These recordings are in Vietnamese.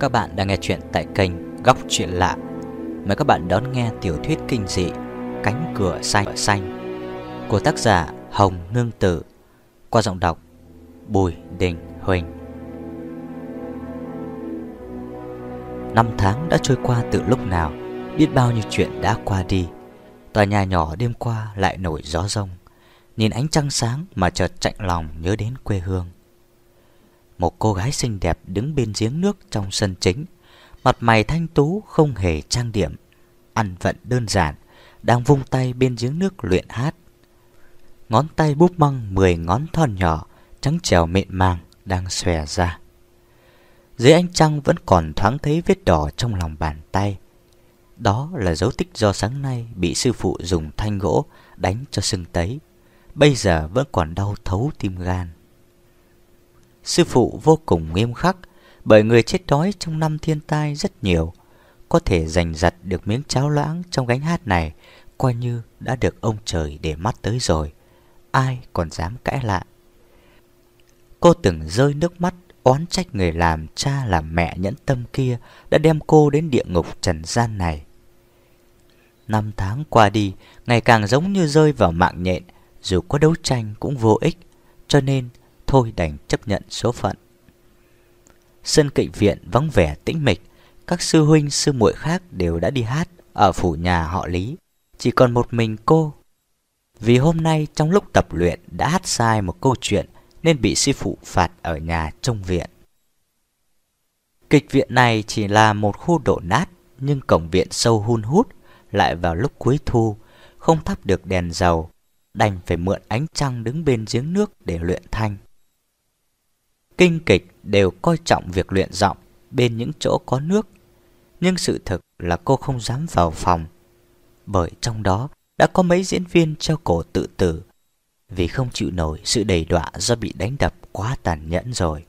Các bạn đang nghe chuyện tại kênh Góc Chuyện Lạ. Mời các bạn đón nghe tiểu thuyết kinh dị Cánh cửa xanh xanh Của tác giả Hồng Nương Tử Qua giọng đọc Bùi Đình Huỳnh. Năm tháng đã trôi qua từ lúc nào, Biết bao nhiêu chuyện đã qua đi. Tòa nhà nhỏ đêm qua lại nổi gió rông, Nhìn ánh trăng sáng mà chợt chạnh lòng nhớ đến quê hương một cô gái xinh đẹp đứng bên giếng nước trong sân chính. Mặt mày thanh tú, không hề trang điểm. Ăn vận đơn giản, Đang vung tay bên giếng nước luyện hát. Ngón tay búp măng mười ngón thon nhỏ, Trắng trèo mịn màng, đang xòe ra. Dưới ánh trăng vẫn còn thoáng thấy vết đỏ trong lòng bàn tay. Đó là dấu tích do sáng nay Bị sư phụ dùng thanh gỗ đánh cho sưng tấy. Bây giờ vẫn còn đau thấu tim gan. Sư phụ vô cùng nghiêm khắc, Bởi người chết đói trong năm thiên tai rất nhiều, Có thể giành giật được miếng cháo loãng trong gánh hát này, Coi như đã được ông trời để mắt tới rồi. Ai còn dám cãi lại? Cô từng rơi nước mắt, oán trách người làm cha làm mẹ nhẫn tâm kia Đã đem cô đến địa ngục trần gian này. Năm tháng qua đi, Ngày càng giống như rơi vào mạng nhện, Dù có đấu tranh cũng vô ích, Cho nên thôi đành chấp nhận số phận. Sân kỵ viện vắng vẻ tĩnh mịch, các sư huynh sư muội khác đều đã đi hát ở phủ nhà họ Lý, chỉ còn một mình cô. Vì hôm nay trong lúc tập luyện đã hát sai một câu chuyện nên bị sư phụ phạt ở nhà trong viện. Kịch viện này chỉ là một khu đổ nát nhưng cổng viện sâu hun hút lại vào lúc cuối thu, không thắp được đèn dầu, đành phải mượn ánh trăng đứng bên giếng nước để luyện thanh kinh kịch đều coi trọng việc luyện giọng bên những chỗ có nước. Nhưng sự thực là cô không dám vào phòng, bởi trong đó đã có mấy diễn viên treo cổ tự tử vì không chịu nổi sự đầy đọa do bị đánh đập quá tàn nhẫn rồi.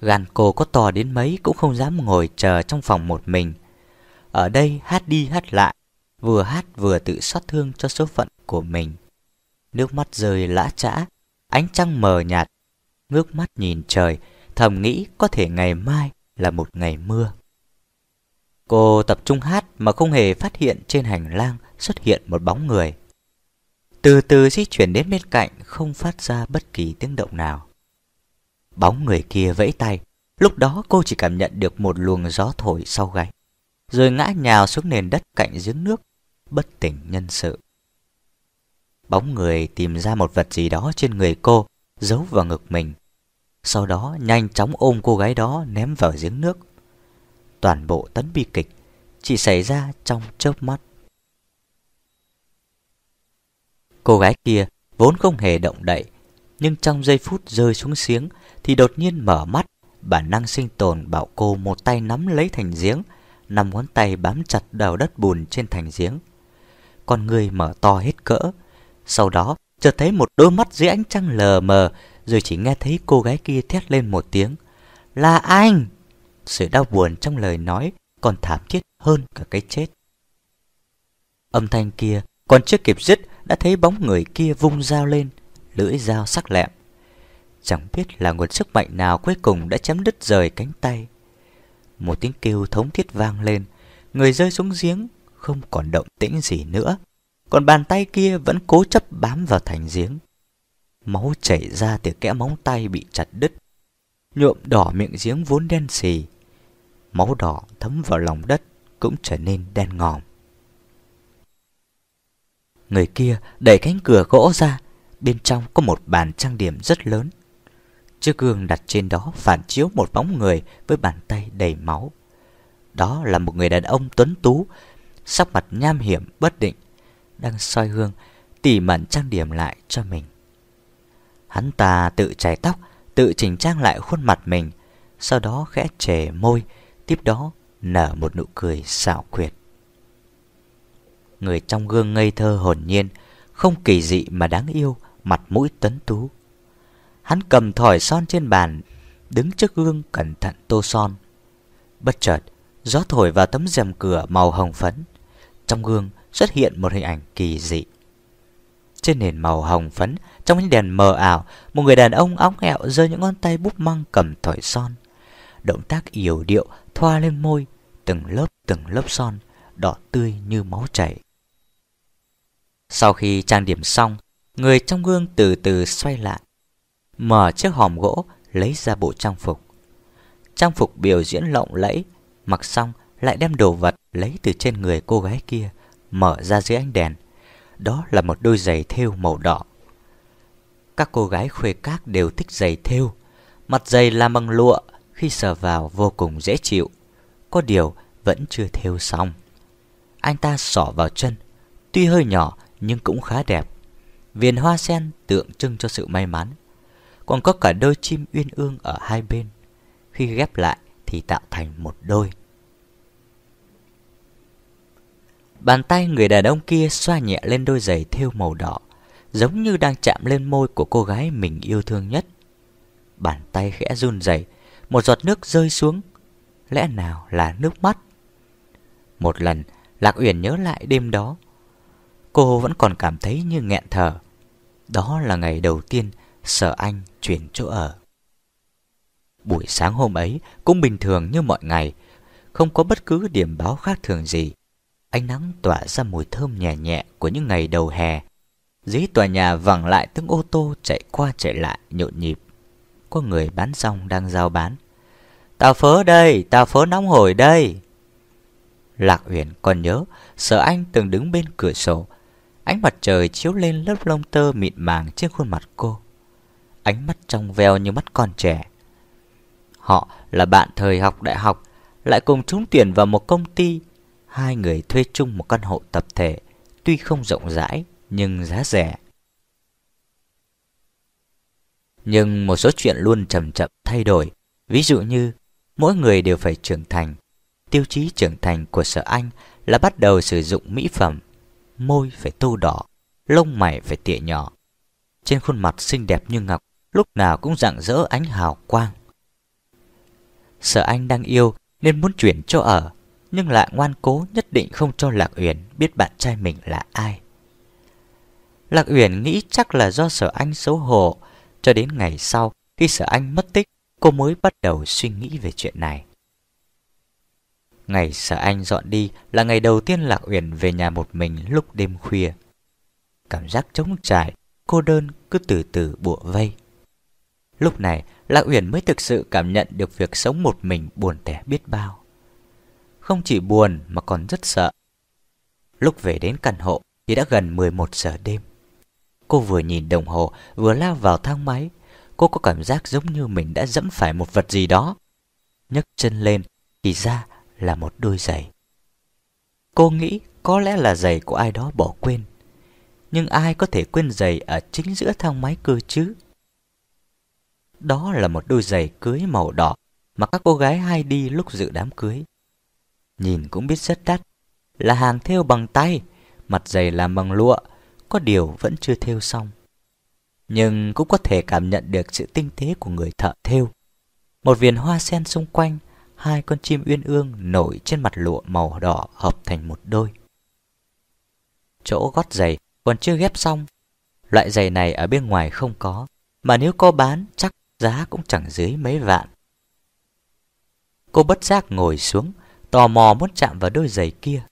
Gan cô có to đến mấy cũng không dám ngồi chờ trong phòng một mình. Ở đây hát đi hát lại, vừa hát vừa tự xót thương cho số phận của mình. Nước mắt rơi lã trã Ánh trăng mờ nhạt, ngước mắt nhìn trời, thầm nghĩ có thể ngày mai là một ngày mưa. Cô tập trung hát mà không hề phát hiện trên hành lang xuất hiện một bóng người. Từ từ di chuyển đến bên cạnh không phát ra bất kỳ tiếng động nào. Bóng người kia vẫy tay, lúc đó cô chỉ cảm nhận được một luồng gió thổi sau gáy, rồi ngã nhào xuống nền đất cạnh giếng nước, bất tỉnh nhân sự. Bóng người tìm ra một vật gì đó trên người cô, giấu vào ngực mình. Sau đó nhanh chóng ôm cô gái đó ném vào giếng nước. Toàn bộ tấn bi kịch chỉ xảy ra trong chớp mắt. Cô gái kia vốn không hề động đậy, nhưng trong giây phút rơi xuống giếng thì đột nhiên mở mắt, bản năng sinh tồn bảo cô một tay nắm lấy thành giếng, năm ngón tay bám chặt đầu đất bùn trên thành giếng. Con người mở to hết cỡ, sau đó, chợt thấy một đôi mắt dưới ánh trăng lờ mờ, rồi chỉ nghe thấy cô gái kia thét lên một tiếng. Là anh! Sự đau buồn trong lời nói còn thảm thiết hơn cả cái chết. Âm thanh kia còn chưa kịp dứt đã thấy bóng người kia vung dao lên, lưỡi dao sắc lẹm. Chẳng biết là nguồn sức mạnh nào cuối cùng đã chém đứt rời cánh tay. Một tiếng kêu thống thiết vang lên, người rơi xuống giếng, không còn động tĩnh gì nữa còn bàn tay kia vẫn cố chấp bám vào thành giếng. Máu chảy ra từ kẽ móng tay bị chặt đứt, nhuộm đỏ miệng giếng vốn đen xì. Máu đỏ thấm vào lòng đất cũng trở nên đen ngòm. Người kia đẩy cánh cửa gỗ ra, bên trong có một bàn trang điểm rất lớn. Chiếc gương đặt trên đó phản chiếu một bóng người với bàn tay đầy máu. Đó là một người đàn ông tuấn tú, sắc mặt nham hiểm bất định, đang soi gương, tỉ mẩn trang điểm lại cho mình. Hắn ta tự chải tóc, tự chỉnh trang lại khuôn mặt mình, sau đó khẽ chề môi, tiếp đó nở một nụ cười xảo quyệt. Người trong gương ngây thơ hồn nhiên, không kỳ dị mà đáng yêu, mặt mũi tấn tú. Hắn cầm thỏi son trên bàn, đứng trước gương cẩn thận tô son. Bất chợt, gió thổi vào tấm rèm cửa màu hồng phấn. Trong gương xuất hiện một hình ảnh kỳ dị. Trên nền màu hồng phấn, trong ánh đèn mờ ảo, một người đàn ông óng ẹo giơ những ngón tay búp măng cầm thỏi son. động tác yểu điệu thoa lên môi, từng lớp từng lớp son, đỏ tươi như máu chảy. Sau khi trang điểm xong, người trong gương từ từ xoay lại, mở chiếc hòm gỗ lấy ra bộ trang phục. Trang phục biểu diễn lộng lẫy, mặc xong lại đem đồ vật lấy từ trên người cô gái kia, mở ra dưới ánh đèn. Đó là một đôi giày thêu màu đỏ. Các cô gái khuê các đều thích giày thêu. Mặt giày làm bằng lụa, khi sờ vào vô cùng dễ chịu. Có điều vẫn chưa thêu xong. Anh ta xỏ vào chân, tuy hơi nhỏ nhưng cũng khá đẹp. Viền hoa sen tượng trưng cho sự may mắn. Còn có cả đôi chim uyên ương ở hai bên. Khi ghép lại thì tạo thành một đôi. Bàn tay người đàn ông kia xoa nhẹ lên đôi giày thêu màu đỏ, giống như đang chạm lên môi của cô gái mình yêu thương nhất. Bàn tay khẽ run rẩy, một giọt nước rơi xuống, lẽ nào là nước mắt? Một lần, Lạc Uyển nhớ lại đêm đó, cô vẫn còn cảm thấy như nghẹn thở. Đó là ngày đầu tiên Sở Anh chuyển chỗ ở. Buổi sáng hôm ấy cũng bình thường như mọi ngày, không có bất cứ điểm báo khác thường gì. Ánh nắng tỏa ra mùi thơm nhẹ nhẹ của những ngày đầu hè. Dưới tòa nhà vẳng lại tiếng ô tô chạy qua chạy lại nhộn nhịp. Có người bán rong đang giao bán. Tao phớ đây, tao phớ nóng hổi đây. Lạc Huyền còn nhớ, sợ anh từng đứng bên cửa sổ. Ánh mặt trời chiếu lên lớp lông tơ mịn màng trên khuôn mặt cô. Ánh mắt trong veo như mắt con trẻ. Họ là bạn thời học đại học, lại cùng trúng tuyển vào một công ty hai người thuê chung một căn hộ tập thể, tuy không rộng rãi nhưng giá rẻ. Nhưng một số chuyện luôn chậm chậm thay đổi, ví dụ như mỗi người đều phải trưởng thành. Tiêu chí trưởng thành của sở anh là bắt đầu sử dụng mỹ phẩm, môi phải tô đỏ, lông mày phải tỉa nhỏ. Trên khuôn mặt xinh đẹp như ngọc, lúc nào cũng rạng rỡ ánh hào quang. Sở anh đang yêu nên muốn chuyển chỗ ở, nhưng lại ngoan cố nhất định không cho Lạc Uyển biết bạn trai mình là ai. Lạc Uyển nghĩ chắc là do Sở Anh xấu hổ, cho đến ngày sau khi Sở Anh mất tích, cô mới bắt đầu suy nghĩ về chuyện này. Ngày Sở Anh dọn đi là ngày đầu tiên Lạc Uyển về nhà một mình lúc đêm khuya. Cảm giác trống trải, cô đơn cứ từ từ bủa vây. Lúc này, Lạc Uyển mới thực sự cảm nhận được việc sống một mình buồn tẻ biết bao không chỉ buồn mà còn rất sợ. Lúc về đến căn hộ thì đã gần 11 giờ đêm. Cô vừa nhìn đồng hồ, vừa lao vào thang máy. Cô có cảm giác giống như mình đã dẫm phải một vật gì đó. nhấc chân lên thì ra là một đôi giày. Cô nghĩ có lẽ là giày của ai đó bỏ quên. Nhưng ai có thể quên giày ở chính giữa thang máy cơ chứ? Đó là một đôi giày cưới màu đỏ mà các cô gái hay đi lúc dự đám cưới. Nhìn cũng biết rất đắt. Là hàng thêu bằng tay, Mặt giày làm bằng lụa, Có điều vẫn chưa thêu xong. Nhưng cũng có thể cảm nhận được sự tinh tế của người thợ thêu Một viền hoa sen xung quanh, Hai con chim uyên ương nổi trên mặt lụa màu đỏ hợp thành một đôi. Chỗ gót giày còn chưa ghép xong. Loại giày này ở bên ngoài không có, Mà nếu có bán, chắc giá cũng chẳng dưới mấy vạn. Cô bất giác ngồi xuống tò mò muốn chạm vào đôi giày kia.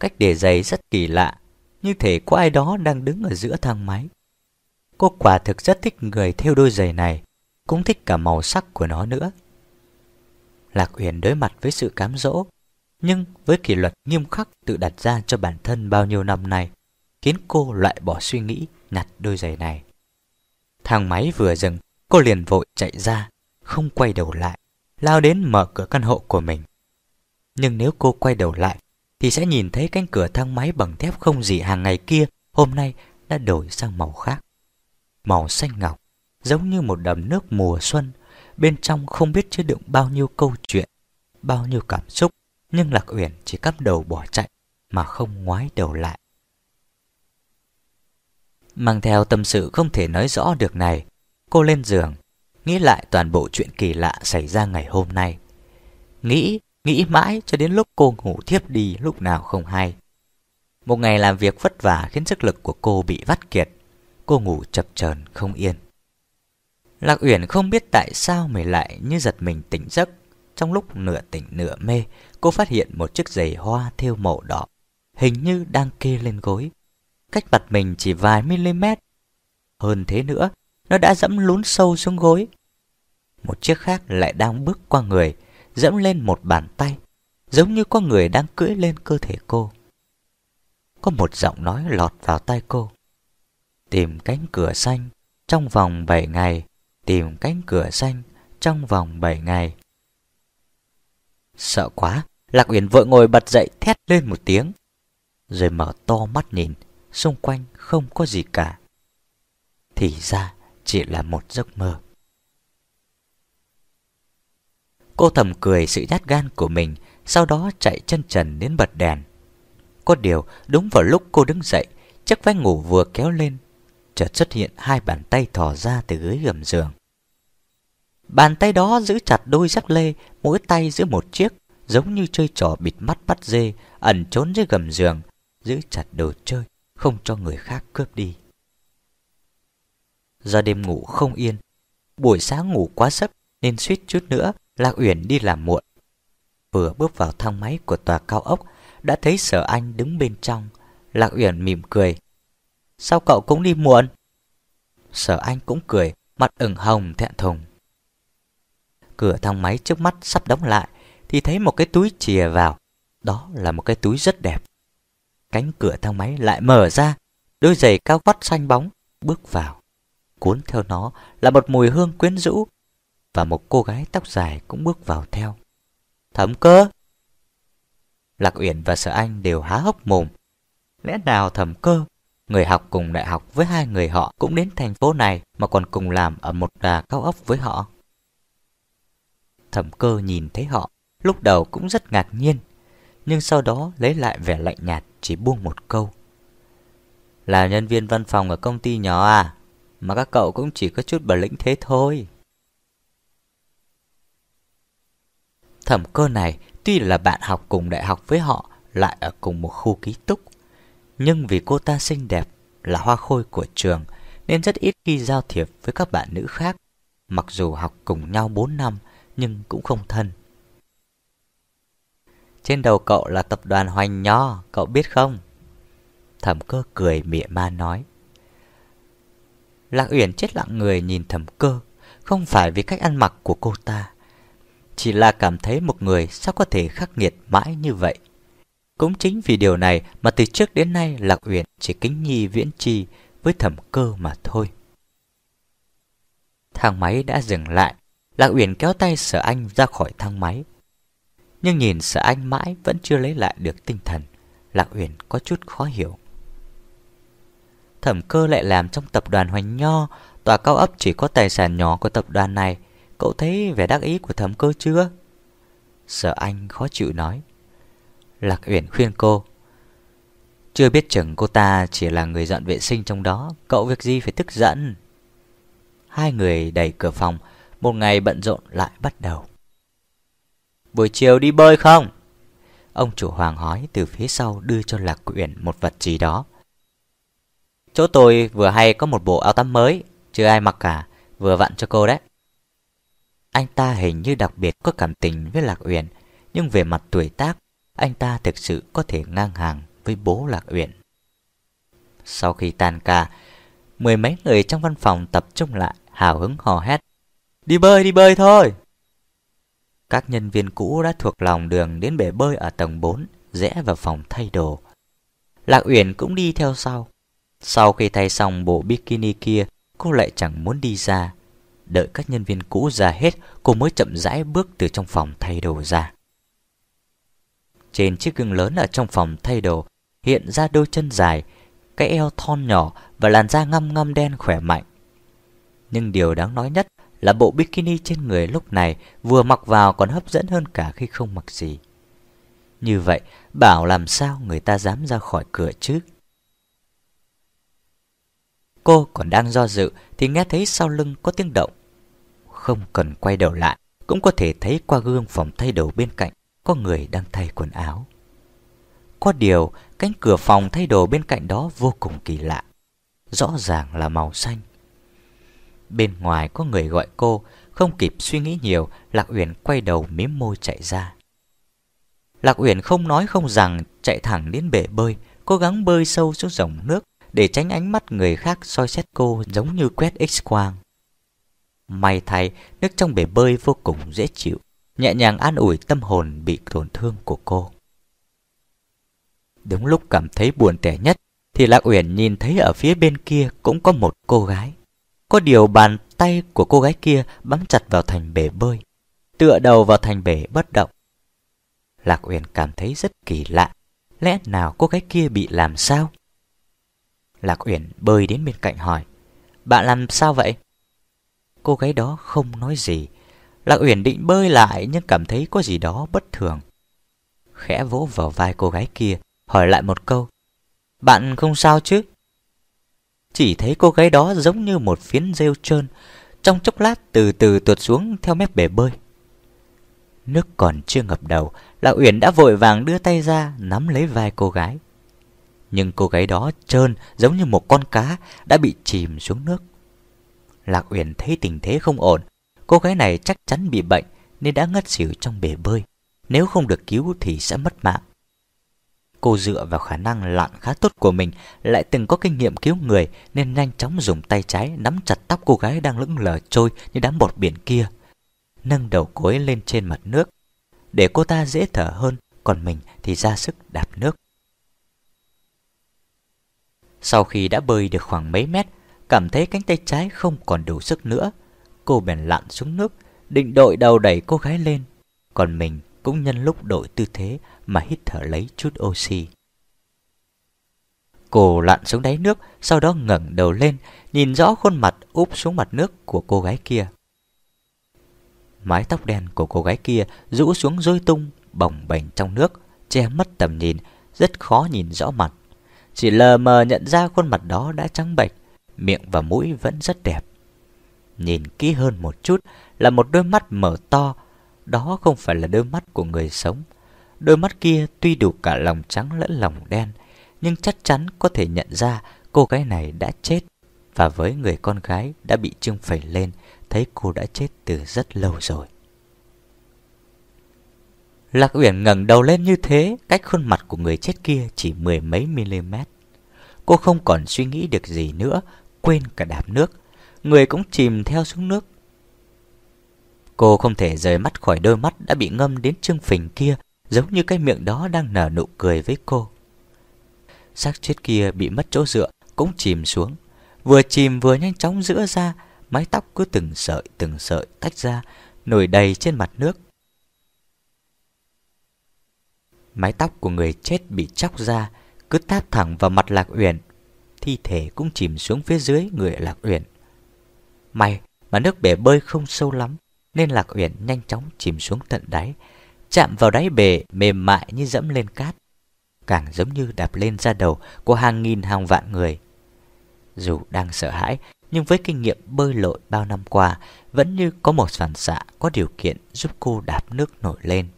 Cách để giày rất kỳ lạ, như thể có ai đó đang đứng ở giữa thang máy. Cô quả thực rất thích người theo đôi giày này, cũng thích cả màu sắc của nó nữa. Lạc Uyển đối mặt với sự cám dỗ, nhưng với kỷ luật nghiêm khắc tự đặt ra cho bản thân bao nhiêu năm nay, khiến cô loại bỏ suy nghĩ nhặt đôi giày này. Thang máy vừa dừng, cô liền vội chạy ra, không quay đầu lại, lao đến mở cửa căn hộ của mình. Nhưng nếu cô quay đầu lại, Thì sẽ nhìn thấy cánh cửa thang máy bằng thép không gì hàng ngày kia Hôm nay đã đổi sang màu khác. Màu xanh ngọc, Giống như một đầm nước mùa xuân. Bên trong không biết chứa đựng bao nhiêu câu chuyện, Bao nhiêu cảm xúc, Nhưng Lạc Uyển chỉ cắp đầu bỏ chạy Mà không ngoái đầu lại. Mang theo tâm sự không thể nói rõ được này, Cô lên giường, Nghĩ lại toàn bộ chuyện kỳ lạ xảy ra ngày hôm nay. Nghĩ Nghĩ mãi cho đến lúc cô ngủ thiếp đi lúc nào không hay. Một ngày làm việc vất vả khiến sức lực của cô bị vắt kiệt. Cô ngủ chập chờn không yên. Lạc Uyển không biết tại sao mình lại như giật mình tỉnh giấc. Trong lúc nửa tỉnh nửa mê, cô phát hiện một chiếc giày hoa thêu màu đỏ, hình như đang kê lên gối. Cách mặt mình chỉ vài mm. Hơn thế nữa, nó đã dẫm lún sâu xuống gối. Một chiếc khác lại đang bước qua người, dẫm lên một bàn tay, giống như có người đang cưỡi lên cơ thể cô. Có một giọng nói lọt vào tai cô. Tìm cánh cửa xanh trong vòng 7 ngày, tìm cánh cửa xanh trong vòng 7 ngày. Sợ quá, Lạc Uyển vội ngồi bật dậy thét lên một tiếng, rồi mở to mắt nhìn, xung quanh không có gì cả. Thì ra chỉ là một giấc mơ. Cô thầm cười sự nhát gan của mình, sau đó chạy chân trần đến bật đèn. Có điều, đúng vào lúc cô đứng dậy, chiếc váy ngủ vừa kéo lên, chợt xuất hiện hai bàn tay thò ra từ dưới gầm giường. Bàn tay đó giữ chặt đôi dép lê, mỗi tay giữ một chiếc, giống như chơi trò bịt mắt bắt dê, ẩn trốn dưới gầm giường, giữ chặt đồ chơi, không cho người khác cướp đi. Do đêm ngủ không yên, buổi sáng ngủ quá giấc nên suýt chút nữa Lạc Uyển đi làm muộn. Vừa bước vào thang máy của tòa cao ốc, đã thấy Sở Anh đứng bên trong. Lạc Uyển mỉm cười. Sao cậu cũng đi muộn? Sở Anh cũng cười, mặt ửng hồng thẹn thùng. Cửa thang máy trước mắt sắp đóng lại, thì thấy một cái túi chìa vào. Đó là một cái túi rất đẹp. Cánh cửa thang máy lại mở ra, đôi giày cao gót xanh bóng bước vào. Cuốn theo nó là một mùi hương quyến rũ và một cô gái tóc dài cũng bước vào theo. Thẩm cơ! Lạc Uyển và Sở Anh đều há hốc mồm. Lẽ nào thẩm cơ, người học cùng đại học với hai người họ cũng đến thành phố này mà còn cùng làm ở một đà cao ốc với họ? Thẩm cơ nhìn thấy họ, lúc đầu cũng rất ngạc nhiên, nhưng sau đó lấy lại vẻ lạnh nhạt chỉ buông một câu. Là nhân viên văn phòng ở công ty nhỏ à, mà các cậu cũng chỉ có chút bản lĩnh thế thôi. Thẩm cơ này tuy là bạn học cùng đại học với họ lại ở cùng một khu ký túc. Nhưng vì cô ta xinh đẹp, là hoa khôi của trường nên rất ít khi giao thiệp với các bạn nữ khác. Mặc dù học cùng nhau 4 năm nhưng cũng không thân. Trên đầu cậu là tập đoàn Hoành Nho, cậu biết không? Thẩm cơ cười mỉa ma nói. Lạc Uyển chết lặng người nhìn thẩm cơ, không phải vì cách ăn mặc của cô ta, chỉ là cảm thấy một người sao có thể khắc nghiệt mãi như vậy. Cũng chính vì điều này mà từ trước đến nay Lạc Uyển chỉ kính nhi viễn chi với thẩm cơ mà thôi. Thang máy đã dừng lại, Lạc Uyển kéo tay Sở Anh ra khỏi thang máy. Nhưng nhìn Sở Anh mãi vẫn chưa lấy lại được tinh thần, Lạc Uyển có chút khó hiểu. Thẩm cơ lại làm trong tập đoàn Hoành Nho, tòa cao ấp chỉ có tài sản nhỏ của tập đoàn này, Cậu thấy vẻ đắc ý của thẩm cơ chưa? sợ anh khó chịu nói. Lạc Uyển khuyên cô. Chưa biết chừng cô ta chỉ là người dọn vệ sinh trong đó, Cậu việc gì phải tức giận? Hai người đẩy cửa phòng, Một ngày bận rộn lại bắt đầu. Buổi chiều đi bơi không? Ông chủ Hoàng hỏi từ phía sau đưa cho Lạc Uyển một vật gì đó. Chỗ tôi vừa hay có một bộ áo tắm mới, Chưa ai mặc cả, Vừa vặn cho cô đấy anh ta hình như đặc biệt có cảm tình với Lạc Uyển, nhưng về mặt tuổi tác, anh ta thực sự có thể ngang hàng với bố Lạc Uyển. Sau khi tan ca, mười mấy người trong văn phòng tập trung lại, hào hứng hò hét. Đi bơi, đi bơi thôi! Các nhân viên cũ đã thuộc lòng đường đến bể bơi ở tầng 4, rẽ vào phòng thay đồ. Lạc Uyển cũng đi theo sau. Sau khi thay xong bộ bikini kia, cô lại chẳng muốn đi ra, Đợi các nhân viên cũ ra hết, Cô mới chậm rãi bước từ trong phòng thay đồ ra. Trên chiếc gương lớn ở trong phòng thay đồ, Hiện ra đôi chân dài, Cái eo thon nhỏ Và làn da ngăm ngăm đen khỏe mạnh. Nhưng điều đáng nói nhất Là bộ bikini trên người lúc này Vừa mặc vào còn hấp dẫn hơn cả khi không mặc gì. Như vậy, Bảo làm sao người ta dám ra khỏi cửa chứ? Cô còn đang do dự thì nghe thấy sau lưng có tiếng động. Không cần quay đầu lại, cũng có thể thấy qua gương phòng thay đồ bên cạnh có người đang thay quần áo. Có điều, cánh cửa phòng thay đồ bên cạnh đó vô cùng kỳ lạ. Rõ ràng là màu xanh. Bên ngoài có người gọi cô, không kịp suy nghĩ nhiều, Lạc Uyển quay đầu mím môi chạy ra. Lạc Uyển không nói không rằng, chạy thẳng đến bể bơi, cố gắng bơi sâu xuống dòng nước để tránh ánh mắt người khác soi xét cô giống như quét x-quang. May thay, nước trong bể bơi vô cùng dễ chịu, nhẹ nhàng an ủi tâm hồn bị tổn thương của cô. Đúng lúc cảm thấy buồn tẻ nhất, thì Lạc Uyển nhìn thấy ở phía bên kia cũng có một cô gái. Có điều bàn tay của cô gái kia bám chặt vào thành bể bơi, tựa đầu vào thành bể bất động. Lạc Uyển cảm thấy rất kỳ lạ, lẽ nào cô gái kia bị làm sao? Lạc Uyển bơi đến bên cạnh hỏi, bạn làm sao vậy? Cô gái đó không nói gì. Lạc Uyển định bơi lại nhưng cảm thấy có gì đó bất thường. Khẽ vỗ vào vai cô gái kia, hỏi lại một câu. Bạn không sao chứ? Chỉ thấy cô gái đó giống như một phiến rêu trơn, trong chốc lát từ từ tuột xuống theo mép bể bơi. Nước còn chưa ngập đầu, Lạc Uyển đã vội vàng đưa tay ra nắm lấy vai cô gái. Nhưng cô gái đó trơn giống như một con cá đã bị chìm xuống nước. Lạc Uyển thấy tình thế không ổn, cô gái này chắc chắn bị bệnh nên đã ngất xỉu trong bể bơi. Nếu không được cứu thì sẽ mất mạng. Cô dựa vào khả năng lặn khá tốt của mình, lại từng có kinh nghiệm cứu người nên nhanh chóng dùng tay trái nắm chặt tóc cô gái đang lững lờ trôi như đám bọt biển kia. Nâng đầu cô ấy lên trên mặt nước, để cô ta dễ thở hơn, còn mình thì ra sức đạp nước. Sau khi đã bơi được khoảng mấy mét, cảm thấy cánh tay trái không còn đủ sức nữa. Cô bèn lặn xuống nước, định đội đầu đẩy cô gái lên. Còn mình cũng nhân lúc đổi tư thế mà hít thở lấy chút oxy. Cô lặn xuống đáy nước, sau đó ngẩng đầu lên, nhìn rõ khuôn mặt úp xuống mặt nước của cô gái kia. Mái tóc đen của cô gái kia rũ xuống rối tung, bồng bềnh trong nước, che mất tầm nhìn, rất khó nhìn rõ mặt. Chỉ lờ mờ nhận ra khuôn mặt đó đã trắng bệch, miệng và mũi vẫn rất đẹp. Nhìn kỹ hơn một chút là một đôi mắt mở to, đó không phải là đôi mắt của người sống. Đôi mắt kia tuy đủ cả lòng trắng lẫn lòng đen, nhưng chắc chắn có thể nhận ra cô gái này đã chết. Và với người con gái đã bị trưng phẩy lên, thấy cô đã chết từ rất lâu rồi. Lạc Uyển ngẩng đầu lên như thế, cách khuôn mặt của người chết kia chỉ mười mấy mm. Cô không còn suy nghĩ được gì nữa, quên cả đạp nước. Người cũng chìm theo xuống nước. Cô không thể rời mắt khỏi đôi mắt đã bị ngâm đến trương phình kia, giống như cái miệng đó đang nở nụ cười với cô. xác chết kia bị mất chỗ dựa, cũng chìm xuống. Vừa chìm vừa nhanh chóng giữa ra, mái tóc cứ từng sợi từng sợi tách ra, nổi đầy trên mặt nước. Mái tóc của người chết bị chóc ra, cứ tát thẳng vào mặt Lạc Uyển. Thi thể cũng chìm xuống phía dưới người Lạc Uyển. May mà nước bể bơi không sâu lắm, nên Lạc Uyển nhanh chóng chìm xuống tận đáy, chạm vào đáy bể mềm mại như dẫm lên cát, càng giống như đạp lên da đầu của hàng nghìn hàng vạn người. Dù đang sợ hãi, nhưng với kinh nghiệm bơi lội bao năm qua, vẫn như có một phản xạ có điều kiện giúp cô đạp nước nổi lên.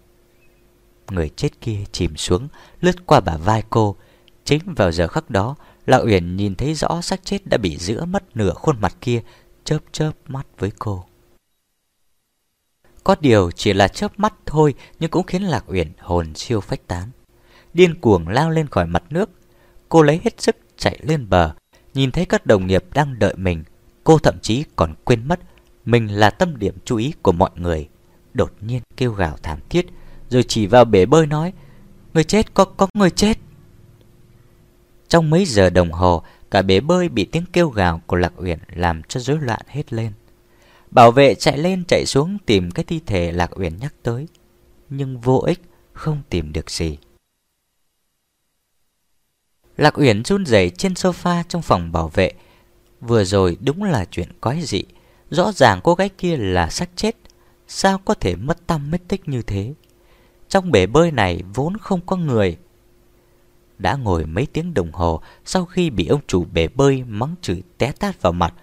Người chết kia chìm xuống, lướt qua bả vai cô. Chính vào giờ khắc đó, Lão Uyển nhìn thấy rõ xác chết đã bị giữa mất nửa khuôn mặt kia, chớp chớp mắt với cô. Có điều chỉ là chớp mắt thôi nhưng cũng khiến Lạc Uyển hồn siêu phách tán. Điên cuồng lao lên khỏi mặt nước, cô lấy hết sức chạy lên bờ, nhìn thấy các đồng nghiệp đang đợi mình, cô thậm chí còn quên mất mình là tâm điểm chú ý của mọi người. Đột nhiên kêu gào thảm thiết, rồi chỉ vào bể bơi nói, người chết có có người chết. Trong mấy giờ đồng hồ, cả bể bơi bị tiếng kêu gào của Lạc Uyển làm cho rối loạn hết lên. Bảo vệ chạy lên chạy xuống tìm cái thi thể Lạc Uyển nhắc tới, nhưng vô ích, không tìm được gì. Lạc Uyển run rẩy trên sofa trong phòng bảo vệ. Vừa rồi đúng là chuyện quái dị. Rõ ràng cô gái kia là xác chết. Sao có thể mất tâm mất tích như thế? Trong bể bơi này vốn không có người. Đã ngồi mấy tiếng đồng hồ sau khi bị ông chủ bể bơi mắng chửi té tát vào mặt,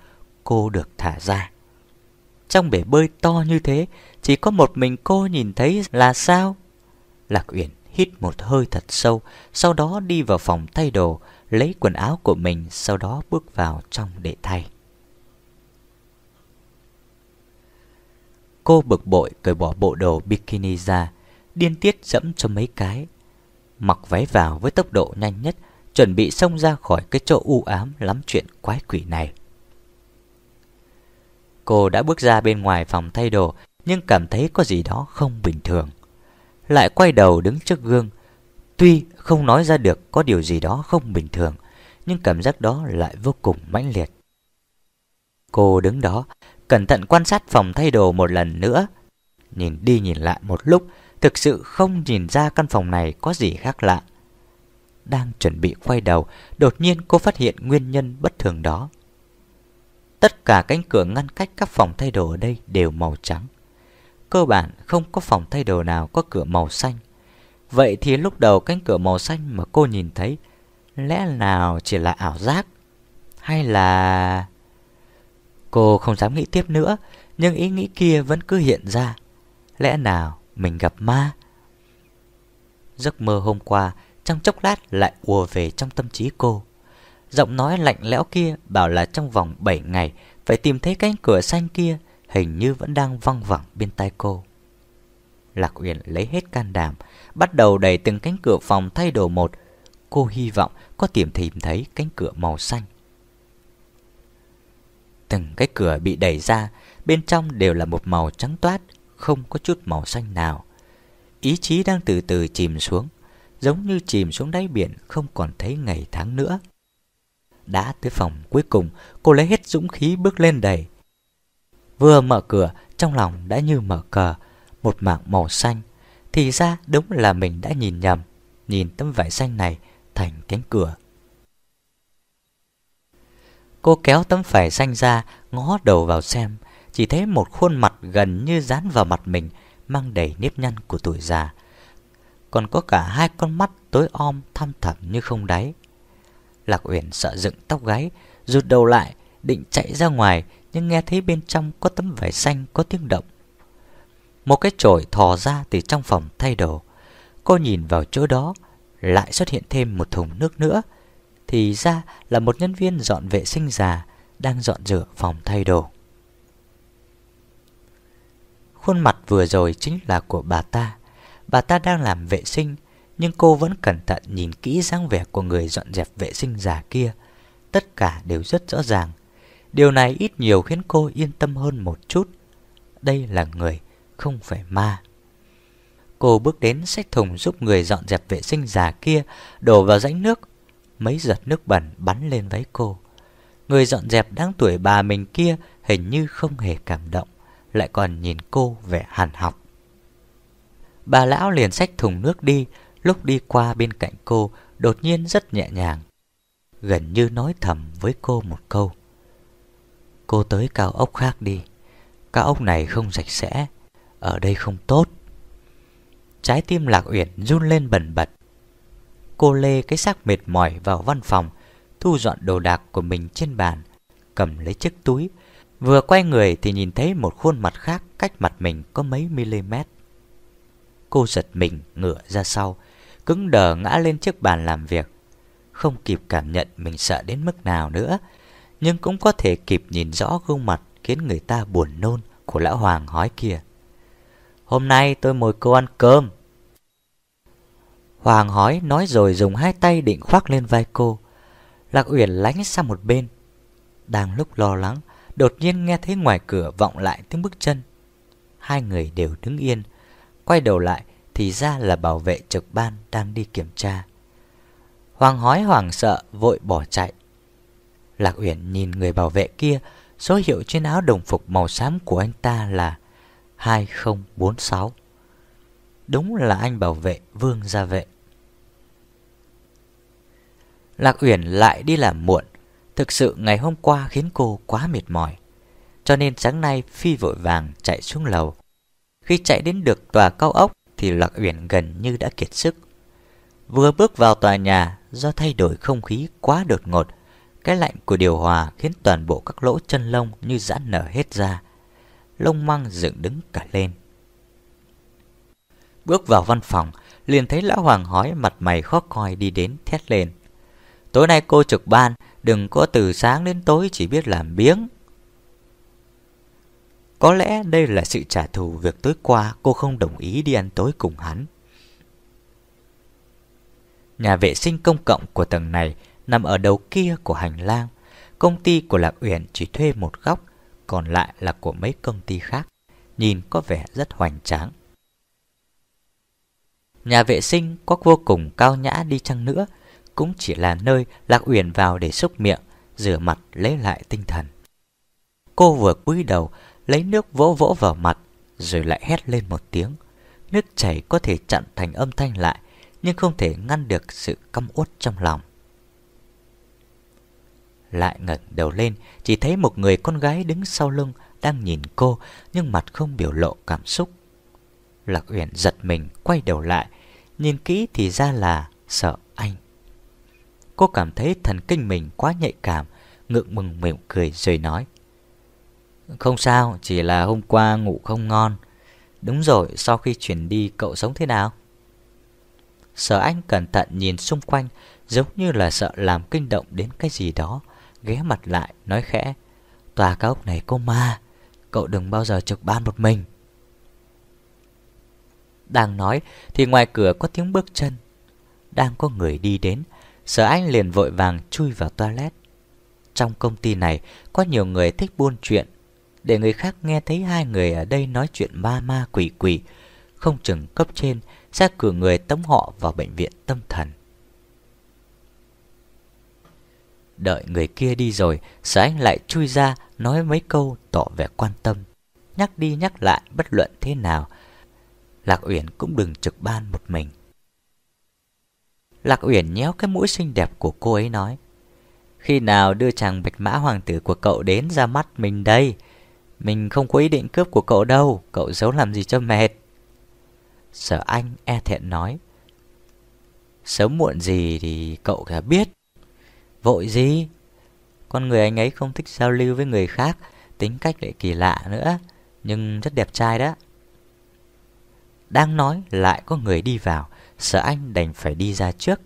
cô được thả ra. Trong bể bơi to như thế, chỉ có một mình cô nhìn thấy là sao? Lạc Uyển hít một hơi thật sâu, sau đó đi vào phòng thay đồ, lấy quần áo của mình, sau đó bước vào trong để thay. Cô bực bội cởi bỏ bộ đồ bikini ra Điên tiết dẫm cho mấy cái. Mặc váy vào với tốc độ nhanh nhất, Chuẩn bị xông ra khỏi cái chỗ u ám Lắm chuyện quái quỷ này. Cô đã bước ra bên ngoài phòng thay đồ, Nhưng cảm thấy có gì đó không bình thường. Lại quay đầu đứng trước gương. Tuy không nói ra được có điều gì đó không bình thường, Nhưng cảm giác đó lại vô cùng mãnh liệt. Cô đứng đó, Cẩn thận quan sát phòng thay đồ một lần nữa. Nhìn đi nhìn lại một lúc Thực sự không nhìn ra căn phòng này có gì khác lạ. Đang chuẩn bị quay đầu, Đột nhiên cô phát hiện nguyên nhân bất thường đó. Tất cả cánh cửa ngăn cách các phòng thay đồ ở đây đều màu trắng. Cơ bản không có phòng thay đồ nào có cửa màu xanh. Vậy thì lúc đầu cánh cửa màu xanh mà cô nhìn thấy, Lẽ nào chỉ là ảo giác Hay là... Cô không dám nghĩ tiếp nữa, Nhưng ý nghĩ kia vẫn cứ hiện ra. Lẽ nào mình gặp ma. Giấc mơ hôm qua Trong chốc lát lại ùa về trong tâm trí cô. Giọng nói lạnh lẽo kia Bảo là trong vòng 7 ngày Phải tìm thấy cánh cửa xanh kia Hình như vẫn đang văng vẳng bên tai cô. Lạc Uyển lấy hết can đảm, Bắt đầu đẩy từng cánh cửa phòng thay đồ một. Cô hy vọng có tìm tìm thấy cánh cửa màu xanh. Từng cái cửa bị đẩy ra, Bên trong đều là một màu trắng toát không có chút màu xanh nào. Ý chí đang từ từ chìm xuống, Giống như chìm xuống đáy biển, Không còn thấy ngày tháng nữa. Đã tới phòng cuối cùng, Cô lấy hết dũng khí bước lên đầy Vừa mở cửa, Trong lòng đã như mở cờ, Một mảng màu xanh. Thì ra đúng là mình đã nhìn nhầm, Nhìn tấm vải xanh này thành cánh cửa. Cô kéo tấm vải xanh ra, Ngó đầu vào xem. Chỉ thấy một khuôn mặt gần như dán vào mặt mình, Mang đầy nếp nhăn của tuổi già. Còn có cả hai con mắt tối om thăm thẳm như không đáy. Lạc Uyển sợ dựng tóc gáy, Rụt đầu lại, Định chạy ra ngoài, Nhưng nghe thấy bên trong có tấm vải xanh có tiếng động. Một cái chổi thò ra từ trong phòng thay đồ. Cô nhìn vào chỗ đó, Lại xuất hiện thêm một thùng nước nữa. Thì ra là một nhân viên dọn vệ sinh già Đang dọn rửa phòng thay đồ. Khuôn mặt vừa rồi chính là của bà ta. Bà ta đang làm vệ sinh Nhưng cô vẫn cẩn thận nhìn kỹ dáng vẻ của người dọn dẹp vệ sinh già kia. Tất cả đều rất rõ ràng. Điều này ít nhiều khiến cô yên tâm hơn một chút. Đây là người, không phải ma. Cô bước đến xách thùng giúp người dọn dẹp vệ sinh già kia Đổ vào rãnh nước. Mấy giọt nước bẩn bắn lên váy cô. Người dọn dẹp đáng tuổi bà mình kia Hình như không hề cảm động. Lại còn nhìn cô vẻ hàn học. Bà lão liền xách thùng nước đi, Lúc đi qua bên cạnh cô, Đột nhiên rất nhẹ nhàng, Gần như nói thầm với cô một câu. Cô tới cao ốc khác đi, Cao ốc này không sạch sẽ, Ở đây không tốt. Trái tim Lạc Uyển run lên bần bật. Cô lê cái xác mệt mỏi vào văn phòng, Thu dọn đồ đạc của mình trên bàn, Cầm lấy chiếc túi Vừa quay người thì nhìn thấy một khuôn mặt khác Cách mặt mình có mấy mm Cô giật mình ngửa ra sau Cứng đờ ngã lên chiếc bàn làm việc Không kịp cảm nhận mình sợ đến mức nào nữa Nhưng cũng có thể kịp nhìn rõ gương mặt Khiến người ta buồn nôn Của lão Hoàng hói kia Hôm nay tôi mời cô ăn cơm Hoàng hói nói rồi dùng hai tay định khoác lên vai cô. Lạc Uyển lánh sang một bên. Đang lúc lo lắng, đột nhiên nghe thấy ngoài cửa vọng lại tiếng bước chân. Hai người đều đứng yên, quay đầu lại thì ra là bảo vệ trực ban đang đi kiểm tra. Hoàng hói hoàng sợ vội bỏ chạy. Lạc Uyển nhìn người bảo vệ kia, số hiệu trên áo đồng phục màu xám của anh ta là 2046. Đúng là anh bảo vệ Vương Gia Vệ. Lạc Uyển lại đi làm muộn. Thực sự ngày hôm qua khiến cô quá mệt mỏi. Cho nên sáng nay Phi vội vàng chạy xuống lầu. Khi chạy đến được tòa cao ốc thì Lạc Uyển gần như đã kiệt sức. Vừa bước vào tòa nhà do thay đổi không khí quá đột ngột, cái lạnh của điều hòa khiến toàn bộ các lỗ chân lông như giãn nở hết ra. Lông măng dựng đứng cả lên. Bước vào văn phòng, liền thấy lão hoàng hói mặt mày khó coi đi đến thét lên. Tối nay cô trực ban, đừng có từ sáng đến tối chỉ biết làm biếng. Có lẽ đây là sự trả thù việc tối qua cô không đồng ý đi ăn tối cùng hắn. Nhà vệ sinh công cộng của tầng này nằm ở đầu kia của hành lang. Công ty của Lạc Uyển chỉ thuê một góc, còn lại là của mấy công ty khác. Nhìn có vẻ rất hoành tráng. Nhà vệ sinh có vô cùng cao nhã đi chăng nữa, cũng chỉ là nơi Lạc Uyển vào để xúc miệng, rửa mặt lấy lại tinh thần. Cô vừa cúi đầu, lấy nước vỗ vỗ vào mặt, rồi lại hét lên một tiếng. Nước chảy có thể chặn thành âm thanh lại, nhưng không thể ngăn được sự căm uất trong lòng. Lại ngẩng đầu lên, chỉ thấy một người con gái đứng sau lưng đang nhìn cô, nhưng mặt không biểu lộ cảm xúc. Lạc Uyển giật mình, quay đầu lại, nhìn kỹ thì ra là sợ. Cô cảm thấy thần kinh mình quá nhạy cảm, ngượng mừng mỉm cười rồi nói. Không sao, chỉ là hôm qua ngủ không ngon. Đúng rồi, sau khi chuyển đi cậu sống thế nào? Sở anh cẩn thận nhìn xung quanh Giống như là sợ làm kinh động đến cái gì đó Ghé mặt lại nói khẽ Tòa cao ốc này có ma Cậu đừng bao giờ trực ban một mình Đang nói Thì ngoài cửa có tiếng bước chân Đang có người đi đến Sở anh liền vội vàng chui vào toilet Trong công ty này Có nhiều người thích buôn chuyện Để người khác nghe thấy hai người ở đây nói chuyện ma ma quỷ quỷ Không chừng cấp trên sẽ cử người tống họ vào bệnh viện tâm thần. Đợi người kia đi rồi, sở anh lại chui ra nói mấy câu tỏ vẻ quan tâm. Nhắc đi nhắc lại bất luận thế nào, Lạc Uyển cũng đừng trực ban một mình. Lạc Uyển nhéo cái mũi xinh đẹp của cô ấy nói, Khi nào đưa chàng bạch mã hoàng tử của cậu đến ra mắt mình đây? Mình không có ý định cướp của cậu đâu, Cậu giấu làm gì cho mệt. Sở anh e thẹn nói, Sớm muộn gì thì cậu cả biết. Vội gì? Con người anh ấy không thích giao lưu với người khác, Tính cách lại kỳ lạ nữa, Nhưng rất đẹp trai đó. Đang nói, lại có người đi vào. Sở anh đành phải đi ra trước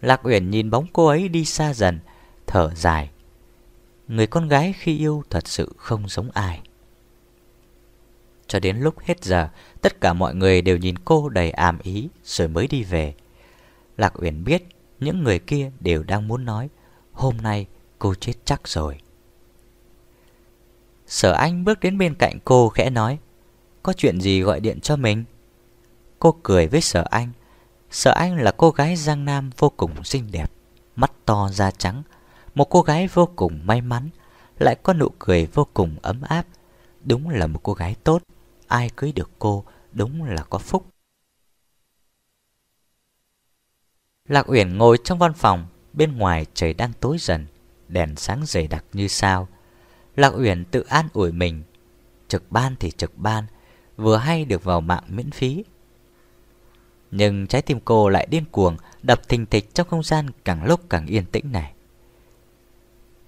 Lạc Uyển nhìn bóng cô ấy đi xa dần Thở dài Người con gái khi yêu thật sự không giống ai cho đến lúc hết giờ, tất cả mọi người đều nhìn cô đầy ảm ý rồi mới đi về. Lạc Uyển biết những người kia đều đang muốn nói hôm nay cô chết chắc rồi. Sở Anh bước đến bên cạnh cô khẽ nói Có chuyện gì gọi điện cho mình? Cô cười với Sở Anh sợ Anh là cô gái Giang Nam vô cùng xinh đẹp Mắt to da trắng Một cô gái vô cùng may mắn Lại có nụ cười vô cùng ấm áp Đúng là một cô gái tốt ai cưới được cô đúng là có phúc. Lạc Uyển ngồi trong văn phòng, bên ngoài trời đang tối dần, đèn sáng dày đặc như sao. Lạc Uyển tự an ủi mình, trực ban thì trực ban, vừa hay được vào mạng miễn phí. Nhưng trái tim cô lại điên cuồng, đập thình thịch trong không gian càng lúc càng yên tĩnh này.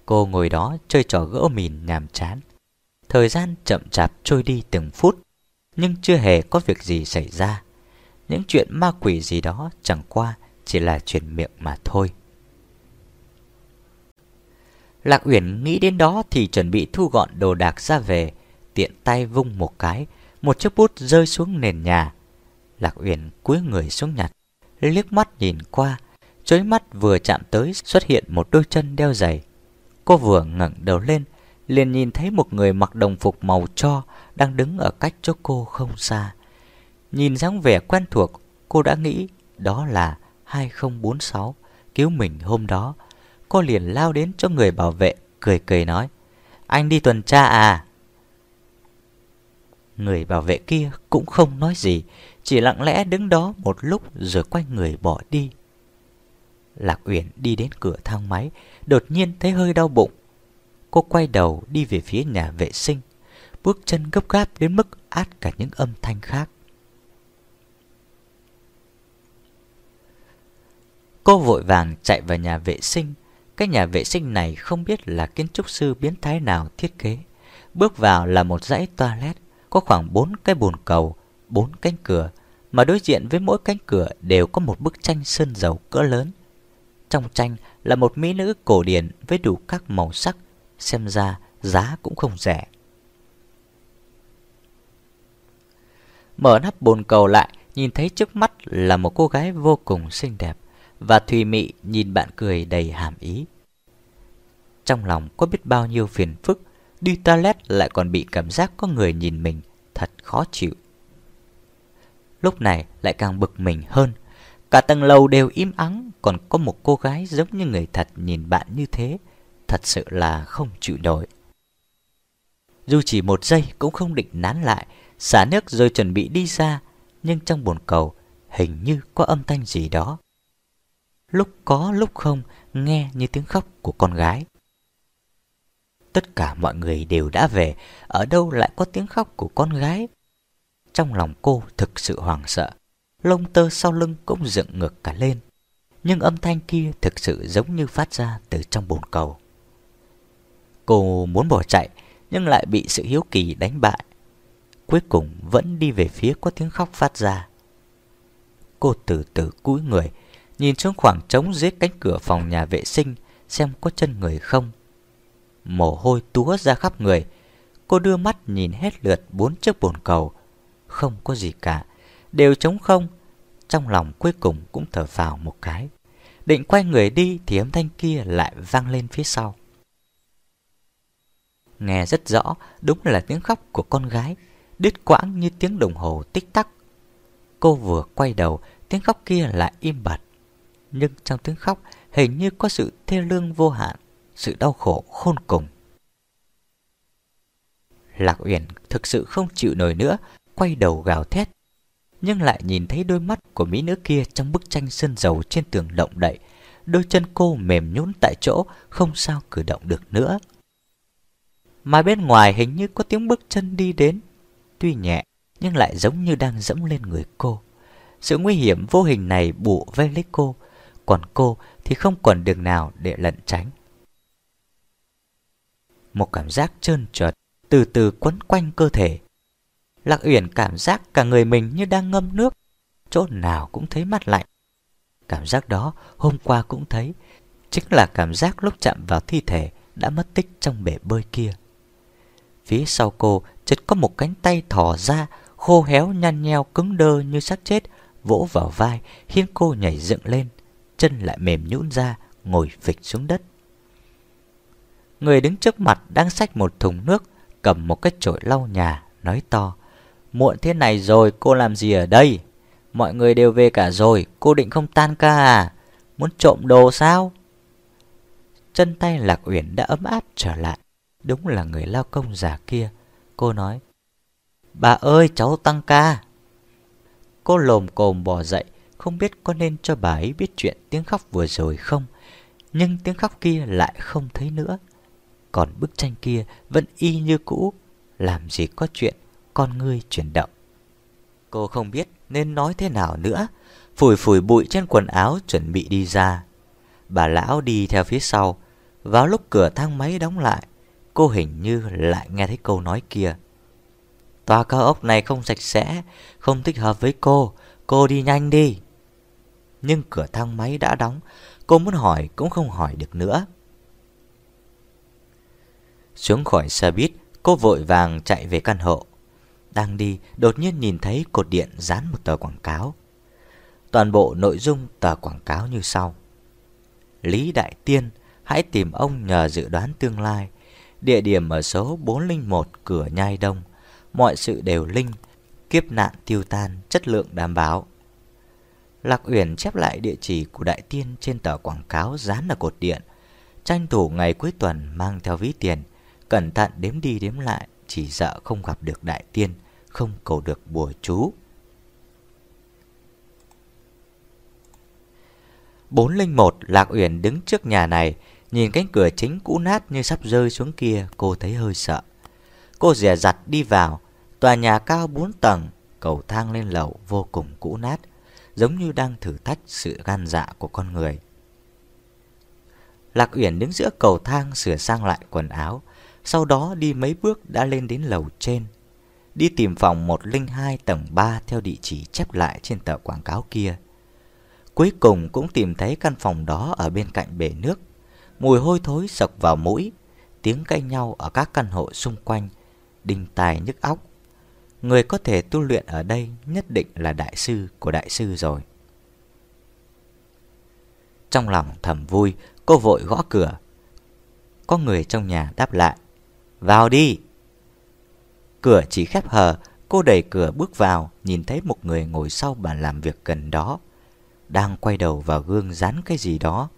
Cô ngồi đó chơi trò gỡ mìn nhàm chán. Thời gian chậm chạp trôi đi từng phút nhưng chưa hề có việc gì xảy ra. Những chuyện ma quỷ gì đó chẳng qua chỉ là chuyện miệng mà thôi. Lạc Uyển nghĩ đến đó thì chuẩn bị thu gọn đồ đạc ra về, tiện tay vung một cái, một chiếc bút rơi xuống nền nhà. Lạc Uyển cúi người xuống nhặt, liếc mắt nhìn qua, chối mắt vừa chạm tới xuất hiện một đôi chân đeo giày. Cô vừa ngẩng đầu lên, liền nhìn thấy một người mặc đồng phục màu cho đang đứng ở cách chỗ cô không xa. Nhìn dáng vẻ quen thuộc, cô đã nghĩ đó là 2046 cứu mình hôm đó. Cô liền lao đến cho người bảo vệ, cười cười nói, anh đi tuần tra à? Người bảo vệ kia cũng không nói gì, chỉ lặng lẽ đứng đó một lúc rồi quay người bỏ đi. Lạc Uyển đi đến cửa thang máy, đột nhiên thấy hơi đau bụng. Cô quay đầu đi về phía nhà vệ sinh bước chân gấp gáp đến mức át cả những âm thanh khác. Cô vội vàng chạy vào nhà vệ sinh. Cái nhà vệ sinh này không biết là kiến trúc sư biến thái nào thiết kế. Bước vào là một dãy toilet, có khoảng 4 cái bồn cầu, bốn cánh cửa, mà đối diện với mỗi cánh cửa đều có một bức tranh sơn dầu cỡ lớn. Trong tranh là một mỹ nữ cổ điển với đủ các màu sắc, xem ra giá cũng không rẻ. Mở nắp bồn cầu lại, nhìn thấy trước mắt là một cô gái vô cùng xinh đẹp và thùy mị nhìn bạn cười đầy hàm ý. Trong lòng có biết bao nhiêu phiền phức, đi toilet lại còn bị cảm giác có người nhìn mình, thật khó chịu. Lúc này lại càng bực mình hơn. Cả tầng lầu đều im ắng, còn có một cô gái giống như người thật nhìn bạn như thế, thật sự là không chịu nổi. Dù chỉ một giây cũng không định nán lại, xả nước rồi chuẩn bị đi ra, nhưng trong bồn cầu hình như có âm thanh gì đó. Lúc có lúc không, nghe như tiếng khóc của con gái. Tất cả mọi người đều đã về, ở đâu lại có tiếng khóc của con gái? Trong lòng cô thực sự hoảng sợ, lông tơ sau lưng cũng dựng ngược cả lên. Nhưng âm thanh kia thực sự giống như phát ra từ trong bồn cầu. Cô muốn bỏ chạy, nhưng lại bị sự hiếu kỳ đánh bại. Cuối cùng vẫn đi về phía có tiếng khóc phát ra. Cô từ từ cúi người, nhìn xuống khoảng trống dưới cánh cửa phòng nhà vệ sinh xem có chân người không. Mồ hôi túa ra khắp người. Cô đưa mắt nhìn hết lượt bốn chiếc bồn cầu. Không có gì cả, đều trống không. Trong lòng cuối cùng cũng thở phào một cái. Định quay người đi thì âm thanh kia lại vang lên phía sau. Nghe rất rõ, đúng là tiếng khóc của con gái, đứt quãng như tiếng đồng hồ tích tắc. Cô vừa quay đầu, tiếng khóc kia lại im bặt. Nhưng trong tiếng khóc hình như có sự thê lương vô hạn, sự đau khổ khôn cùng. Lạc Uyển thực sự không chịu nổi nữa, quay đầu gào thét. Nhưng lại nhìn thấy đôi mắt của mỹ nữ kia trong bức tranh sơn dầu trên tường động đậy. Đôi chân cô mềm nhũn tại chỗ, không sao cử động được nữa. Mà bên ngoài hình như có tiếng bước chân đi đến Tuy nhẹ nhưng lại giống như đang dẫm lên người cô Sự nguy hiểm vô hình này bụ vây lấy cô Còn cô thì không còn đường nào để lẩn tránh Một cảm giác trơn trượt từ từ quấn quanh cơ thể Lạc Uyển cảm giác cả người mình như đang ngâm nước. Chỗ nào cũng thấy mát lạnh. Cảm giác đó hôm qua cũng thấy. Chính là cảm giác lúc chạm vào thi thể đã mất tích trong bể bơi kia. Phía sau cô chợt có một cánh tay thò ra, khô héo nhăn nheo cứng đơ như xác chết, vỗ vào vai, khiến cô nhảy dựng lên, chân lại mềm nhũn ra, ngồi phịch xuống đất. Người đứng trước mặt đang xách một thùng nước, cầm một cái chổi lau nhà, nói to. Muộn thế này rồi, cô làm gì ở đây? Mọi người đều về cả rồi, cô định không tan ca à? Muốn trộm đồ sao? Chân tay Lạc Uyển đã ấm áp trở lại. Đúng là người lao công già kia Cô nói Bà ơi cháu tăng ca Cô lồm cồm bò dậy Không biết có nên cho bà ấy biết chuyện tiếng khóc vừa rồi không Nhưng tiếng khóc kia lại không thấy nữa Còn bức tranh kia vẫn y như cũ Làm gì có chuyện con ngươi chuyển động. Cô không biết nên nói thế nào nữa, Phủi phủi bụi trên quần áo chuẩn bị đi ra. Bà lão đi theo phía sau. Vào lúc cửa thang máy đóng lại, Cô hình như lại nghe thấy câu nói kia. Tòa cao ốc này không sạch sẽ, Không thích hợp với cô. Cô đi nhanh đi. Nhưng cửa thang máy đã đóng, Cô muốn hỏi cũng không hỏi được nữa. Xuống khỏi xe buýt, Cô vội vàng chạy về căn hộ. Đang đi, đột nhiên nhìn thấy cột điện dán một tờ quảng cáo. Toàn bộ nội dung tờ quảng cáo như sau. Lý Đại Tiên, Hãy tìm ông nhờ dự đoán tương lai. Địa điểm ở số 401 cửa nhai đông. Mọi sự đều linh, Kiếp nạn tiêu tan, chất lượng đảm bảo. Lạc Uyển chép lại địa chỉ của đại tiên trên tờ quảng cáo dán ở cột điện. Tranh thủ ngày cuối tuần mang theo ví tiền, Cẩn thận đếm đi đếm lại, Chỉ sợ không gặp được đại tiên. Không cầu được bùa chú 401 Lạc Uyển đứng trước nhà này Nhìn cánh cửa chính cũ nát như sắp rơi xuống kia, cô thấy hơi sợ. Cô dè dặt đi vào, tòa nhà cao bốn tầng, cầu thang lên lầu vô cùng cũ nát, giống như đang thử thách sự gan dạ của con người. Lạc Uyển đứng giữa cầu thang sửa sang lại quần áo, sau đó đi mấy bước đã lên đến lầu trên. Đi tìm phòng 102 tầng 3 theo địa chỉ chép lại trên tờ quảng cáo kia. Cuối cùng cũng tìm thấy căn phòng đó ở bên cạnh bể nước Mùi hôi thối sộc vào mũi Tiếng cãi nhau ở các căn hộ xung quanh Đinh tài nhức óc Người có thể tu luyện ở đây nhất định là đại sư của đại sư rồi. Trong lòng thầm vui, cô vội gõ cửa. Có người trong nhà đáp lại. Vào đi! Cửa chỉ khép hờ, cô đẩy cửa bước vào, nhìn thấy một người ngồi sau bàn làm việc gần đó. Đang quay đầu vào gương dán cái gì đó.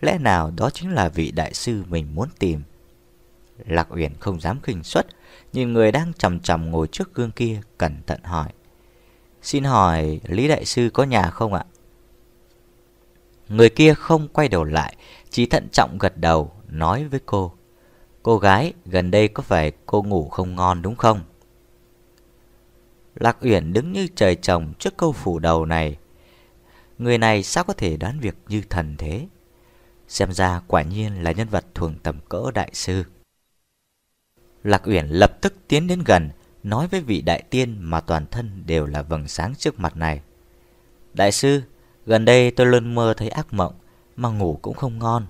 Lẽ nào đó chính là vị đại sư mình muốn tìm. Lạc Uyển không dám khinh suất, nhìn người đang chầm chầm ngồi trước gương kia, cẩn thận hỏi. Xin hỏi Lý Đại Sư có nhà không ạ? Người kia không quay đầu lại, chỉ thận trọng gật đầu, nói với cô. Cô gái, gần đây có phải cô ngủ không ngon đúng không? Lạc Uyển đứng như trời trồng trước câu phủ đầu này. Người này sao có thể đoán việc như thần thế? Xem ra quả nhiên là nhân vật thuồng tầm cỡ đại sư. Lạc Uyển lập tức tiến đến gần, nói với vị đại tiên mà toàn thân đều là vầng sáng trước mặt này. Đại sư, gần đây tôi luôn mơ thấy ác mộng, mà ngủ cũng không ngon.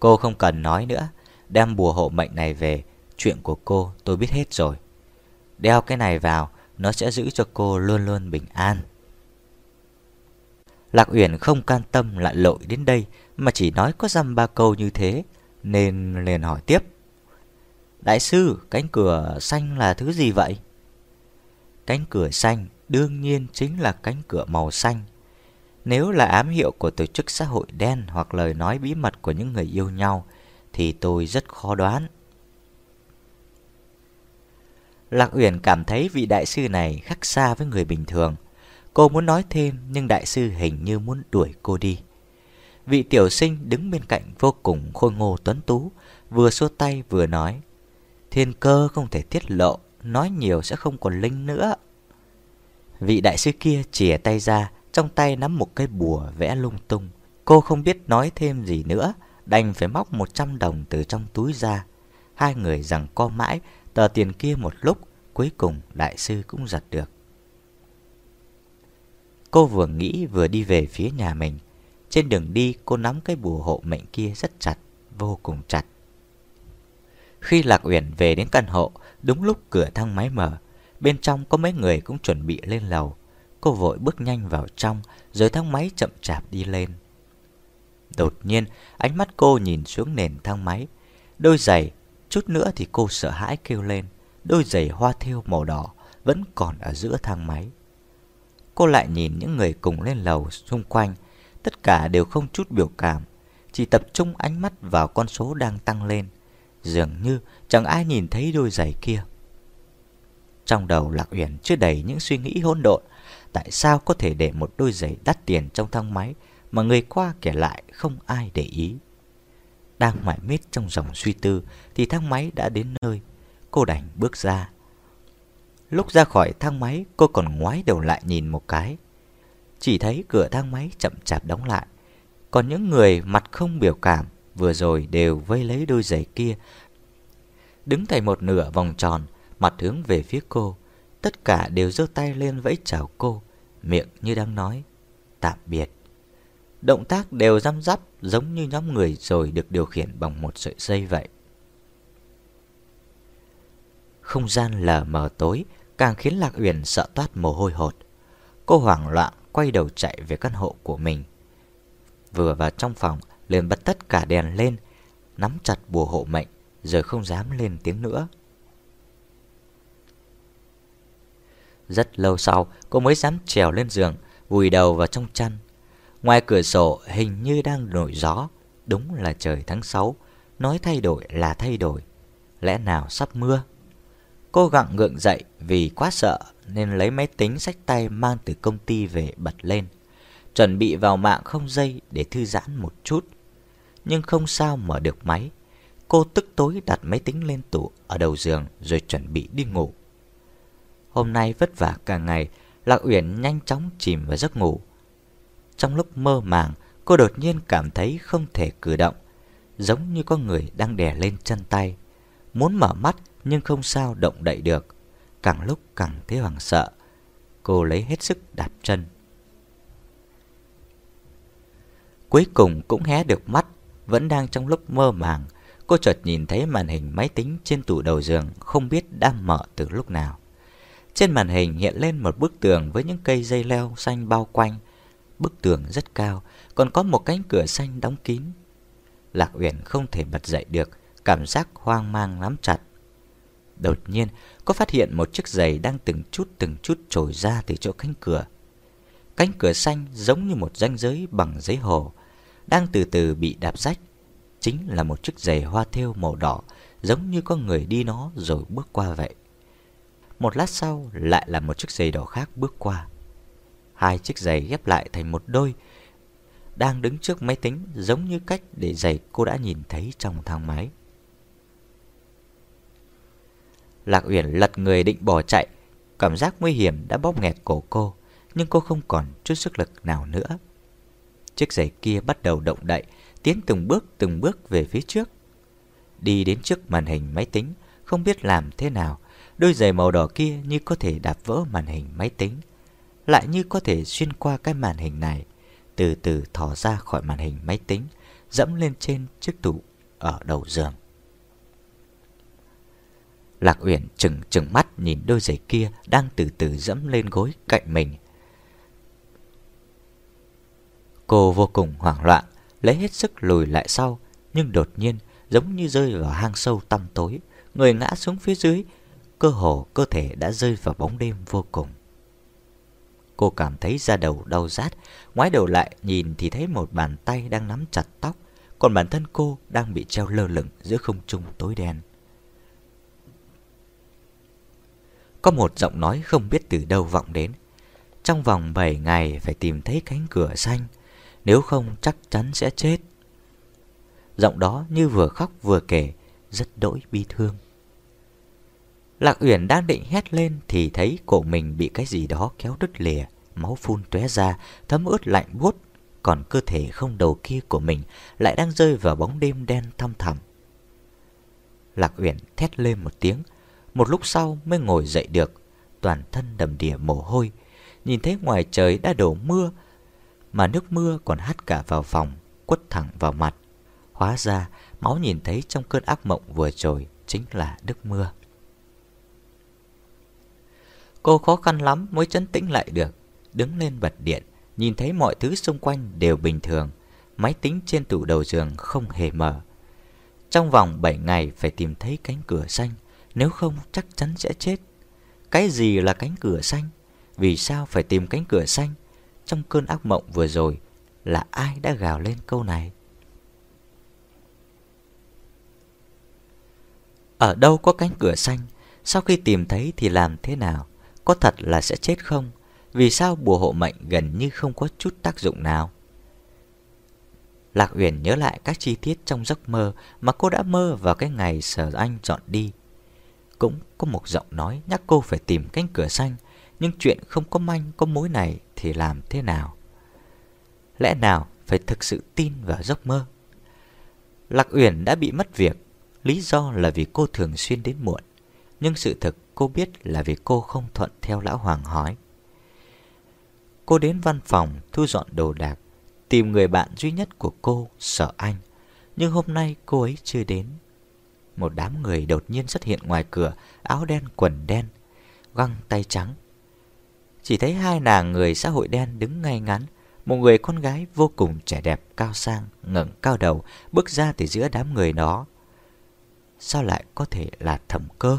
Cô không cần nói nữa, đem bùa hộ mệnh này về, chuyện của cô tôi biết hết rồi. Đeo cái này vào, nó sẽ giữ cho cô luôn luôn bình an. Lạc Uyển không can tâm lại lội đến đây, mà chỉ nói có dăm ba câu như thế, nên liền hỏi tiếp. Đại sư, cánh cửa xanh là thứ gì vậy? Cánh cửa xanh đương nhiên chính là cánh cửa màu xanh. Nếu là ám hiệu của tổ chức xã hội đen hoặc lời nói bí mật của những người yêu nhau, thì tôi rất khó đoán. Lạc Uyển cảm thấy vị đại sư này khác xa với người bình thường. Cô muốn nói thêm nhưng đại sư hình như muốn đuổi cô đi. Vị tiểu sinh đứng bên cạnh vô cùng khôi ngô tuấn tú, vừa xua tay vừa nói. Thiên cơ không thể tiết lộ, nói nhiều sẽ không còn linh nữa. Vị đại sư kia chìa tay ra, trong tay nắm một cây bùa vẽ lung tung. Cô không biết nói thêm gì nữa, đành phải móc 100 đồng từ trong túi ra. Hai người rằng co mãi, tờ tiền kia một lúc, cuối cùng đại sư cũng giật được. Cô vừa nghĩ vừa đi về phía nhà mình. Trên đường đi cô nắm cái bùa hộ mệnh kia rất chặt, vô cùng chặt. Khi Lạc Uyển về đến căn hộ, đúng lúc cửa thang máy mở, bên trong có mấy người cũng chuẩn bị lên lầu. Cô vội bước nhanh vào trong, rồi thang máy chậm chạp đi lên. Đột nhiên, ánh mắt cô nhìn xuống nền thang máy. Đôi giày, chút nữa thì cô sợ hãi kêu lên. Đôi giày hoa thêu màu đỏ vẫn còn ở giữa thang máy. Cô lại nhìn những người cùng lên lầu xung quanh, tất cả đều không chút biểu cảm, chỉ tập trung ánh mắt vào con số đang tăng lên dường như chẳng ai nhìn thấy đôi giày kia. Trong đầu Lạc Uyển chưa đầy những suy nghĩ hỗn độn, tại sao có thể để một đôi giày đắt tiền trong thang máy mà người qua kẻ lại không ai để ý. Đang mải mết trong dòng suy tư thì thang máy đã đến nơi, cô đành bước ra. Lúc ra khỏi thang máy, cô còn ngoái đầu lại nhìn một cái. Chỉ thấy cửa thang máy chậm chạp đóng lại, còn những người mặt không biểu cảm vừa rồi đều vây lấy đôi giày kia. Đứng thành một nửa vòng tròn, mặt hướng về phía cô. Tất cả đều giơ tay lên vẫy chào cô, miệng như đang nói, tạm biệt. Động tác đều răm rắp giống như nhóm người rồi được điều khiển bằng một sợi dây vậy. Không gian lờ mờ tối càng khiến Lạc Uyển sợ toát mồ hôi hột. Cô hoảng loạn quay đầu chạy về căn hộ của mình. Vừa vào trong phòng, liền bật tất cả đèn lên, nắm chặt bùa hộ mệnh, rồi không dám lên tiếng nữa. Rất lâu sau, cô mới dám trèo lên giường, vùi đầu vào trong chăn. Ngoài cửa sổ hình như đang nổi gió, đúng là trời tháng 6, nói thay đổi là thay đổi. Lẽ nào sắp mưa? Cô gặng gượng dậy vì quá sợ nên lấy máy tính sách tay mang từ công ty về bật lên. Chuẩn bị vào mạng không dây để thư giãn một chút nhưng không sao mở được máy. Cô tức tối đặt máy tính lên tủ ở đầu giường rồi chuẩn bị đi ngủ. Hôm nay vất vả cả ngày, Lạc Uyển nhanh chóng chìm vào giấc ngủ. Trong lúc mơ màng, cô đột nhiên cảm thấy không thể cử động, giống như có người đang đè lên chân tay. Muốn mở mắt nhưng không sao động đậy được, càng lúc càng thấy hoảng sợ. Cô lấy hết sức đạp chân. Cuối cùng cũng hé được mắt vẫn đang trong lúc mơ màng, cô chợt nhìn thấy màn hình máy tính trên tủ đầu giường không biết đang mở từ lúc nào. Trên màn hình hiện lên một bức tường với những cây dây leo xanh bao quanh. Bức tường rất cao, còn có một cánh cửa xanh đóng kín. Lạc Uyển không thể bật dậy được, cảm giác hoang mang lắm chặt. Đột nhiên, có phát hiện một chiếc giày đang từng chút từng chút trồi ra từ chỗ cánh cửa. Cánh cửa xanh giống như một ranh giới bằng giấy hồ, đang từ từ bị đạp rách. Chính là một chiếc giày hoa thêu màu đỏ, giống như có người đi nó rồi bước qua vậy. Một lát sau lại là một chiếc giày đỏ khác bước qua. Hai chiếc giày ghép lại thành một đôi, đang đứng trước máy tính giống như cách để giày cô đã nhìn thấy trong thang máy. Lạc Uyển lật người định bỏ chạy, cảm giác nguy hiểm đã bóp nghẹt cổ cô, nhưng cô không còn chút sức lực nào nữa. Chiếc giày kia bắt đầu động đậy, tiến từng bước từng bước về phía trước. Đi đến trước màn hình máy tính, không biết làm thế nào, đôi giày màu đỏ kia như có thể đạp vỡ màn hình máy tính, lại như có thể xuyên qua cái màn hình này, từ từ thò ra khỏi màn hình máy tính, dẫm lên trên chiếc tủ ở đầu giường. Lạc Uyển chừng chừng mắt nhìn đôi giày kia đang từ từ dẫm lên gối cạnh mình. Cô vô cùng hoảng loạn, lấy hết sức lùi lại sau, nhưng đột nhiên giống như rơi vào hang sâu tăm tối, người ngã xuống phía dưới, cơ hồ cơ thể đã rơi vào bóng đêm vô cùng. Cô cảm thấy da đầu đau rát, ngoái đầu lại nhìn thì thấy một bàn tay đang nắm chặt tóc, còn bản thân cô đang bị treo lơ lửng giữa không trung tối đen. Có một giọng nói không biết từ đâu vọng đến. Trong vòng 7 ngày phải tìm thấy cánh cửa xanh, nếu không chắc chắn sẽ chết. Giọng đó như vừa khóc vừa kể, rất đỗi bi thương. Lạc Uyển đang định hét lên thì thấy cổ mình bị cái gì đó kéo đứt lìa, máu phun tóe ra, thấm ướt lạnh buốt, còn cơ thể không đầu kia của mình lại đang rơi vào bóng đêm đen thăm thẳm. Lạc Uyển thét lên một tiếng, một lúc sau mới ngồi dậy được, toàn thân đầm đìa mồ hôi, nhìn thấy ngoài trời đã đổ mưa, mà nước mưa còn hắt cả vào phòng, quất thẳng vào mặt. Hóa ra, máu nhìn thấy trong cơn ác mộng vừa rồi chính là nước mưa. Cô khó khăn lắm mới chấn tĩnh lại được, đứng lên bật điện, nhìn thấy mọi thứ xung quanh đều bình thường, máy tính trên tủ đầu giường không hề mở. Trong vòng 7 ngày phải tìm thấy cánh cửa xanh, nếu không chắc chắn sẽ chết. Cái gì là cánh cửa xanh? Vì sao phải tìm cánh cửa xanh? Trong cơn ác mộng vừa rồi là ai đã gào lên câu này? Ở đâu có cánh cửa xanh? Sau khi tìm thấy thì làm thế nào? Có thật là sẽ chết không? Vì sao bùa hộ mệnh gần như không có chút tác dụng nào? Lạc Uyển nhớ lại các chi tiết trong giấc mơ mà cô đã mơ vào cái ngày Sở Anh dọn đi cũng có một giọng nói nhắc cô phải tìm cánh cửa xanh, nhưng chuyện không có manh có mối này thì làm thế nào? Lẽ nào phải thực sự tin vào giấc mơ? Lạc Uyển đã bị mất việc, lý do là vì cô thường xuyên đến muộn, nhưng sự thực cô biết là vì cô không thuận theo lão Hoàng hỏi. Cô đến văn phòng thu dọn đồ đạc, tìm người bạn duy nhất của cô, Sở Anh, nhưng hôm nay cô ấy chưa đến một đám người đột nhiên xuất hiện ngoài cửa, áo đen quần đen, găng tay trắng. Chỉ thấy hai nàng người xã hội đen đứng ngay ngắn, một người con gái vô cùng trẻ đẹp cao sang, ngẩng cao đầu, bước ra từ giữa đám người đó. Sao lại có thể là thẩm cơ?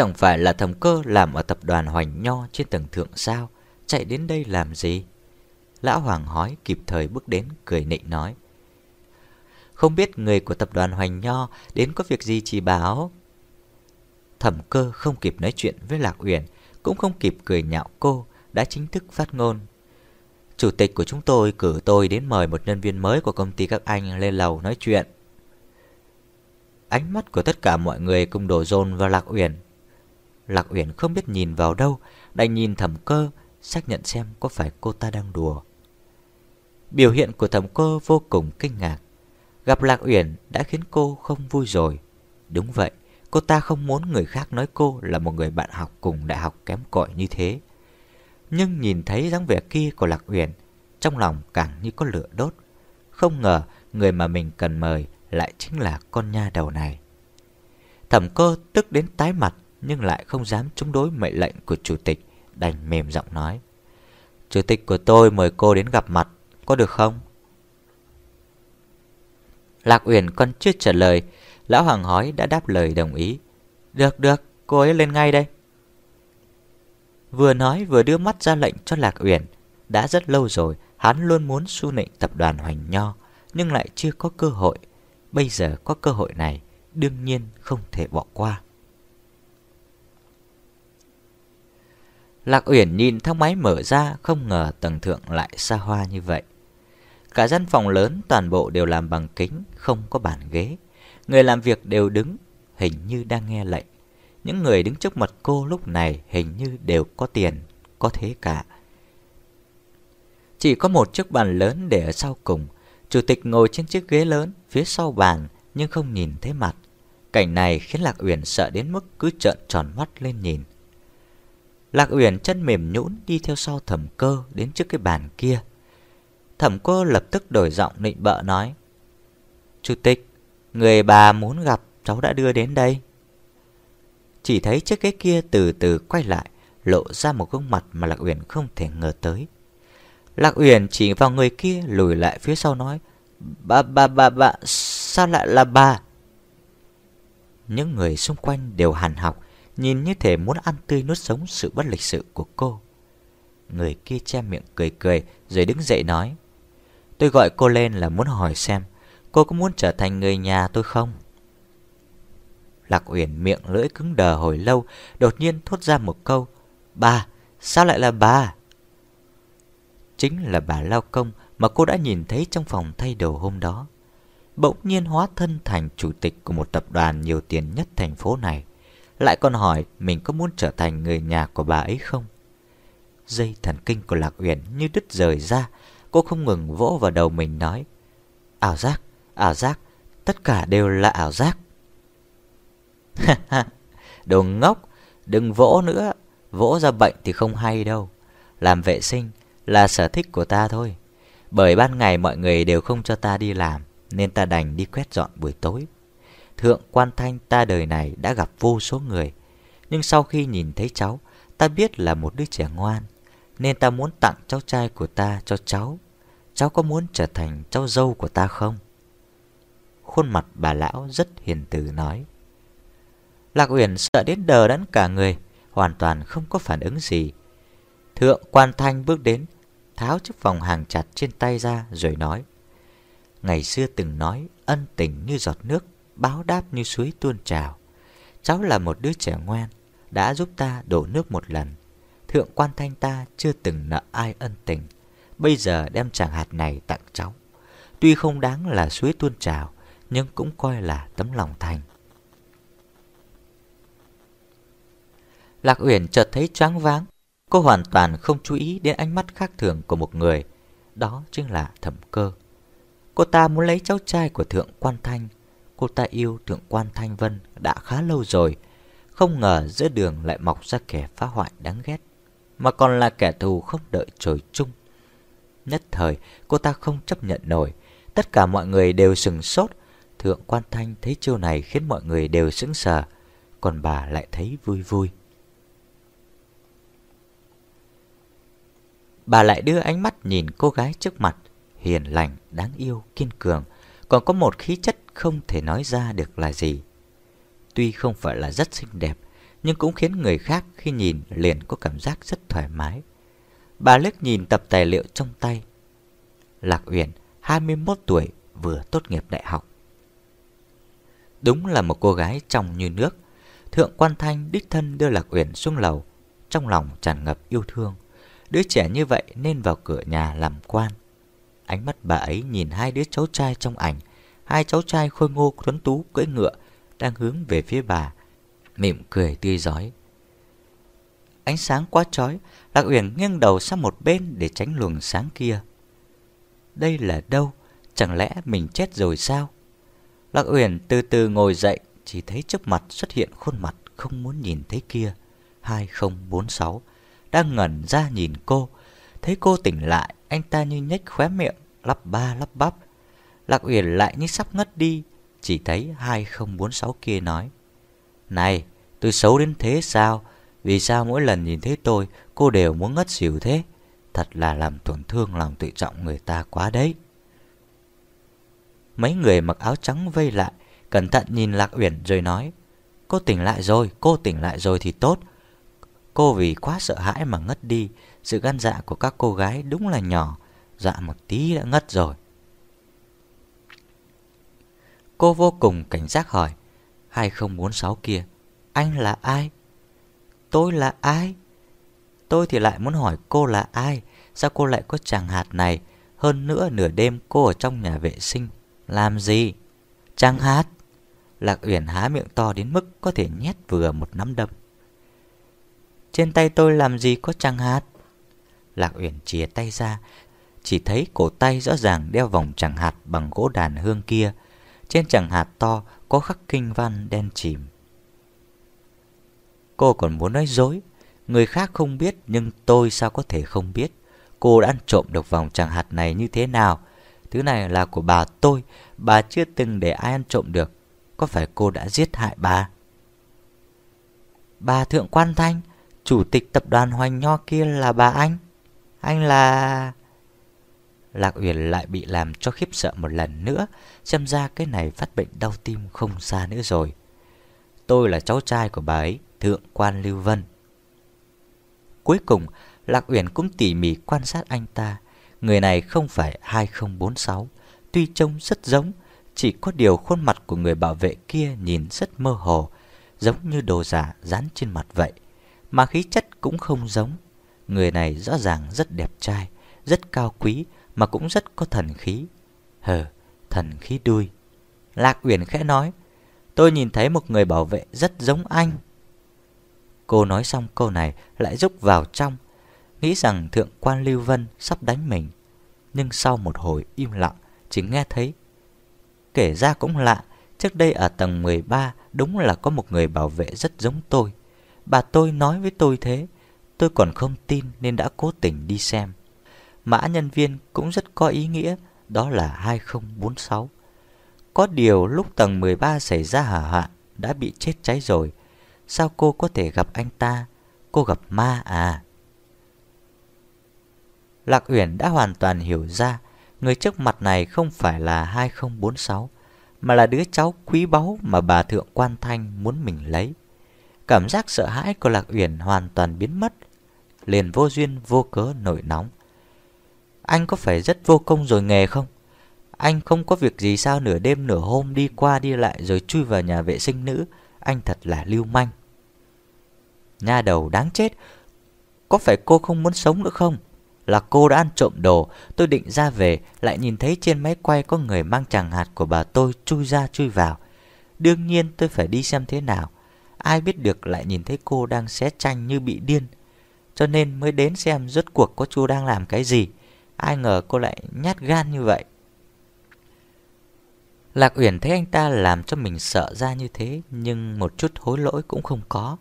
Chẳng phải là thẩm cơ làm ở tập đoàn Hoành Nho trên tầng thượng sao? Chạy đến đây làm gì? Lão Hoàng hói kịp thời bước đến, cười nịnh nói. Không biết người của tập đoàn Hoành Nho đến có việc gì chỉ báo. Thẩm cơ không kịp nói chuyện với Lạc Uyển, cũng không kịp cười nhạo cô, đã chính thức phát ngôn. Chủ tịch của chúng tôi cử tôi đến mời một nhân viên mới của công ty các anh lên lầu nói chuyện. Ánh mắt của tất cả mọi người cùng đổ dồn vào Lạc Uyển. Lạc Uyển không biết nhìn vào đâu, đành nhìn thẩm cơ, xác nhận xem có phải cô ta đang đùa. Biểu hiện của thẩm cơ vô cùng kinh ngạc. Gặp Lạc Uyển đã khiến cô không vui rồi. Đúng vậy, cô ta không muốn người khác nói cô là một người bạn học cùng đại học kém cỏi như thế. Nhưng nhìn thấy dáng vẻ kia của Lạc Uyển, trong lòng càng như có lửa đốt. Không ngờ người mà mình cần mời lại chính là con nha đầu này. Thẩm cơ tức đến tái mặt nhưng lại không dám chống đối mệnh lệnh của chủ tịch, Đành mềm giọng nói. Chủ tịch của tôi mời cô đến gặp mặt, Có được không? Lạc Uyển còn chưa trả lời, Lão Hoàng hói đã đáp lời đồng ý. Được được, cô ấy lên ngay đây. Vừa nói vừa đưa mắt ra lệnh cho Lạc Uyển. Đã rất lâu rồi, Hắn luôn muốn su nịnh tập đoàn Hoành Nho, Nhưng lại chưa có cơ hội. Bây giờ có cơ hội này, Đương nhiên không thể bỏ qua. Lạc Uyển nhìn thang máy mở ra, Không ngờ tầng thượng lại xa hoa như vậy. Cả gian phòng lớn toàn bộ đều làm bằng kính, Không có bàn ghế. Người làm việc đều đứng, Hình như đang nghe lệnh. Những người đứng trước mặt cô lúc này Hình như đều có tiền, Có thế cả. Chỉ có một chiếc bàn lớn để ở sau cùng. Chủ tịch ngồi trên chiếc ghế lớn, Phía sau bàn, Nhưng không nhìn thấy mặt. Cảnh này khiến Lạc Uyển sợ đến mức cứ trợn tròn mắt lên nhìn. Lạc Uyển chân mềm nhũn đi theo sau thẩm cơ đến trước cái bàn kia. Thẩm cơ lập tức đổi giọng nịnh bợ nói. Chủ tịch, người bà muốn gặp cháu đã đưa đến đây. Chỉ thấy chiếc ghế kia từ từ quay lại, lộ ra một gương mặt mà Lạc Uyển không thể ngờ tới. Lạc Uyển chỉ vào người kia lùi lại phía sau nói. Bà, bà, bà, bà, sao lại là bà? Những người xung quanh đều hàn học, Nhìn như thể muốn ăn tươi nuốt sống sự bất lịch sự của cô Người kia che miệng cười cười Rồi đứng dậy nói Tôi gọi cô lên là muốn hỏi xem Cô có muốn trở thành người nhà tôi không? Lạc Uyển miệng lưỡi cứng đờ hồi lâu Đột nhiên thốt ra một câu Bà, sao lại là bà? Chính là bà Lao Công Mà cô đã nhìn thấy trong phòng thay đồ hôm đó Bỗng nhiên hóa thân thành chủ tịch Của một tập đoàn nhiều tiền nhất thành phố này lại còn hỏi mình có muốn trở thành người nhà của bà ấy không? Dây thần kinh của Lạc Uyển như đứt rời ra Cô không ngừng vỗ vào đầu mình nói Ảo giác, ảo giác Tất cả đều là ảo giác. Đồ ngốc Đừng vỗ nữa Vỗ ra bệnh thì không hay đâu. Làm vệ sinh là sở thích của ta thôi. Bởi ban ngày mọi người đều không cho ta đi làm Nên ta đành đi quét dọn buổi tối. Thượng quan thanh ta đời này đã gặp vô số người. Nhưng sau khi nhìn thấy cháu, Ta biết là một đứa trẻ ngoan, Nên ta muốn tặng cháu trai của ta cho cháu. Cháu có muốn trở thành cháu dâu của ta không? Khuôn mặt bà lão rất hiền từ nói. Lạc Uyển sợ đến đờ đẫn cả người, Hoàn toàn không có phản ứng gì. Thượng quan thanh bước đến, Tháo chiếc vòng hàng chặt trên tay ra rồi nói. Ngày xưa từng nói ân tình như giọt nước báo đáp như suối tuôn trào. Cháu là một đứa trẻ ngoan, đã giúp ta đổ nước một lần. Thượng quan thanh ta chưa từng nợ ai ân tình, bây giờ đem tràng hạt này tặng cháu. Tuy không đáng là suối tuôn trào, nhưng cũng coi là tấm lòng thành. Lạc Uyển chợt thấy choáng váng, cô hoàn toàn không chú ý đến ánh mắt khác thường của một người, đó chính là Thẩm Cơ. Cô ta muốn lấy cháu trai của Thượng Quan Thanh Cô ta yêu thượng quan Thanh Vân đã khá lâu rồi Không ngờ giữa đường lại mọc ra kẻ phá hoại đáng ghét Mà còn là kẻ thù không đợi trời chung. Nhất thời cô ta không chấp nhận nổi Tất cả mọi người đều sừng sốt. Thượng quan Thanh thấy chiêu này khiến mọi người đều sững sờ Còn bà lại thấy vui vui. Bà lại đưa ánh mắt nhìn cô gái trước mặt Hiền lành, đáng yêu, kiên cường Còn có một khí chất không thể nói ra được là gì. Tuy không phải là rất xinh đẹp, nhưng cũng khiến người khác khi nhìn liền có cảm giác rất thoải mái. Bà liếc nhìn tập tài liệu trong tay. Lạc Uyển, 21 tuổi, vừa tốt nghiệp đại học. Đúng là một cô gái trong như nước. Thượng quan thanh đích thân đưa Lạc Uyển xuống lầu, trong lòng tràn ngập yêu thương. Đứa trẻ như vậy nên vào cửa nhà làm quan. Ánh mắt bà ấy nhìn hai đứa cháu trai trong ảnh Hai cháu trai khôi ngô tuấn tú cưỡi ngựa Đang hướng về phía bà, Mỉm cười tươi giói. Ánh sáng quá chói, Lạc Uyển nghiêng đầu sang một bên Để tránh luồng sáng kia. Đây là đâu? Chẳng lẽ mình chết rồi sao? Lạc Uyển từ từ ngồi dậy, Chỉ thấy trước mặt xuất hiện khuôn mặt Không muốn nhìn thấy kia. 2046 Đang ngẩn ra nhìn cô. Thấy cô tỉnh lại, Anh ta như nhếch khóe miệng, Lắp ba lắp bắp. Lạc Uyển lại như sắp ngất đi Chỉ thấy 2046 kia nói Này, tôi xấu đến thế sao? Vì sao mỗi lần nhìn thấy tôi, cô đều muốn ngất xỉu thế? Thật là làm tổn thương lòng tự trọng người ta quá đấy. Mấy người mặc áo trắng vây lại, cẩn thận nhìn Lạc Uyển rồi nói. Cô tỉnh lại rồi, cô tỉnh lại rồi thì tốt. Cô vì quá sợ hãi mà ngất đi, sự gan dạ của các cô gái đúng là nhỏ, dạ một tí đã ngất rồi. Cô vô cùng cảnh giác hỏi 2046 kia? Anh là ai? Tôi là ai? Tôi thì lại muốn hỏi cô là ai? Sao cô lại có chàng hạt này? Hơn nữa nửa đêm cô ở trong nhà vệ sinh. Làm gì? Chàng hạt? Lạc Uyển há miệng to đến mức có thể nhét vừa một nắm đấm. Trên tay tôi làm gì có chàng hạt? Lạc Uyển chìa tay ra, Chỉ thấy cổ tay rõ ràng đeo vòng chàng hạt bằng gỗ đàn hương kia trên chẳng hạt to có khắc kinh văn đen chìm. Cô còn muốn nói dối, người khác không biết nhưng tôi sao có thể không biết. Cô đã ăn trộm được vòng chẳng hạt này như thế nào? Thứ này là của bà tôi, bà chưa từng để ai ăn trộm được. Có phải cô đã giết hại bà? Bà Thượng Quan Thanh, chủ tịch tập đoàn Hoành Nho kia là bà anh. Anh là... Lạc Uyển lại bị làm cho khiếp sợ một lần nữa, xem ra cái này phát bệnh đau tim không xa nữa rồi. Tôi là cháu trai của bà ấy, Thượng quan Lưu Vân. Cuối cùng, Lạc Uyển cũng tỉ mỉ quan sát anh ta. Người này không phải 2046, tuy trông rất giống, chỉ có điều khuôn mặt của người bảo vệ kia nhìn rất mơ hồ, giống như đồ giả dán trên mặt vậy. Mà khí chất cũng không giống. Người này rõ ràng rất đẹp trai, rất cao quý, mà cũng rất có thần khí. Hờ, thần khí đuôi. Lạc Uyển khẽ nói, tôi nhìn thấy một người bảo vệ rất giống anh. Cô nói xong câu này lại rúc vào trong, nghĩ rằng Thượng quan Lưu Vân sắp đánh mình. Nhưng sau một hồi im lặng, chỉ nghe thấy. Kể ra cũng lạ, trước đây ở tầng 13 đúng là có một người bảo vệ rất giống tôi. Bà tôi nói với tôi thế, tôi còn không tin nên đã cố tình đi xem mã nhân viên cũng rất có ý nghĩa, đó là 2046. Có điều lúc tầng 13 xảy ra hỏa hoạn đã bị chết cháy rồi. Sao cô có thể gặp anh ta? Cô gặp ma à? Lạc Uyển đã hoàn toàn hiểu ra người trước mặt này không phải là 2046 mà là đứa cháu quý báu mà bà Thượng Quan Thanh muốn mình lấy. Cảm giác sợ hãi của Lạc Uyển hoàn toàn biến mất, liền vô duyên vô cớ nổi nóng. Anh có phải rất vô công rồi nghề không? Anh không có việc gì sao nửa đêm nửa hôm đi qua đi lại rồi chui vào nhà vệ sinh nữ. Anh thật là lưu manh. Nha đầu đáng chết. Có phải cô không muốn sống nữa không? Là cô đã ăn trộm đồ. Tôi định ra về, lại nhìn thấy trên máy quay có người mang chàng hạt của bà tôi chui ra chui vào. Đương nhiên tôi phải đi xem thế nào. Ai biết được lại nhìn thấy cô đang xé tranh như bị điên. Cho nên mới đến xem rốt cuộc có chú đang làm cái gì. Ai ngờ cô lại nhát gan như vậy. Lạc Uyển thấy anh ta làm cho mình sợ ra như thế Nhưng một chút hối lỗi cũng không có.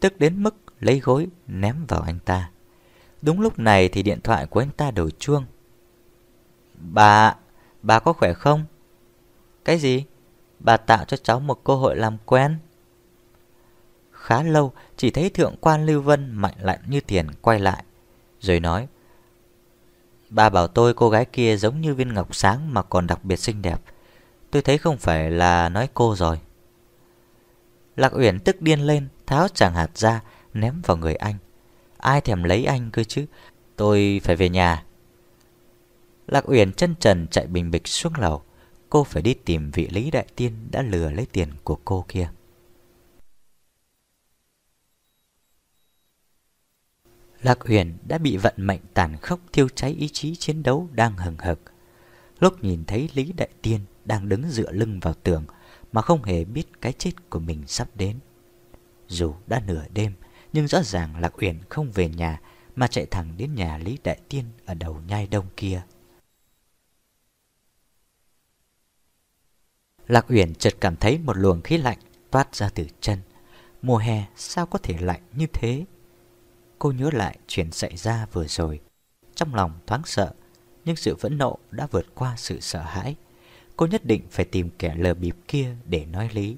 Tức đến mức lấy gối ném vào anh ta. Đúng lúc này thì điện thoại của anh ta đổ chuông. Bà, bà có khỏe không? Cái gì? Bà tạo cho cháu một cơ hội làm quen. Khá lâu Chỉ thấy thượng quan Lưu Vân mạnh lạnh như tiền quay lại Rồi nói Ba bảo tôi cô gái kia giống như viên ngọc sáng mà còn đặc biệt xinh đẹp. Tôi thấy không phải là nói cô rồi. Lạc Uyển tức điên lên, tháo chàng hạt ra, ném vào người anh. Ai thèm lấy anh cơ chứ? Tôi phải về nhà. Lạc Uyển chân trần chạy bình bịch xuống lầu. Cô phải đi tìm vị Lý Đại Tiên đã lừa lấy tiền của cô kia. Lạc Huyền đã bị vận mệnh tàn khốc thiêu cháy ý chí chiến đấu đang hừng hực. Lúc nhìn thấy Lý Đại Tiên đang đứng dựa lưng vào tường mà không hề biết cái chết của mình sắp đến. Dù đã nửa đêm, nhưng rõ ràng Lạc Uyển không về nhà mà chạy thẳng đến nhà Lý Đại Tiên ở đầu nhai đông kia. Lạc Uyển chợt cảm thấy một luồng khí lạnh toát ra từ chân. Mùa hè sao có thể lạnh như thế? Cô nhớ lại chuyện xảy ra vừa rồi. Trong lòng thoáng sợ, nhưng sự phẫn nộ đã vượt qua sự sợ hãi. Cô nhất định phải tìm kẻ lờ bịp kia để nói lý.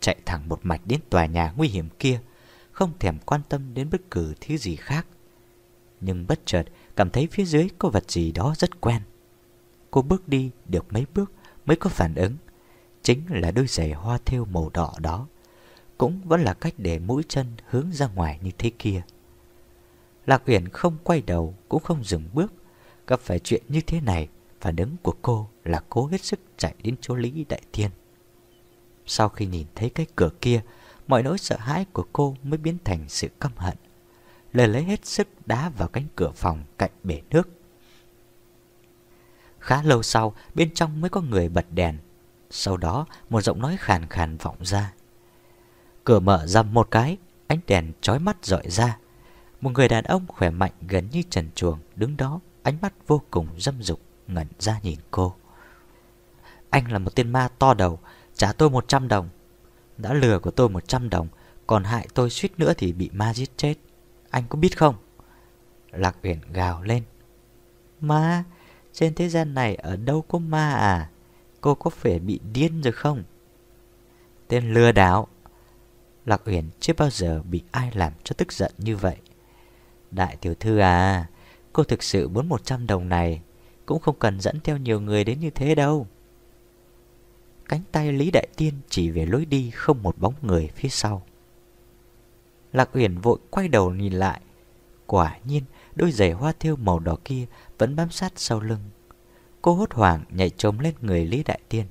chạy thẳng một mạch đến tòa nhà nguy hiểm kia, không thèm quan tâm đến bất cứ thứ gì khác. Nhưng bất chợt cảm thấy phía dưới có vật gì đó rất quen. Cô bước đi được mấy bước mới có phản ứng. Chính là đôi giày hoa thêu màu đỏ đó. Cũng vẫn là cách để mũi chân hướng ra ngoài như thế kia. Lạc Uyển không quay đầu cũng không dừng bước. Gặp phải chuyện như thế này, phản ứng của cô là cố hết sức chạy đến chỗ Lý Đại thiên. Sau khi nhìn thấy cái cửa kia, mọi nỗi sợ hãi của cô mới biến thành sự căm hận. Lời lấy hết sức đá vào cánh cửa phòng cạnh bể nước. Khá lâu sau, bên trong mới có người bật đèn. Sau đó, một giọng nói khàn khàn vọng ra. Cửa mở ra một cái, ánh đèn chói mắt dọi ra. Một người đàn ông khỏe mạnh gần như trần chuồng đứng đó, ánh mắt vô cùng dâm dục, ngẩn ra nhìn cô. Anh là một tên ma to đầu, trả tôi 100 đồng. Đã lừa của tôi 100 đồng, còn hại tôi suýt nữa thì bị ma giết chết. Anh có biết không? Lạc Uyển gào lên. Ma, trên thế gian này ở đâu có ma à? Cô có phải bị điên rồi không? Tên lừa đảo. Lạc Uyển chưa bao giờ bị ai làm cho tức giận như vậy. Đại tiểu thư à, cô thực sự muốn 100 đồng này, cũng không cần dẫn theo nhiều người đến như thế đâu. Cánh tay Lý Đại Tiên chỉ về lối đi không một bóng người phía sau. Lạc Uyển vội quay đầu nhìn lại. Quả nhiên, đôi giày hoa thêu màu đỏ kia vẫn bám sát sau lưng. Cô hốt hoảng nhảy trồm lên người Lý Đại Tiên.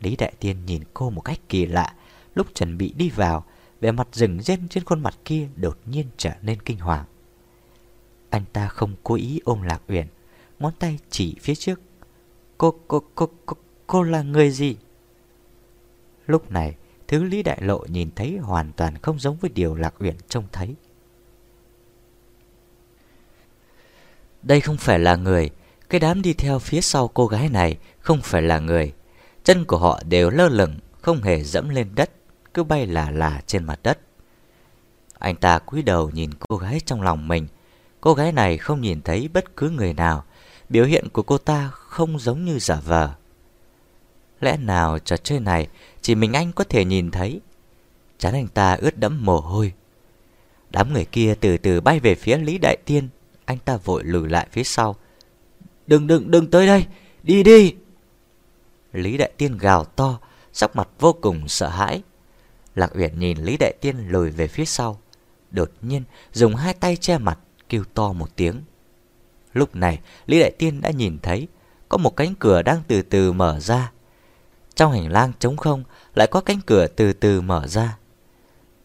Lý Đại Tiên nhìn cô một cách kỳ lạ, lúc chuẩn bị đi vào, vẻ mặt rừng rên trên khuôn mặt kia đột nhiên trở nên kinh hoàng. Anh ta không cố ý ôm Lạc Uyển, ngón tay chỉ phía trước. Cô, cô, cô, cô, cô là người gì? Lúc này, thứ Lý Đại Lộ nhìn thấy hoàn toàn không giống với điều Lạc Uyển trông thấy. Đây không phải là người, cái đám đi theo phía sau cô gái này không phải là người. Chân của họ đều lơ lửng, không hề dẫm lên đất, cứ bay là là trên mặt đất. Anh ta cúi đầu nhìn cô gái trong lòng mình. Cô gái này không nhìn thấy bất cứ người nào. Biểu hiện của cô ta không giống như giả vờ. Lẽ nào trò chơi này chỉ mình anh có thể nhìn thấy? Chán anh ta ướt đẫm mồ hôi. Đám người kia từ từ bay về phía Lý Đại Tiên. Anh ta vội lùi lại phía sau. Đừng đừng đừng tới đây, đi đi. Lý Đại Tiên gào to, sắc mặt vô cùng sợ hãi. Lạc Uyển nhìn Lý Đại Tiên lùi về phía sau. Đột nhiên dùng hai tay che mặt, kêu to một tiếng. Lúc này, Lý Đại Tiên đã nhìn thấy có một cánh cửa đang từ từ mở ra. Trong hành lang trống không lại có cánh cửa từ từ mở ra.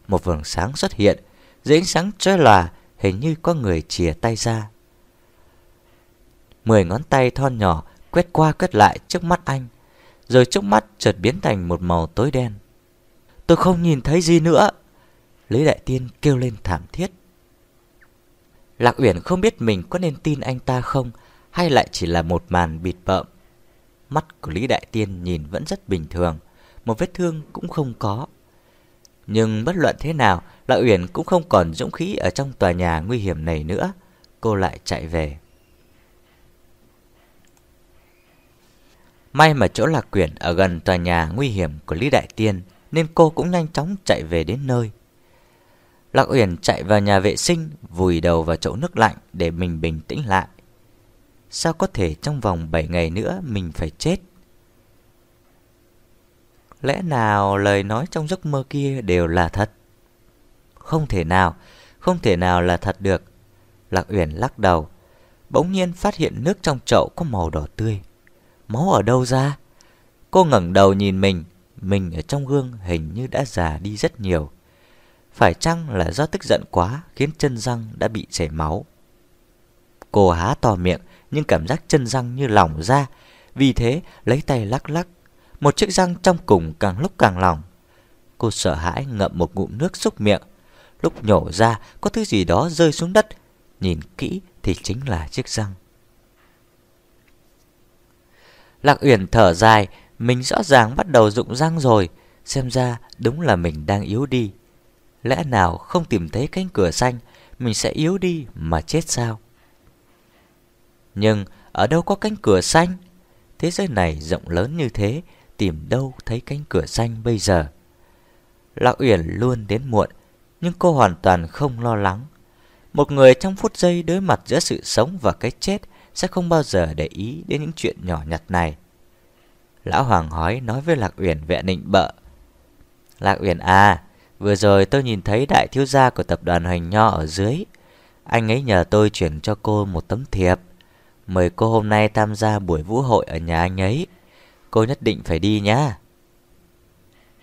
Một vầng sáng xuất hiện, dưới ánh sáng chói lòa, hình như có người chìa tay ra. Mười ngón tay thon nhỏ quét qua quét lại trước mắt anh, rồi trước mắt chợt biến thành một màu tối đen. Tôi không nhìn thấy gì nữa. Lý Đại Tiên kêu lên thảm thiết. Lạc Uyển không biết mình có nên tin anh ta không, hay lại chỉ là một màn bịt bợm. Mắt của Lý Đại Tiên nhìn vẫn rất bình thường, một vết thương cũng không có. Nhưng bất luận thế nào, Lạc Uyển cũng không còn dũng khí ở trong tòa nhà nguy hiểm này nữa. Cô lại chạy về. May mà chỗ Lạc Quyển ở gần tòa nhà nguy hiểm của Lý Đại Tiên, nên cô cũng nhanh chóng chạy về đến nơi. Lạc Uyển chạy vào nhà vệ sinh, vùi đầu vào chậu nước lạnh để mình bình tĩnh lại. Sao có thể trong vòng 7 ngày nữa mình phải chết? Lẽ nào lời nói trong giấc mơ kia đều là thật? Không thể nào, không thể nào là thật được. Lạc Uyển lắc đầu, bỗng nhiên phát hiện nước trong chậu có màu đỏ tươi. Máu ở đâu ra? Cô ngẩng đầu nhìn mình, mình ở trong gương hình như đã già đi rất nhiều. Phải chăng là do tức giận quá khiến chân răng đã bị chảy máu? Cô há to miệng nhưng cảm giác chân răng như lỏng ra, vì thế lấy tay lắc lắc. Một chiếc răng trong cùng càng lúc càng lỏng. Cô sợ hãi ngậm một ngụm nước xúc miệng. Lúc nhổ ra có thứ gì đó rơi xuống đất, nhìn kỹ thì chính là chiếc răng. Lạc Uyển thở dài, mình rõ ràng bắt đầu rụng răng rồi, xem ra đúng là mình đang yếu đi. Lẽ nào không tìm thấy cánh cửa xanh, mình sẽ yếu đi mà chết sao? Nhưng ở đâu có cánh cửa xanh? Thế giới này rộng lớn như thế, tìm đâu thấy cánh cửa xanh bây giờ? Lạc Uyển luôn đến muộn, nhưng cô hoàn toàn không lo lắng. Một người trong phút giây đối mặt giữa sự sống và cái chết sẽ không bao giờ để ý đến những chuyện nhỏ nhặt này. Lão Hoàng hói nói với Lạc Uyển vẻ nịnh bợ. Lạc Uyển à, vừa rồi tôi nhìn thấy đại thiếu gia của tập đoàn Hoành Nho ở dưới. Anh ấy nhờ tôi chuyển cho cô một tấm thiệp. Mời cô hôm nay tham gia buổi vũ hội ở nhà anh ấy. Cô nhất định phải đi nhá.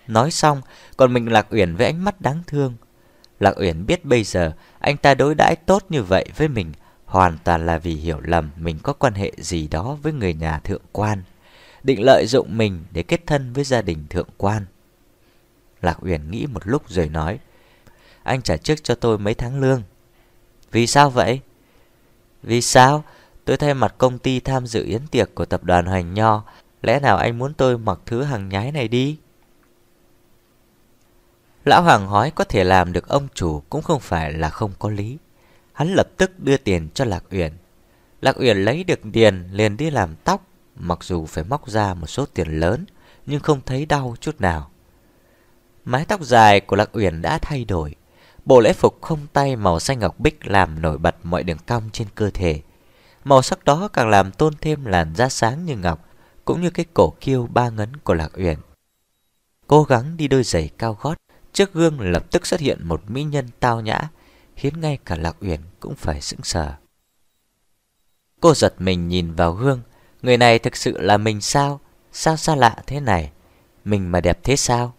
Nói xong, còn mình Lạc Uyển với ánh mắt đáng thương. Lạc Uyển biết bây giờ anh ta đối đãi tốt như vậy với mình hoàn toàn là vì hiểu lầm mình có quan hệ gì đó với người nhà thượng quan, định lợi dụng mình để kết thân với gia đình thượng quan. Lạc Uyển nghĩ một lúc rồi nói, anh trả trước cho tôi mấy tháng lương. Vì sao vậy? Vì sao? Tôi thay mặt công ty tham dự yến tiệc của tập đoàn Hoành Nho, lẽ nào anh muốn tôi mặc thứ hàng nhái này đi? Lão Hoàng hói có thể làm được ông chủ cũng không phải là không có lý. Hắn lập tức đưa tiền cho Lạc Uyển. Lạc Uyển lấy được tiền liền đi làm tóc, mặc dù phải móc ra một số tiền lớn, nhưng không thấy đau chút nào. Mái tóc dài của Lạc Uyển đã thay đổi. Bộ lễ phục không tay màu xanh ngọc bích làm nổi bật mọi đường cong trên cơ thể. Màu sắc đó càng làm tôn thêm làn da sáng như ngọc, cũng như cái cổ kiêu ba ngấn của Lạc Uyển. Cố gắng đi đôi giày cao gót, trước gương lập tức xuất hiện một mỹ nhân tao nhã, khiến ngay cả Lạc Uyển cũng phải sững sờ. Cô giật mình nhìn vào gương, người này thực sự là mình sao? Sao xa lạ thế này? Mình mà đẹp thế sao?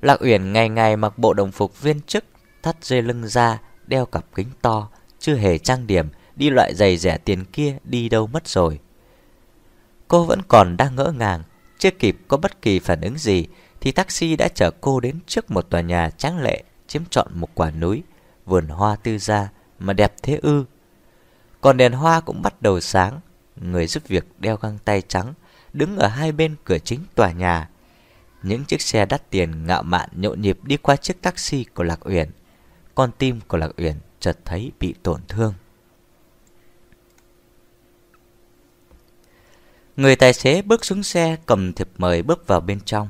Lạc Uyển ngày ngày mặc bộ đồng phục viên chức, thắt dây lưng ra, đeo cặp kính to, chưa hề trang điểm, đi loại giày rẻ tiền kia đi đâu mất rồi. Cô vẫn còn đang ngỡ ngàng, chưa kịp có bất kỳ phản ứng gì thì taxi đã chở cô đến trước một tòa nhà tráng lệ chiếm trọn một quả núi vườn hoa tư gia mà đẹp thế ư. Còn đèn hoa cũng bắt đầu sáng, người giúp việc đeo găng tay trắng, đứng ở hai bên cửa chính tòa nhà. Những chiếc xe đắt tiền ngạo mạn nhộn nhịp đi qua chiếc taxi của Lạc Uyển. Con tim của Lạc Uyển chợt thấy bị tổn thương. Người tài xế bước xuống xe cầm thiệp mời bước vào bên trong.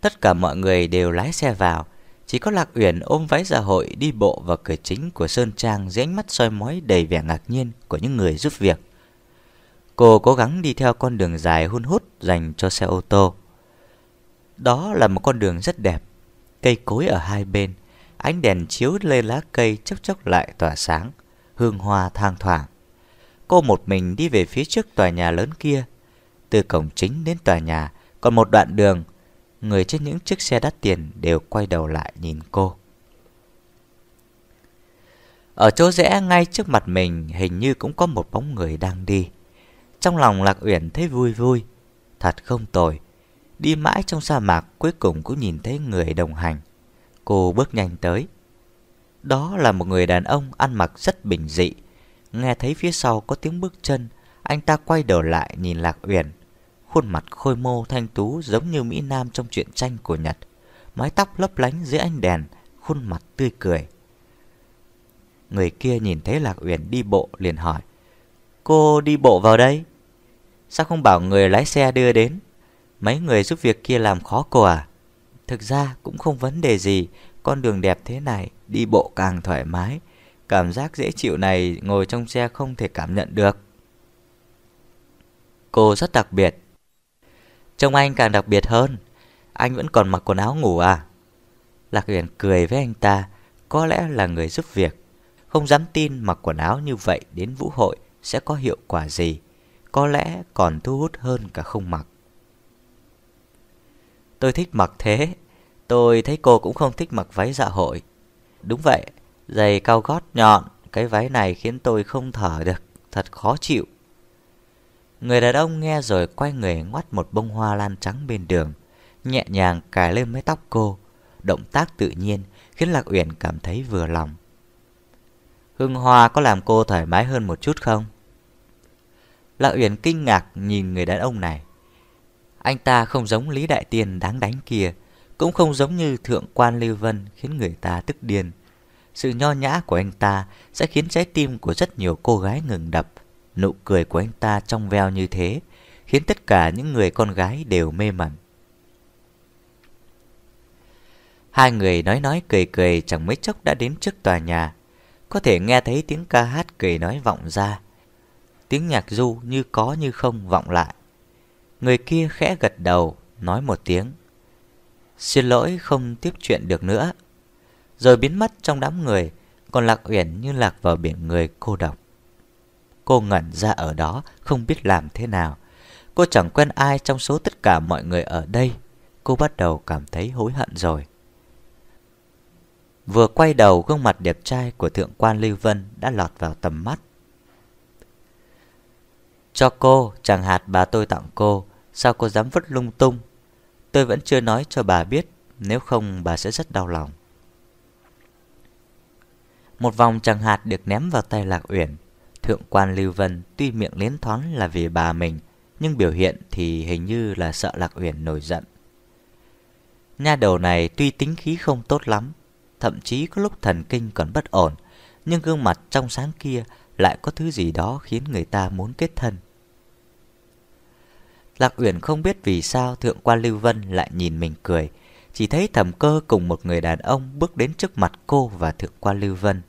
Tất cả mọi người đều lái xe vào, chỉ có Lạc Uyển ôm váy dạ hội đi bộ vào cửa chính của Sơn Trang dưới ánh mắt soi mói đầy vẻ ngạc nhiên của những người giúp việc. Cô cố gắng đi theo con đường dài hun hút dành cho xe ô tô. Đó là một con đường rất đẹp, cây cối ở hai bên, ánh đèn chiếu lên lá cây chốc chốc lại tỏa sáng, hương hoa thang thoảng. Cô một mình đi về phía trước tòa nhà lớn kia. Từ cổng chính đến tòa nhà còn một đoạn đường người trên những chiếc xe đắt tiền đều quay đầu lại nhìn cô. Ở chỗ rẽ ngay trước mặt mình hình như cũng có một bóng người đang đi. Trong lòng Lạc Uyển thấy vui vui, thật không tồi. Đi mãi trong sa mạc cuối cùng cũng nhìn thấy người đồng hành. Cô bước nhanh tới. Đó là một người đàn ông ăn mặc rất bình dị. Nghe thấy phía sau có tiếng bước chân, anh ta quay đầu lại nhìn Lạc Uyển khuôn mặt khôi mô thanh tú giống như Mỹ Nam trong truyện tranh của Nhật, mái tóc lấp lánh dưới ánh đèn, khuôn mặt tươi cười. Người kia nhìn thấy Lạc Uyển đi bộ liền hỏi, Cô đi bộ vào đây? Sao không bảo người lái xe đưa đến? Mấy người giúp việc kia làm khó cô à? Thực ra cũng không vấn đề gì, con đường đẹp thế này, đi bộ càng thoải mái. Cảm giác dễ chịu này ngồi trong xe không thể cảm nhận được. Cô rất đặc biệt, Trông anh càng đặc biệt hơn Anh vẫn còn mặc quần áo ngủ à Lạc Huyền cười với anh ta Có lẽ là người giúp việc Không dám tin mặc quần áo như vậy Đến vũ hội sẽ có hiệu quả gì có lẽ còn thu hút hơn cả không mặc Tôi thích mặc thế Tôi thấy cô cũng không thích mặc váy dạ hội Đúng vậy Giày cao gót nhọn Cái váy này khiến tôi không thở được Thật khó chịu Người đàn ông nghe rồi quay người ngoắt một bông hoa lan trắng bên đường, nhẹ nhàng cài lên mái tóc cô. Động tác tự nhiên khiến Lạc Uyển cảm thấy vừa lòng. Hương hoa có làm cô thoải mái hơn một chút không? Lạc Uyển kinh ngạc nhìn người đàn ông này. Anh ta không giống Lý Đại tiền đáng đánh kia, cũng không giống như Thượng quan Lưu Vân khiến người ta tức điên. Sự nho nhã của anh ta sẽ khiến trái tim của rất nhiều cô gái ngừng đập, Nụ cười của anh ta trong veo như thế Khiến tất cả những người con gái đều mê mẩn Hai người nói nói cười cười chẳng mấy chốc đã đến trước tòa nhà. Có thể nghe thấy tiếng ca hát cười nói vọng ra. Tiếng nhạc du như có như không vọng lại. Người kia khẽ gật đầu, nói một tiếng. Xin lỗi không tiếp chuyện được nữa. Rồi biến mất trong đám người, còn Lạc Uyển như lạc vào biển người cô độc. Cô ngẩn ra ở đó, không biết làm thế nào. Cô chẳng quen ai trong số tất cả mọi người ở đây. Cô bắt đầu cảm thấy hối hận rồi. Vừa quay đầu gương mặt đẹp trai của thượng quan Lưu Vân đã lọt vào tầm mắt. Cho cô, chẳng hạt bà tôi tặng cô, sao cô dám vứt lung tung? Tôi vẫn chưa nói cho bà biết, nếu không bà sẽ rất đau lòng. Một vòng chẳng hạt được ném vào tay Lạc Uyển. Thượng quan Lưu Vân tuy miệng liến thoáng là vì bà mình, nhưng biểu hiện thì hình như là sợ Lạc Uyển nổi giận. Nha đầu này tuy tính khí không tốt lắm, thậm chí có lúc thần kinh còn bất ổn, nhưng gương mặt trong sáng kia lại có thứ gì đó khiến người ta muốn kết thân. Lạc Uyển không biết vì sao Thượng quan Lưu Vân lại nhìn mình cười, chỉ thấy thầm cơ cùng một người đàn ông bước đến trước mặt cô và Thượng quan Lưu Vân.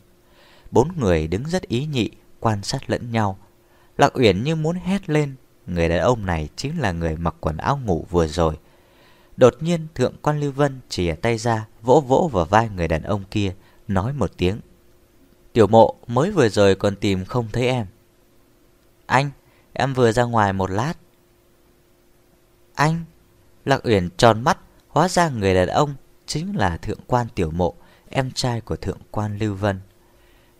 Bốn người đứng rất ý nhị, quan sát lẫn nhau. Lạc Uyển như muốn hét lên, người đàn ông này chính là người mặc quần áo ngủ vừa rồi. Đột nhiên Thượng quan Lưu Vân chìa tay ra, vỗ vỗ vào vai người đàn ông kia, nói một tiếng. Tiểu mộ mới vừa rồi còn tìm không thấy em. Anh, em vừa ra ngoài một lát. Anh, Lạc Uyển tròn mắt, hóa ra người đàn ông chính là Thượng quan Tiểu Mộ, em trai của Thượng quan Lưu Vân.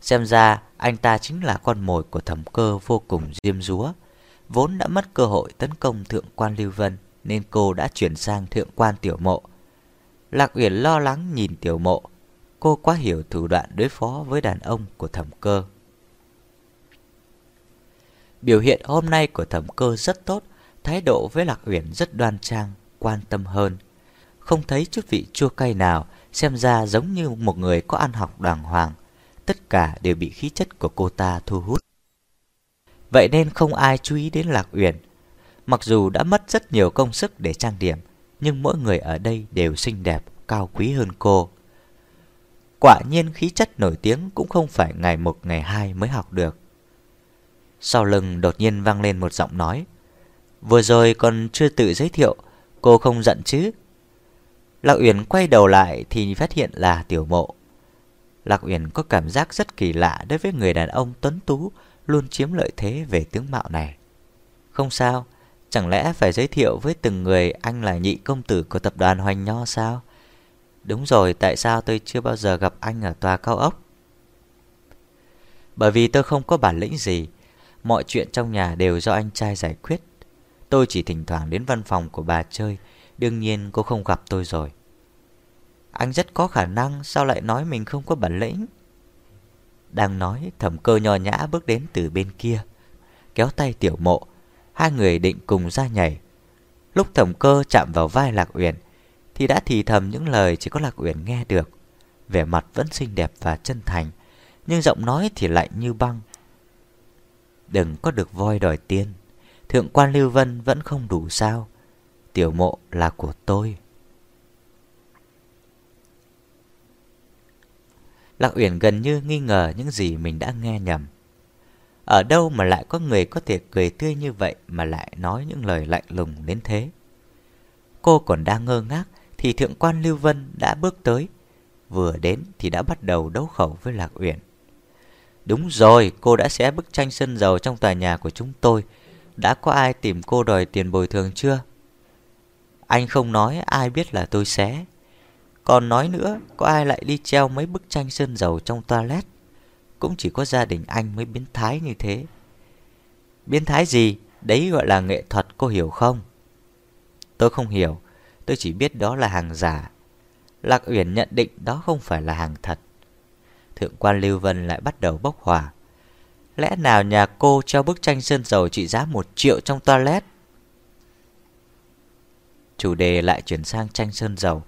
Xem ra anh ta chính là con mồi của thẩm cơ vô cùng diêm dúa. Vốn đã mất cơ hội tấn công Thượng quan Lưu Vân, nên cô đã chuyển sang Thượng quan Tiểu Mộ. Lạc Uyển lo lắng nhìn Tiểu Mộ, cô quá hiểu thủ đoạn đối phó với đàn ông của thẩm cơ. Biểu hiện hôm nay của thẩm cơ rất tốt, thái độ với Lạc Uyển rất đoan trang, quan tâm hơn. Không thấy chút vị chua cay nào, xem ra giống như một người có ăn học đàng hoàng. Tất cả đều bị khí chất của cô ta thu hút. Vậy nên không ai chú ý đến Lạc Uyển. Mặc dù đã mất rất nhiều công sức để trang điểm, nhưng mỗi người ở đây đều xinh đẹp, cao quý hơn cô. Quả nhiên khí chất nổi tiếng cũng không phải ngày một ngày hai mới học được. Sau lưng đột nhiên vang lên một giọng nói. Vừa rồi còn chưa tự giới thiệu, cô không giận chứ? Lạc Uyển quay đầu lại thì phát hiện là tiểu mộ. Lạc Uyển có cảm giác rất kỳ lạ đối với người đàn ông tuấn tú luôn chiếm lợi thế về tướng mạo này. Không sao, chẳng lẽ phải giới thiệu với từng người anh là nhị công tử của tập đoàn Hoành Nho sao? Đúng rồi, tại sao tôi chưa bao giờ gặp anh ở tòa cao ốc? Bởi vì tôi không có bản lĩnh gì, mọi chuyện trong nhà đều do anh trai giải quyết. Tôi chỉ thỉnh thoảng đến văn phòng của bà chơi, đương nhiên cô không gặp tôi rồi. Anh rất có khả năng Sao lại nói mình không có bản lĩnh? Đang nói thẩm cơ nho nhã bước đến từ bên kia Kéo tay tiểu mộ. Hai người định cùng ra nhảy. Lúc thẩm cơ chạm vào vai Lạc Uyển Thì đã thì thầm những lời chỉ có Lạc Uyển nghe được. Vẻ mặt vẫn xinh đẹp và chân thành Nhưng giọng nói thì lạnh như băng. Đừng có được voi đòi tiền. Thượng quan Lưu Vân vẫn không đủ sao Tiểu mộ là của tôi Lạc Uyển gần như nghi ngờ những gì mình đã nghe nhầm. Ở đâu mà lại có người có thể cười tươi như vậy mà lại nói những lời lạnh lùng đến thế? Cô còn đang ngơ ngác thì thượng quan Lưu Vân đã bước tới. Vừa đến thì đã bắt đầu đấu khẩu với Lạc Uyển. Đúng rồi, cô đã xé bức tranh sơn dầu trong tòa nhà của chúng tôi. Đã có ai tìm cô đòi tiền bồi thường chưa? Anh không nói ai biết là tôi xé còn nói nữa, có ai lại đi treo mấy bức tranh sơn dầu trong toilet? Cũng chỉ có gia đình anh mới biến thái như thế. Biến thái gì? Đấy gọi là nghệ thuật, cô hiểu không? Tôi không hiểu, tôi chỉ biết đó là hàng giả. Lạc Uyển nhận định đó không phải là hàng thật. Thượng quan Lưu Vân lại bắt đầu bốc hỏa. Lẽ nào nhà cô treo bức tranh sơn dầu trị giá một triệu trong toilet? Chủ đề lại chuyển sang tranh sơn dầu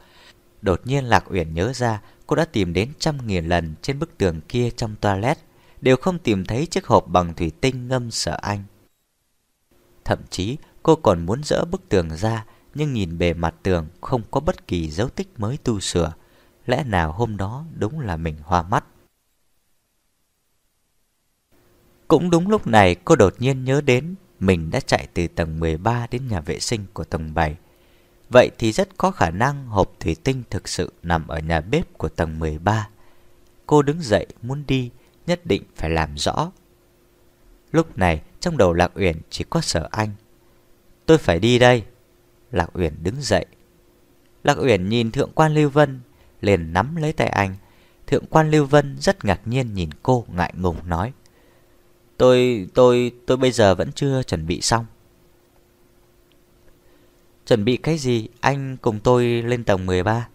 Đột nhiên Lạc Uyển nhớ ra cô đã tìm đến trăm nghìn lần trên bức tường kia trong toilet, đều không tìm thấy chiếc hộp bằng thủy tinh ngâm sợ anh. Thậm chí cô còn muốn dỡ bức tường ra, nhưng nhìn bề mặt tường không có bất kỳ dấu tích mới tu sửa. Lẽ nào hôm đó đúng là mình hoa mắt Cũng đúng lúc này, cô đột nhiên nhớ đến Mình đã chạy từ tầng 13 đến nhà vệ sinh của tầng 7 Vậy thì rất có khả năng hộp thủy tinh thực sự nằm ở nhà bếp của tầng 13 Cô đứng dậy muốn đi, Nhất định phải làm rõ. Lúc này, trong đầu Lạc Uyển chỉ có sở anh. Tôi phải đi đây. Lạc Uyển đứng dậy. Lạc Uyển nhìn Thượng quan Lưu Vân, liền nắm lấy tay anh. Thượng quan Lưu Vân rất ngạc nhiên nhìn cô, ngại ngùng nói. Tôi, tôi, tôi bây giờ vẫn chưa chuẩn bị xong. Chuẩn bị cái gì? Anh cùng tôi lên tầng 13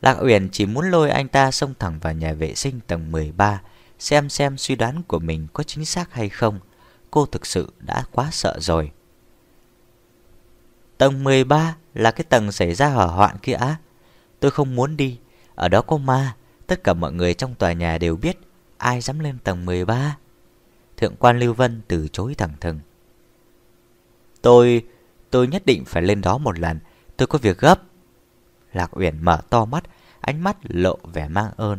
Lạc Uyển chỉ muốn lôi anh ta xông thẳng vào nhà vệ sinh tầng 13 Xem xem suy đoán của mình có chính xác hay không. Cô thực sự đã quá sợ rồi. Tầng 13 là cái tầng xảy ra hỏa hoạn kia á. Tôi không muốn đi. Ở đó có ma. Tất cả mọi người trong tòa nhà đều biết. Ai dám lên tầng 13 Thượng quan Lưu Vân từ chối thẳng thừng. Tôi Tôi nhất định phải lên đó một lần. Tôi có việc gấp. Lạc Uyển mở to mắt Ánh mắt lộ vẻ mang ơn.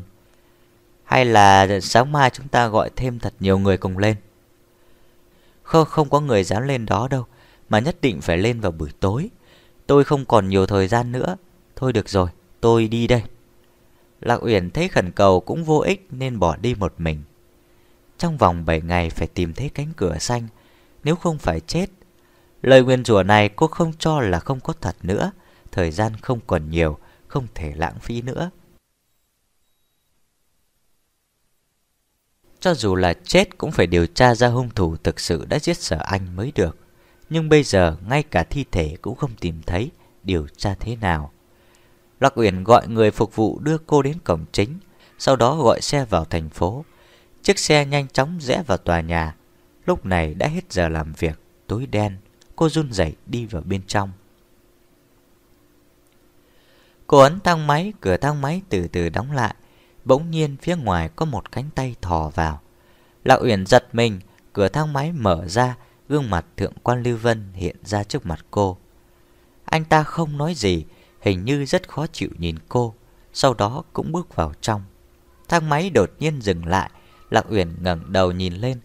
Hay là sáng mai chúng ta gọi thêm thật nhiều người cùng lên? Không, không có người dám lên đó đâu Mà nhất định phải lên vào buổi tối. Tôi không còn nhiều thời gian nữa. Thôi được rồi, tôi đi đây. Lạc Uyển thấy khẩn cầu cũng vô ích Nên bỏ đi một mình. Trong vòng 7 ngày phải tìm thấy cánh cửa xanh, Nếu không phải chết. Lời nguyên rủa này cô không cho là không có thật nữa, Thời gian không còn nhiều, Không thể lãng phí nữa. Cho dù là chết cũng phải điều tra ra hung thủ thực sự đã giết sở anh mới được. Nhưng bây giờ ngay cả thi thể cũng không tìm thấy, Điều tra thế nào? Lạc Uyển gọi người phục vụ đưa cô đến cổng chính, Sau đó gọi xe vào thành phố. Chiếc xe nhanh chóng rẽ vào tòa nhà. Lúc này đã hết giờ làm việc, Tối đen, Cô run rẩy đi vào bên trong. Cô ấn thang máy, Cửa thang máy từ từ đóng lại. Bỗng nhiên phía ngoài có một cánh tay thò vào. Lạc Uyển giật mình, Cửa thang máy mở ra, Gương mặt thượng quan Lưu Vân hiện ra trước mặt cô. Anh ta không nói gì Hình như rất khó chịu nhìn cô, Sau đó cũng bước vào trong. Thang máy đột nhiên dừng lại, Lạc Uyển ngẩng đầu nhìn lên.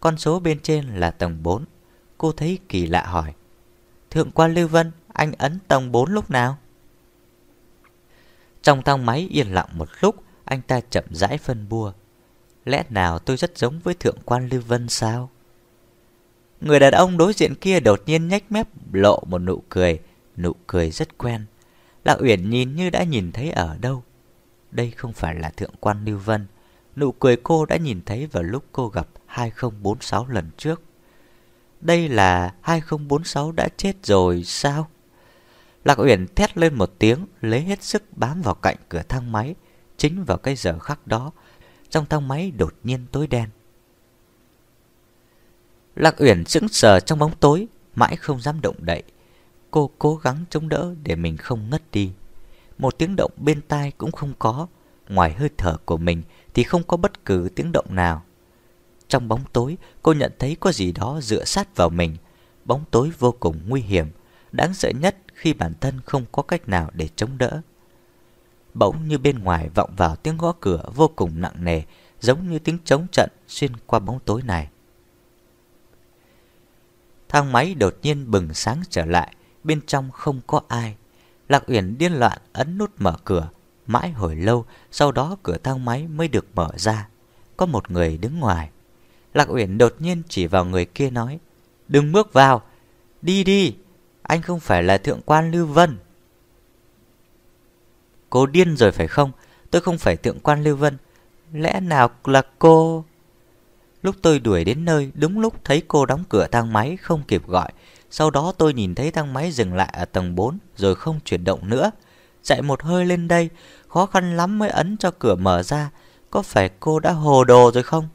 Con số bên trên là tầng 4 Cô thấy kỳ lạ hỏi, Thượng quan Lưu Vân, Anh ấn tầng 4 lúc nào? Trong thang máy yên lặng một lúc, Anh ta chậm rãi phân bua, Lẽ nào tôi rất giống với thượng quan Lưu Vân sao? Người đàn ông đối diện kia đột nhiên nhếch mép, Lộ một nụ cười Nụ cười rất quen. Lạc Uyển nhìn như đã nhìn thấy ở đâu Đây không phải là thượng quan Lưu Vân Nụ cười cô đã nhìn thấy vào lúc cô gặp 2046 lần trước đây là 2046 đã chết rồi sao? Lạc Uyển thét lên một tiếng, lấy hết sức bám vào cạnh cửa thang máy. Chính vào cái giờ khắc đó, trong thang máy đột nhiên tối đen. Lạc Uyển sững sờ trong bóng tối, mãi không dám động đậy. Cô cố gắng chống đỡ để mình không ngất đi. Một tiếng động bên tai cũng không có, ngoài hơi thở của mình thì không có bất cứ tiếng động nào. Trong bóng tối, cô nhận thấy có gì đó dựa sát vào mình. Bóng tối vô cùng nguy hiểm, đáng sợ nhất khi bản thân không có cách nào để chống đỡ. Bỗng như bên ngoài vọng vào tiếng gõ cửa vô cùng nặng nề, giống như tiếng trống trận xuyên qua bóng tối này. Thang máy đột nhiên bừng sáng trở lại, bên trong không có ai. Lạc Uyển điên loạn ấn nút mở cửa, mãi hồi lâu, sau đó cửa thang máy mới được mở ra. Có một người đứng ngoài. Lạc Uyển đột nhiên chỉ vào người kia nói Đừng bước vào Đi đi Anh không phải là thượng quan Lưu Vân Cô điên rồi phải không Tôi không phải thượng quan Lưu Vân Lẽ nào là cô Lúc tôi đuổi đến nơi Đúng lúc thấy cô đóng cửa thang máy Không kịp gọi sau đó tôi nhìn thấy thang máy dừng lại ở tầng 4 Rồi không chuyển động nữa Chạy một hơi lên đây Khó khăn lắm mới ấn cho cửa mở ra Có phải cô đã hồ đồ rồi không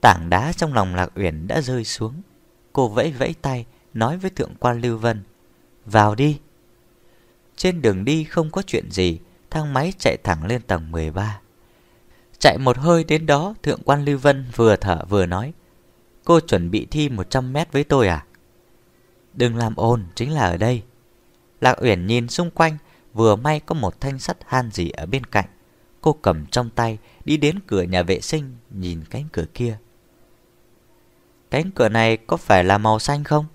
Tảng đá trong lòng Lạc Uyển đã rơi xuống. Cô vẫy vẫy tay, nói với Thượng quan Lưu Vân. Vào đi. Trên đường đi không có chuyện gì, thang máy chạy thẳng lên tầng 13. Chạy một hơi đến đó, Thượng quan Lưu Vân vừa thở vừa nói. Cô chuẩn bị thi 100 mét với tôi à? Đừng làm ồn, chính là ở đây. Lạc Uyển nhìn xung quanh, vừa may có một thanh sắt han gì ở bên cạnh. Cô cầm trong tay, đi đến cửa nhà vệ sinh, nhìn cánh cửa kia. Cánh cửa này có phải là màu xanh không?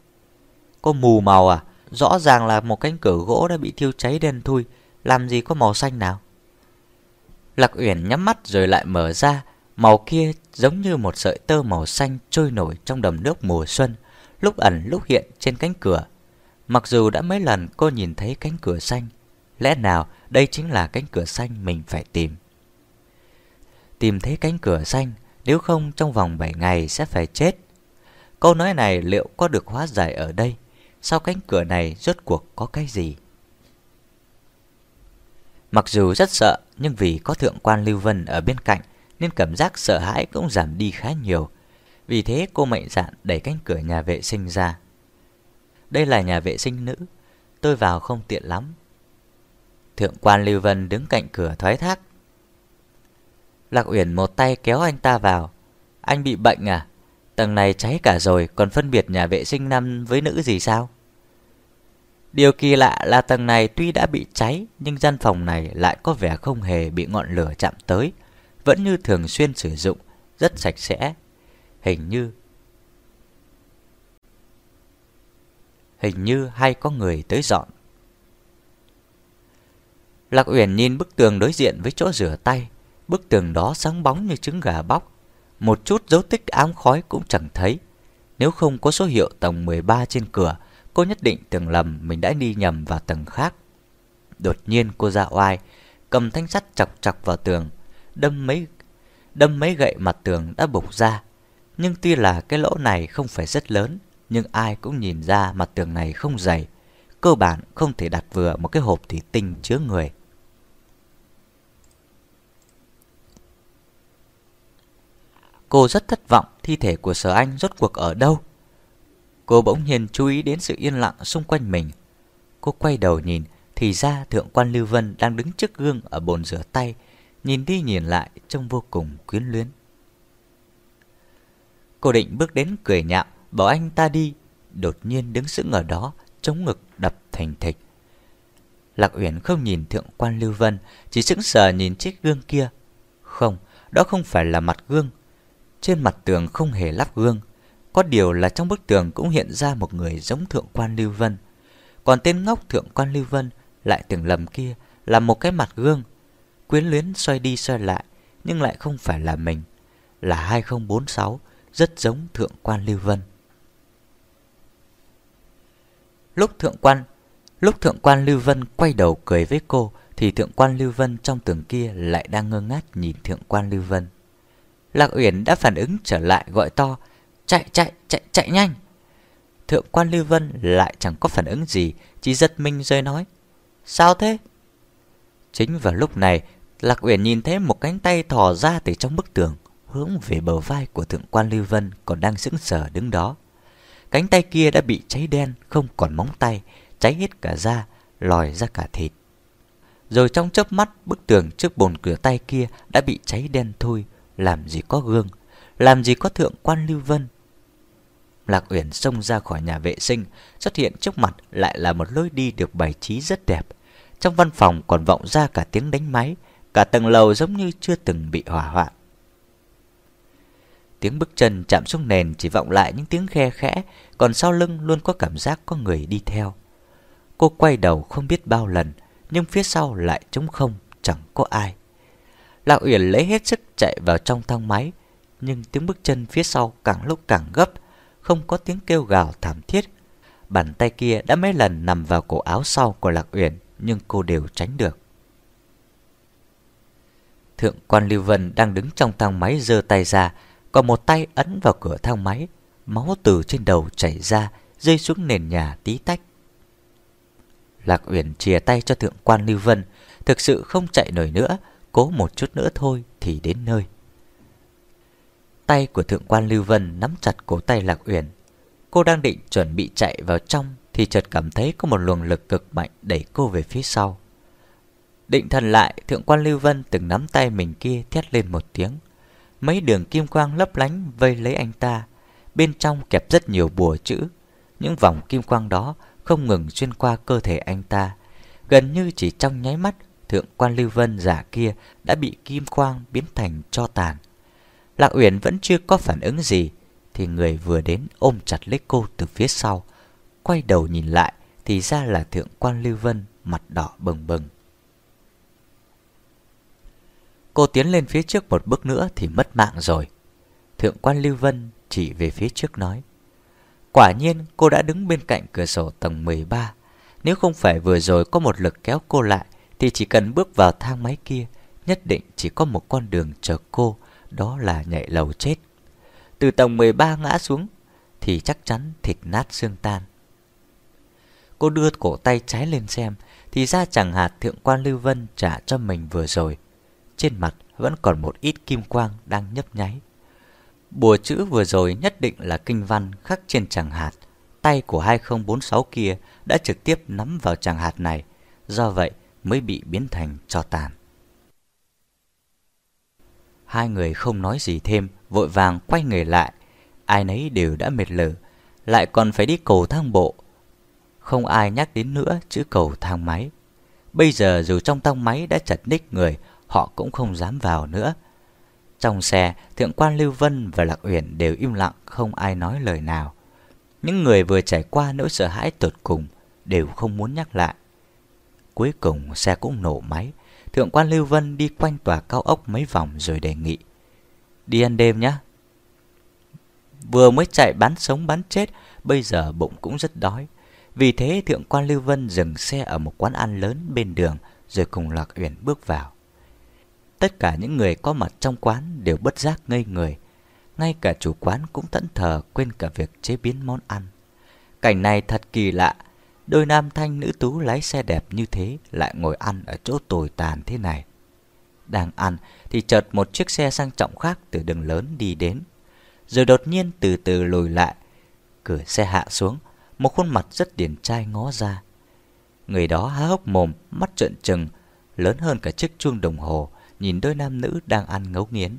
cô mù màu à? Rõ ràng là một cánh cửa gỗ đã bị thiêu cháy đen thui, làm gì có màu xanh nào? Lạc Uyển nhắm mắt rồi lại mở ra, màu kia giống như một sợi tơ màu xanh trôi nổi trong đầm nước mùa xuân, lúc ẩn lúc hiện trên cánh cửa. Mặc dù đã mấy lần cô nhìn thấy cánh cửa xanh, lẽ nào đây chính là cánh cửa xanh mình phải tìm? Tìm thấy cánh cửa xanh, nếu không trong vòng 7 ngày sẽ phải chết. Câu nói này liệu có được hóa giải ở đây? Sau cánh cửa này rốt cuộc có cái gì? Mặc dù rất sợ, nhưng vì có thượng quan Lưu Vân ở bên cạnh, nên cảm giác sợ hãi cũng giảm đi khá nhiều. Vì thế cô mạnh dạn đẩy cánh cửa nhà vệ sinh ra. Đây là nhà vệ sinh nữ, tôi vào không tiện lắm. Thượng quan Lưu Vân đứng cạnh cửa thoái thác. Lạc Uyển một tay kéo anh ta vào. Anh bị bệnh à? Tầng này cháy cả rồi, còn phân biệt nhà vệ sinh nam với nữ gì sao? Điều kỳ lạ là tầng này tuy đã bị cháy, nhưng gian phòng này lại có vẻ không hề bị ngọn lửa chạm tới, vẫn như thường xuyên sử dụng, rất sạch sẽ. Hình như Hình như hay có người tới dọn. Lạc Uyển nhìn bức tường đối diện với chỗ rửa tay, bức tường đó sáng bóng như trứng gà bóc, một chút dấu tích ám khói cũng chẳng thấy. Nếu không có số hiệu tầng 13 trên cửa, cô nhất định tưởng lầm mình đã đi nhầm vào tầng khác. Đột nhiên cô ra oai, cầm thanh sắt chọc chọc vào tường, đâm mấy đâm mấy gậy mặt tường đã bục ra. Nhưng tuy là cái lỗ này không phải rất lớn, nhưng ai cũng nhìn ra mặt tường này không dày. Cơ bản không thể đặt vừa một cái hộp thủy tinh chứa người. Cô rất thất vọng thi thể của Sở Anh rốt cuộc ở đâu. Cô bỗng nhiên chú ý đến sự yên lặng xung quanh mình. Cô quay đầu nhìn, thì ra Thượng quan Lưu Vân đang đứng trước gương ở bồn rửa tay, nhìn đi nhìn lại trông vô cùng quyến luyến. Cô định bước đến cười nhạo, bảo anh ta đi, đột nhiên đứng sững ở đó, chống ngực đập thành thịch. Lạc Uyển không nhìn Thượng quan Lưu Vân, chỉ sững sờ nhìn chiếc gương kia. Không, đó không phải là mặt gương. Trên mặt tường không hề lắp gương, có điều là trong bức tường cũng hiện ra một người giống Thượng quan Lưu Vân. Còn tên ngốc Thượng quan Lưu Vân lại tưởng lầm kia là một cái mặt gương. Quyến luyến xoay đi xoay lại, nhưng lại không phải là mình. Là 2046, rất giống Thượng quan Lưu Vân. Lúc Thượng quan Lúc Thượng quan Lưu Vân quay đầu cười với cô, thì Thượng quan Lưu Vân trong tường kia lại đang ngơ ngác nhìn Thượng quan Lưu Vân. Lạc Uyển đã phản ứng trở lại gọi to, Chạy chạy chạy chạy nhanh Thượng quan Lưu Vân lại chẳng có phản ứng gì Chỉ giật mình rồi nói Sao thế Chính vào lúc này Lạc Uyển nhìn thấy một cánh tay thò ra từ trong bức tường Hướng về bờ vai của thượng quan Lưu Vân Còn đang sững sờ đứng đó. Cánh tay kia đã bị cháy đen Không còn móng tay Cháy hết cả da Lòi ra cả thịt. Rồi trong chớp mắt Bức tường trước bồn cửa tay kia Đã bị cháy đen thôi Làm gì có gương Làm gì có thượng quan Lưu Vân. Lạc Uyển xông ra khỏi nhà vệ sinh, xuất hiện trước mặt lại là một lối đi được bài trí rất đẹp. Trong văn phòng còn vọng ra cả tiếng đánh máy, cả tầng lầu giống như chưa từng bị hỏa hoạn. Tiếng bước chân chạm xuống nền chỉ vọng lại những tiếng khe khẽ, còn sau lưng luôn có cảm giác có người đi theo. Cô quay đầu không biết bao lần, nhưng phía sau lại trống không, chẳng có ai. Lạc Uyển lấy hết sức chạy vào trong thang máy, nhưng tiếng bước chân phía sau càng lúc càng gấp, không có tiếng kêu gào thảm thiết. Bàn tay kia đã mấy lần nằm vào cổ áo sau của Lạc Uyển, nhưng cô đều tránh được. Thượng quan Lưu Vân đang đứng trong thang máy giơ tay ra, còn một tay ấn vào cửa thang máy, máu từ trên đầu chảy ra, rơi xuống nền nhà tí tách. Lạc Uyển chìa tay cho thượng quan Lưu Vân, thực sự không chạy nổi nữa, cố một chút nữa thôi thì đến nơi. Tay của thượng quan Lưu Vân nắm chặt cổ tay Lạc Uyển. Cô đang định chuẩn bị chạy vào trong thì chợt cảm thấy có một luồng lực cực mạnh đẩy cô về phía sau. Định thần lại, thượng quan Lưu Vân từng nắm tay mình kia thét lên một tiếng. Mấy đường kim quang lấp lánh vây lấy anh ta. Bên trong kẹp rất nhiều bùa chữ. Những vòng kim quang đó không ngừng xuyên qua cơ thể anh ta. Gần như chỉ trong nháy mắt, thượng quan Lưu Vân giả kia đã bị kim quang biến thành cho tàn. Lạc Uyển vẫn chưa có phản ứng gì, thì người vừa đến ôm chặt lấy cô từ phía sau. Quay đầu nhìn lại, thì ra là thượng quan Lưu Vân mặt đỏ bừng bừng. Cô tiến lên phía trước một bước nữa thì mất mạng rồi. Thượng quan Lưu Vân chỉ về phía trước nói. Quả nhiên cô đã đứng bên cạnh cửa sổ tầng 13. Nếu không phải vừa rồi có một lực kéo cô lại, thì chỉ cần bước vào thang máy kia, nhất định chỉ có một con đường chờ cô, đó là nhảy lầu chết. Từ tầng 13 ngã xuống, thì chắc chắn thịt nát xương tan. Cô đưa cổ tay trái lên xem, thì ra chẳng hạt thượng quan Lưu Vân trả cho mình vừa rồi. Trên mặt vẫn còn một ít kim quang đang nhấp nháy. Bùa chữ vừa rồi nhất định là kinh văn khắc trên tràng hạt. Tay của 2046 kia đã trực tiếp nắm vào tràng hạt này, do vậy mới bị biến thành cho tàn. Hai người không nói gì thêm, vội vàng quay người lại. Ai nấy đều đã mệt lử, lại còn phải đi cầu thang bộ. Không ai nhắc đến nữa chữ cầu thang máy. Bây giờ dù trong thang máy đã chật ních người, họ cũng không dám vào nữa. Trong xe, Thượng quan Lưu Vân và Lạc Uyển đều im lặng không ai nói lời nào. Những người vừa trải qua nỗi sợ hãi tột cùng đều không muốn nhắc lại. Cuối cùng xe cũng nổ máy. Thượng quan Lưu Vân đi quanh tòa cao ốc mấy vòng rồi đề nghị. Đi ăn đêm nhé. Vừa mới chạy bán sống bán chết, bây giờ bụng cũng rất đói. Vì thế Thượng quan Lưu Vân dừng xe ở một quán ăn lớn bên đường rồi cùng Lạc Uyển bước vào. Tất cả những người có mặt trong quán đều bất giác ngây người. Ngay cả chủ quán cũng thẫn thờ quên cả việc chế biến món ăn. Cảnh này thật kỳ lạ. Đôi nam thanh nữ tú lái xe đẹp như thế lại ngồi ăn ở chỗ tồi tàn thế này. Đang ăn thì chợt một chiếc xe sang trọng khác từ đường lớn đi đến. Rồi đột nhiên từ từ lùi lại. Cửa xe hạ xuống, một khuôn mặt rất điển trai ngó ra. Người đó há hốc mồm, mắt trợn trừng, lớn hơn cả chiếc chuông đồng hồ, nhìn đôi nam nữ đang ăn ngấu nghiến.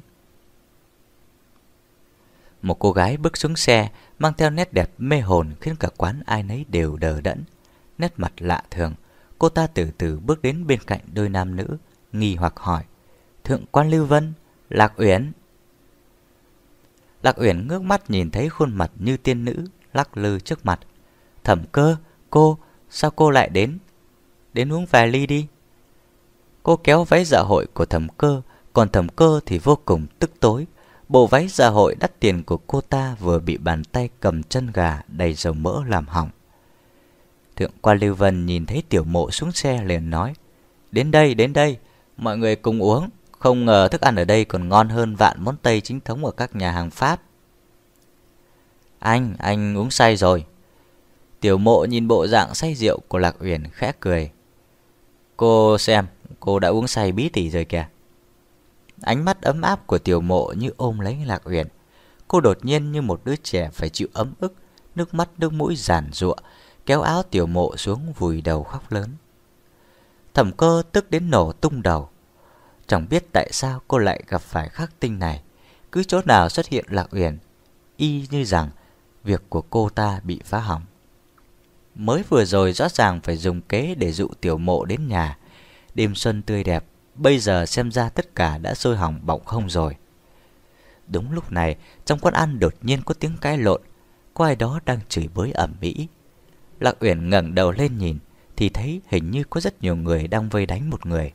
Một cô gái bước xuống xe, mang theo nét đẹp mê hồn khiến cả quán ai nấy đều đờ đẫn. Nét mặt lạ thường, cô ta từ từ bước đến bên cạnh đôi nam nữ, nghi hoặc hỏi. Thượng quan Lưu Vân, Lạc Uyển. Lạc Uyển ngước mắt nhìn thấy khuôn mặt như tiên nữ, lắc lư trước mặt. Thẩm cơ, cô, sao cô lại đến? Đến uống vài ly đi. Cô kéo váy dạ hội của thẩm cơ, còn thẩm cơ thì vô cùng tức tối. Bộ váy dạ hội đắt tiền của cô ta vừa bị bàn tay cầm chân gà đầy dầu mỡ làm hỏng. Thượng quan Lưu Vân nhìn thấy tiểu mộ xuống xe liền nói Đến đây, đến đây, mọi người cùng uống Không ngờ thức ăn ở đây còn ngon hơn vạn món Tây chính thống ở các nhà hàng Pháp Anh, anh uống say rồi Tiểu mộ nhìn bộ dạng say rượu của Lạc Uyển khẽ cười Cô xem, Cô đã uống say bí tỉ rồi kìa. Ánh mắt ấm áp của tiểu mộ như ôm lấy Lạc Uyển. Cô đột nhiên như một đứa trẻ phải chịu ấm ức, Nước mắt, nước mũi giản ruộng Kéo áo tiểu mộ xuống vùi đầu khóc lớn. Thẩm cơ tức đến nổ tung đầu. Chẳng biết tại sao cô lại gặp phải khắc tinh này. Cứ chỗ nào xuất hiện Lạc Uyển, Y như rằng Việc của cô ta bị phá hỏng. Mới vừa rồi rõ ràng phải dùng kế để dụ tiểu mộ đến nhà đêm xuân tươi đẹp, bây giờ xem ra tất cả đã sôi hỏng bỏng không rồi. Đúng lúc này, trong quán ăn đột nhiên có tiếng cãi lộn, có ai đó đang chửi bới ẩm mỹ. Lạc Uyển ngẩng đầu lên nhìn, thì thấy hình như có rất nhiều người đang vây đánh một người.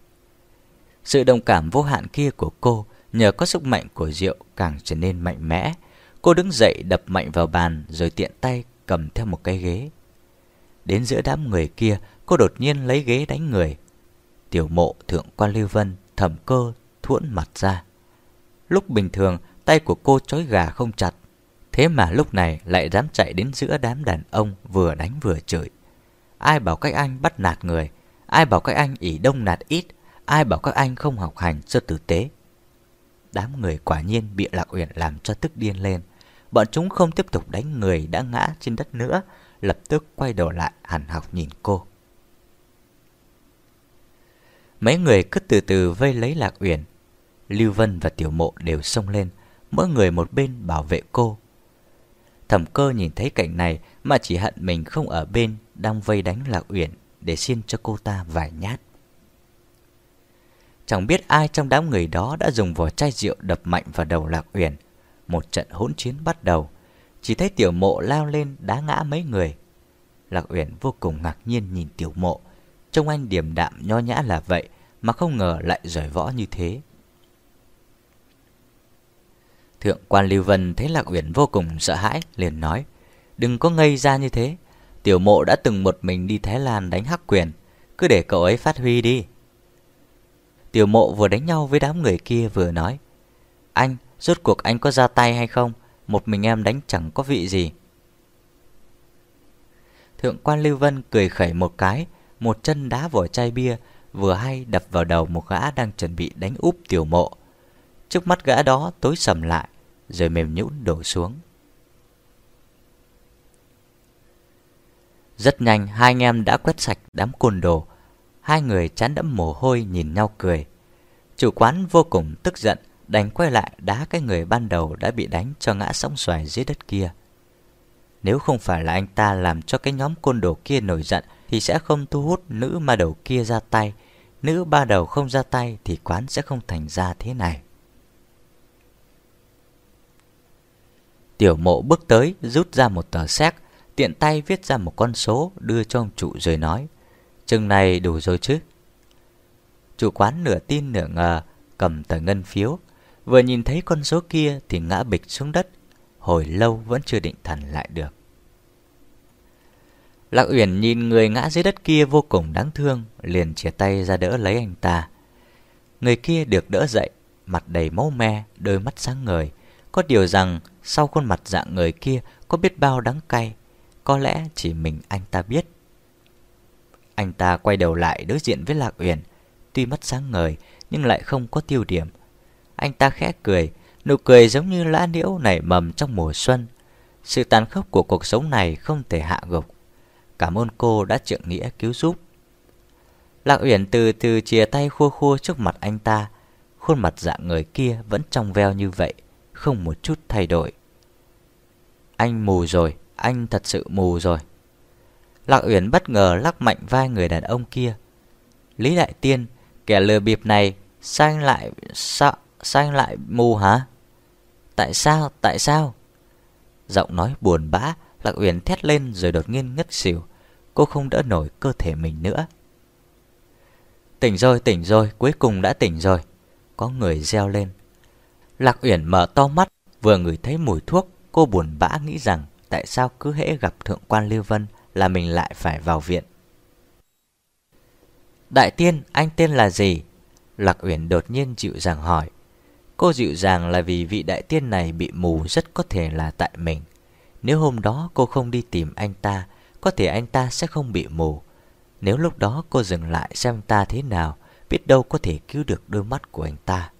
Sự đồng cảm vô hạn kia của cô nhờ có sức mạnh của rượu càng trở nên mạnh mẽ. Cô đứng dậy đập mạnh vào bàn rồi tiện tay cầm theo một cái ghế. Đến giữa đám người kia, cô đột nhiên lấy ghế đánh người, tiểu mộ thượng quan lưu vân thẩm cơ thuẫn mặt ra. Lúc bình thường, tay của cô trói gà không chặt. Thế mà lúc này lại dám chạy đến giữa đám đàn ông vừa đánh vừa chửi. Ai bảo các anh bắt nạt người, ai bảo các anh ỉ đông nạt ít, ai bảo các anh không học hành cho tử tế. Đám người quả nhiên bị Lạc Uyển làm cho tức điên lên. Bọn chúng không tiếp tục đánh người đã ngã trên đất nữa, lập tức quay đầu lại hẳn học nhìn cô. Mấy người cứ từ từ vây lấy Lạc Uyển. Lưu Vân và Tiểu Mộ đều xông lên, mỗi người một bên bảo vệ cô. Thẩm cơ nhìn thấy cảnh này mà chỉ hận mình không ở bên đang vây đánh Lạc Uyển để xin cho cô ta vài nhát. Chẳng biết ai trong đám người đó đã dùng vỏ chai rượu đập mạnh vào đầu Lạc Uyển. Một trận hỗn chiến bắt đầu. Chỉ thấy tiểu mộ lao lên đá ngã mấy người. Lạc Uyển vô cùng ngạc nhiên nhìn tiểu mộ. Trông anh điềm đạm nho nhã là vậy mà không ngờ lại giỏi võ như thế. Thượng quan Lưu Vân thấy Lạc Uyển vô cùng sợ hãi, liền nói, đừng có ngây ra như thế. Tiểu mộ đã từng một mình đi Thái Lan đánh hắc quyền, cứ để cậu ấy phát huy đi. Tiểu mộ vừa đánh nhau với đám người kia vừa nói, anh, rốt cuộc anh có ra tay hay không? Một mình em đánh chẳng có vị gì. Thượng quan Lưu Vân cười khẩy một cái, một chân đá vỏ chai bia, vừa hay đập vào đầu một gã đang chuẩn bị đánh úp tiểu mộ. Trước mắt gã đó tối sầm lại, rồi mềm nhũn đổ xuống. Rất nhanh hai anh em đã quét sạch đám côn đồ. Hai người chán đẫm mồ hôi nhìn nhau cười. Chủ quán vô cùng tức giận, đành quay lại đá cái người ban đầu đã bị đánh cho ngã sóng xoài dưới đất kia. Nếu không phải là anh ta làm cho cái nhóm côn đồ kia nổi giận thì sẽ không thu hút nữ ma đầu kia ra tay. Nữ ba đầu không ra tay thì quán sẽ không thành ra thế này. Tiểu mộ bước tới, rút ra một tờ séc, tiện tay viết ra một con số đưa cho ông chủ rồi nói. Chừng này đủ rồi chứ? Chủ quán nửa tin nửa ngờ, cầm tờ ngân phiếu. Vừa nhìn thấy con số kia thì ngã bịch xuống đất. Hồi lâu vẫn chưa định thần lại được. Lạc Uyển nhìn người ngã dưới đất kia vô cùng đáng thương, liền chia tay ra đỡ lấy anh ta. Người kia được đỡ dậy, mặt đầy máu me, đôi mắt sáng ngời. Có điều rằng sau khuôn mặt dạng người kia có biết bao đắng cay, có lẽ chỉ mình anh ta biết. Anh ta quay đầu lại đối diện với Lạc Uyển, tuy mắt sáng ngời nhưng lại không có tiêu điểm. Anh ta khẽ cười, nụ cười giống như lá liễu nảy mầm trong mùa xuân. Sự tàn khốc của cuộc sống này không thể hạ gục. Cảm ơn cô đã trượng nghĩa cứu giúp. Lạc Uyển từ từ chia tay khua khua trước mặt anh ta. Khuôn mặt dạng người kia vẫn trong veo như vậy, không một chút thay đổi. Anh mù rồi, anh thật sự mù rồi. Lạc Uyển bất ngờ lắc mạnh vai người đàn ông kia. Lý Đại Tiên, kẻ lừa bịp này, sao anh lại, sao, sao anh lại mù hả? Tại sao, tại sao? Giọng nói buồn bã, Lạc Uyển thét lên rồi đột nhiên ngất xỉu. Cô không đỡ nổi cơ thể mình nữa. Tỉnh rồi, tỉnh rồi, cuối cùng đã tỉnh rồi. Có người reo lên. Lạc Uyển mở to mắt, vừa ngửi thấy mùi thuốc, cô buồn bã nghĩ rằng tại sao cứ hễ gặp thượng quan Lưu Vân là mình lại phải vào viện. Đại tiên, anh tên là gì? Lạc Uyển đột nhiên dịu dàng hỏi. Cô dịu dàng là vì vị đại tiên này bị mù rất có thể là tại mình. Nếu hôm đó cô không đi tìm anh ta, có thể anh ta sẽ không bị mù. Nếu lúc đó cô dừng lại xem ta thế nào, biết đâu có thể cứu được đôi mắt của anh ta.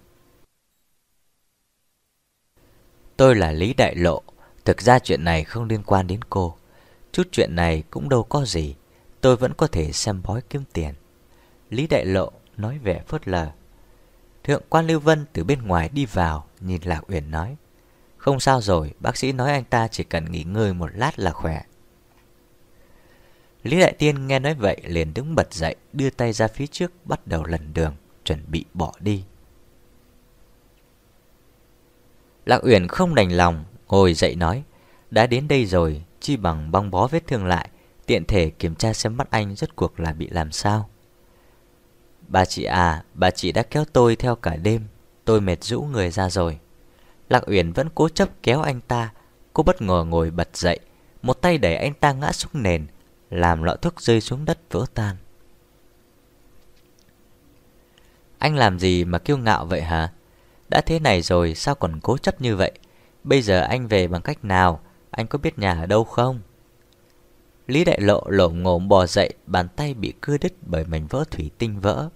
Tôi là Lý Đại Lộ, thực ra chuyện này không liên quan đến cô. Chút chuyện này cũng đâu có gì, tôi vẫn có thể xem bói kiếm tiền. Lý Đại Lộ nói vẻ phớt lờ. Thượng quan Lưu Vân từ bên ngoài đi vào, nhìn Lạc Uyển nói. Không sao rồi, bác sĩ nói anh ta chỉ cần nghỉ ngơi một lát là khỏe. Lý Đại Tiên nghe nói vậy liền đứng bật dậy, đưa tay ra phía trước bắt đầu lần đường, chuẩn bị bỏ đi. Lạc Uyển không đành lòng, ngồi dậy nói, đã đến đây rồi, chi bằng băng bó vết thương lại, tiện thể kiểm tra xem mắt anh rốt cuộc là bị làm sao. Bà chị à, bà chị đã kéo tôi theo cả đêm, tôi mệt rũ người ra rồi. Lạc Uyển vẫn cố chấp kéo anh ta, cô bất ngờ ngồi bật dậy, một tay đẩy anh ta ngã xuống nền, làm lọ thuốc rơi xuống đất vỡ tan. Anh làm gì mà kiêu ngạo vậy hả? Đã thế này rồi sao còn cố chấp như vậy? Bây giờ anh về bằng cách nào? Anh có biết nhà ở đâu không? Lý Đại Lộ lổ ngồm bò dậy, bàn tay bị cưa đứt bởi mảnh vỡ thủy tinh vỡ.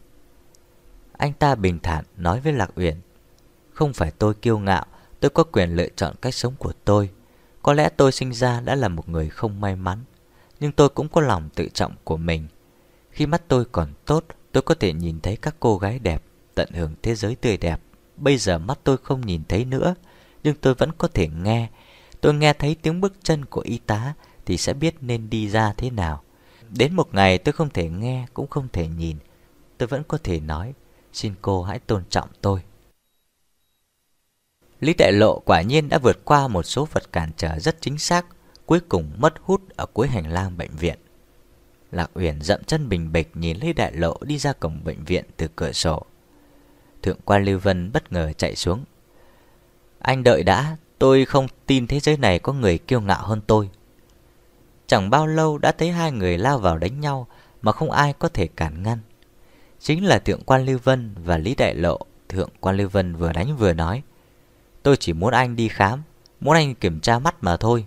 Anh ta bình thản nói với Lạc Uyển, không phải tôi kiêu ngạo, tôi có quyền lựa chọn cách sống của tôi. Có lẽ tôi sinh ra đã là một người không may mắn, nhưng tôi cũng có lòng tự trọng của mình. Khi mắt tôi còn tốt, tôi có thể nhìn thấy các cô gái đẹp, tận hưởng thế giới tươi đẹp. Bây giờ mắt tôi không nhìn thấy nữa, nhưng tôi vẫn có thể nghe. Tôi nghe thấy tiếng bước chân của y tá thì sẽ biết nên đi ra thế nào. Đến một ngày tôi không thể nghe cũng không thể nhìn Tôi vẫn có thể nói Xin cô hãy tôn trọng tôi Lý Đại Lộ quả nhiên đã vượt qua một số vật cản trở rất chính xác Cuối cùng mất hút ở cuối hành lang bệnh viện. Lạc Uyển dậm chân bình bịch nhìn Lý Đại Lộ đi ra cổng bệnh viện từ cửa sổ. Thượng quan Lưu Vân bất ngờ chạy xuống. Anh đợi đã, Tôi không tin thế giới này có người kiêu ngạo hơn tôi. Chẳng bao lâu đã thấy hai người lao vào đánh nhau Mà không ai có thể cản ngăn. Chính là Thượng quan Lưu Vân và Lý Đại Lộ. Thượng quan Lưu Vân vừa đánh vừa nói. Tôi chỉ muốn anh đi khám, Muốn anh kiểm tra mắt mà thôi.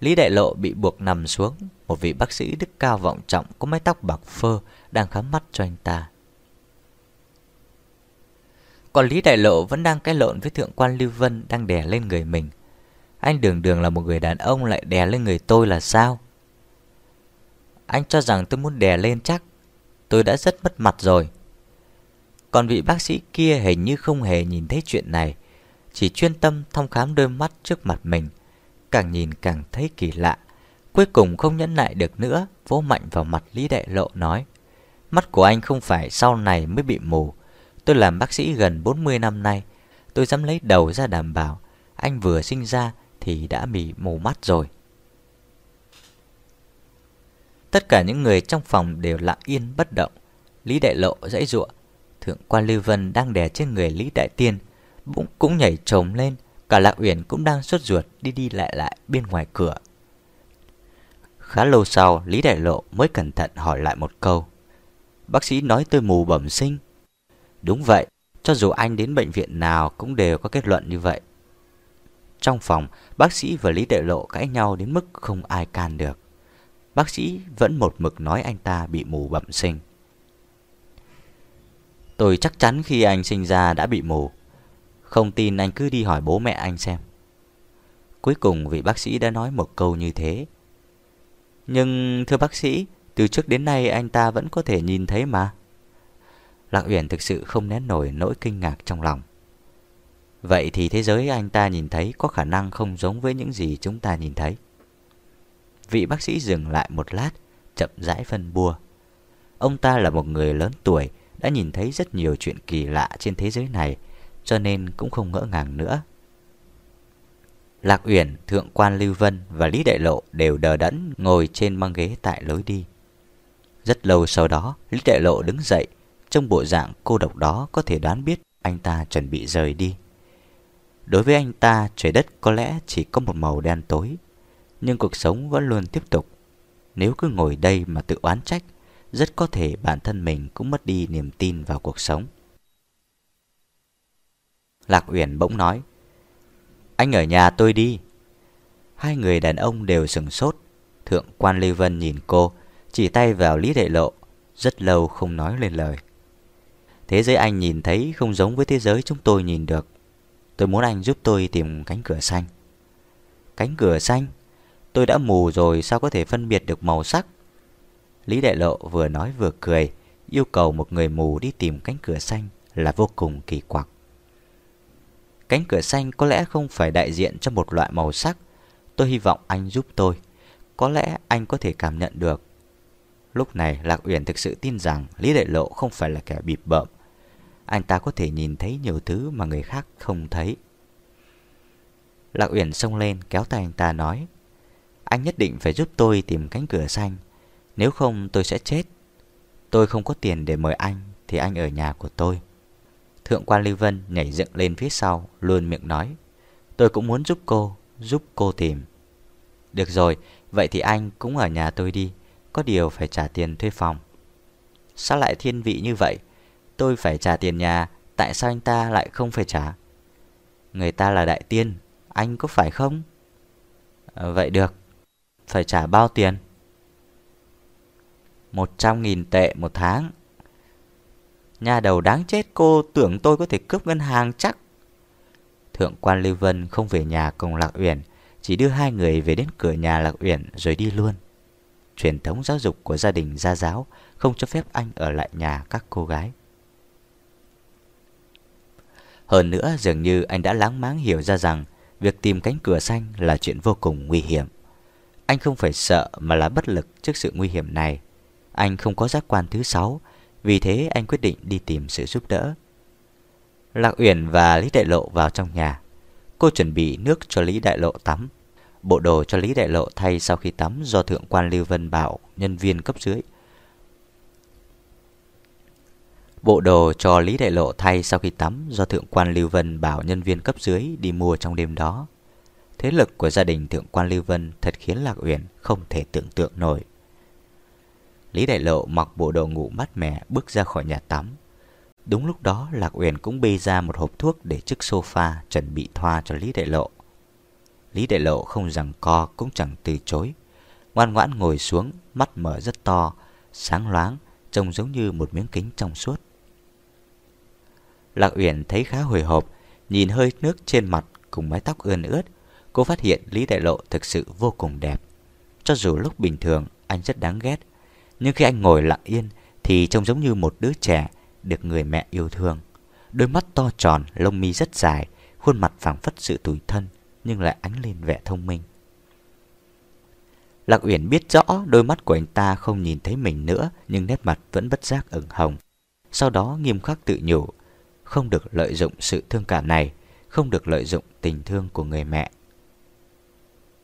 Lý Đại Lộ bị buộc nằm xuống. Một vị bác sĩ đức cao vọng trọng Có mái tóc bạc phơ Đang khám mắt cho anh ta. Còn Lý Đại Lộ vẫn đang cái lộn với Thượng quan Lưu Vân Đang đè lên người mình. Anh đường đường là một người đàn ông Lại đè lên người tôi là sao? Anh cho rằng tôi muốn đè lên chắc. Tôi đã rất mất mặt rồi. Còn vị bác sĩ kia hình như không hề nhìn thấy chuyện này, Chỉ chuyên tâm thăm khám đôi mắt trước mặt mình. Càng nhìn càng thấy kỳ lạ. Cuối cùng không nhẫn nại được nữa, Vỗ mạnh vào mặt Lý Đại Lộ nói, Mắt của anh không phải sau này mới bị mù. Tôi làm bác sĩ gần 40 năm nay, Tôi dám lấy đầu ra đảm bảo, Anh vừa sinh ra thì đã bị mù mắt rồi. Tất cả những người trong phòng đều lặng yên bất động. Lý Đại Lộ dãy ruộng Thượng quan Lưu Vân đang đè trên người Lý Đại Tiên, Bụng cũng nhảy trồm lên Cả Lạc Uyển cũng đang suốt ruột đi đi lại lại bên ngoài cửa. Khá lâu sau, Lý Đại Lộ mới cẩn thận hỏi lại một câu. Bác sĩ nói tôi mù bẩm sinh. Đúng vậy, cho dù anh đến bệnh viện nào cũng đều có kết luận như vậy. Trong phòng, bác sĩ và Lý Đại Lộ cãi nhau đến mức không ai can được. Bác sĩ vẫn một mực nói anh ta bị mù bẩm sinh. Tôi chắc chắn khi anh sinh ra đã bị mù. Không tin anh cứ đi hỏi bố mẹ anh xem. Cuối cùng vị bác sĩ đã nói một câu như thế. Nhưng thưa bác sĩ, Từ trước đến nay anh ta vẫn có thể nhìn thấy mà. Lạc Uyển thực sự không nén nổi nỗi kinh ngạc trong lòng. Vậy thì thế giới anh ta nhìn thấy có khả năng không giống với những gì chúng ta nhìn thấy. Vị bác sĩ dừng lại một lát, Chậm rãi phân bua. Ông ta là một người lớn tuổi, Đã nhìn thấy rất nhiều chuyện kỳ lạ trên thế giới này cho nên cũng không ngỡ ngàng nữa. Lạc Uyển, Thượng quan Lưu Vân và Lý Đại Lộ đều đờ đẫn ngồi trên băng ghế tại lối đi. Rất lâu sau đó, Lý Đại Lộ đứng dậy, trong bộ dạng cô độc đó có thể đoán biết anh ta chuẩn bị rời đi. Đối với anh ta, trời đất có lẽ chỉ có một màu đen tối, nhưng cuộc sống vẫn luôn tiếp tục. Nếu cứ ngồi đây mà tự oán trách, rất có thể bản thân mình cũng mất đi niềm tin vào cuộc sống. Lạc Uyển bỗng nói, Anh ở nhà tôi đi. Hai người đàn ông đều sừng sốt. Thượng quan Lê Vân nhìn cô, Chỉ tay vào Lý Đại Lộ, Rất lâu không nói lên lời. Thế giới anh nhìn thấy không giống với thế giới chúng tôi nhìn được. Tôi muốn anh giúp tôi tìm cánh cửa xanh. Cánh cửa xanh? Tôi đã mù rồi, sao có thể phân biệt được màu sắc? Lý Đại Lộ vừa nói vừa cười, Yêu cầu một người mù đi tìm cánh cửa xanh Là vô cùng kỳ quặc. Cánh cửa xanh có lẽ không phải đại diện cho một loại màu sắc. Tôi hy vọng anh giúp tôi. Có lẽ anh có thể cảm nhận được. Lúc này, Lạc Uyển thực sự tin rằng Lý Đại Lộ không phải là kẻ bịp bợm. Anh ta có thể nhìn thấy nhiều thứ mà người khác không thấy. Lạc Uyển xông lên, kéo tay anh ta nói, Anh nhất định phải giúp tôi tìm cánh cửa xanh. Nếu không, tôi sẽ chết. Tôi không có tiền để mời anh, Thì anh ở nhà của tôi. Thượng quan Lưu Vân nhảy dựng lên phía sau Luôn miệng nói Tôi cũng muốn giúp cô Giúp cô tìm. Được rồi Vậy thì anh cũng ở nhà tôi đi Có điều phải trả tiền thuê phòng. Sao lại thiên vị như vậy? Tôi phải trả tiền nhà Tại sao anh ta lại không phải trả? Người ta là đại tiên Anh có phải không? À, Vậy được Phải trả bao tiền? 100.000 tệ một tháng. Nhà đầu đáng chết cô tưởng tôi có thể cướp ngân hàng chắc. Thượng quan Lưu Vân không về nhà cùng Lạc Uyển Chỉ đưa hai người về đến cửa nhà Lạc Uyển rồi đi luôn. Truyền thống giáo dục của gia đình gia giáo Không cho phép anh ở lại nhà các cô gái. Hơn nữa dường như anh đã láng máng hiểu ra rằng Việc tìm cánh cửa xanh là chuyện vô cùng nguy hiểm. Anh không phải sợ mà là bất lực trước sự nguy hiểm này. Anh không có giác quan thứ sáu, vì thế anh quyết định đi tìm sự giúp đỡ. Lạc Uyển và Lý Đại Lộ vào trong nhà. Cô chuẩn bị nước cho Lý Đại Lộ tắm. Bộ đồ cho Lý Đại Lộ thay sau khi tắm do Thượng quan Lưu Vân bảo nhân viên cấp dưới. Bộ đồ cho Lý Đại Lộ thay sau khi tắm do Thượng quan Lưu Vân bảo nhân viên cấp dưới đi mua trong đêm đó. Thế lực của gia đình Thượng quan Lưu Vân thật khiến Lạc Uyển không thể tưởng tượng nổi. Lý Đại Lộ mặc bộ đồ ngủ mát mẻ bước ra khỏi nhà tắm. Đúng lúc đó Lạc Uyển cũng bê ra một hộp thuốc để trước sofa chuẩn bị thoa cho Lý Đại Lộ. Lý Đại Lộ không rằng co cũng chẳng từ chối. Ngoan ngoãn ngồi xuống, mắt mở rất to, sáng loáng, trông giống như một miếng kính trong suốt. Lạc Uyển thấy khá hồi hộp, nhìn hơi nước trên mặt cùng mái tóc ươn ướt, cô phát hiện Lý Đại Lộ thực sự vô cùng đẹp. Cho dù lúc bình thường anh rất đáng ghét, nhưng khi anh ngồi lặng yên thì trông giống như một đứa trẻ được người mẹ yêu thương. Đôi mắt to tròn, lông mi rất dài, khuôn mặt phảng phất sự tủi thân nhưng lại ánh lên vẻ thông minh. Lạc Uyển biết rõ đôi mắt của anh ta không nhìn thấy mình nữa nhưng nét mặt vẫn bất giác ửng hồng. Sau đó nghiêm khắc tự nhủ, không được lợi dụng sự thương cảm này, không được lợi dụng tình thương của người mẹ.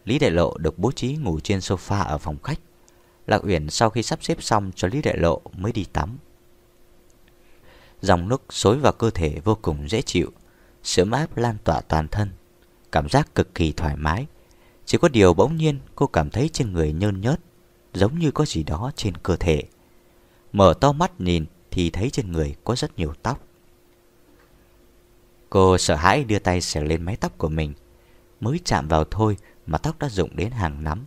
Lý Đại Lộ được bố trí ngủ trên sofa ở phòng khách. Lạc Uyển sau khi sắp xếp xong cho Lý Đại Lộ mới đi tắm. Dòng nước xối vào cơ thể vô cùng dễ chịu, sớm áp lan tỏa toàn thân, cảm giác cực kỳ thoải mái. Chỉ có điều bỗng nhiên cô cảm thấy trên người nhơn nhớt, giống như có gì đó trên cơ thể. Mở to mắt nhìn thì thấy trên người có rất nhiều tóc. Cô sợ hãi đưa tay xẻ lên mái tóc của mình. Mới chạm vào thôi mà tóc đã rụng đến hàng nắm.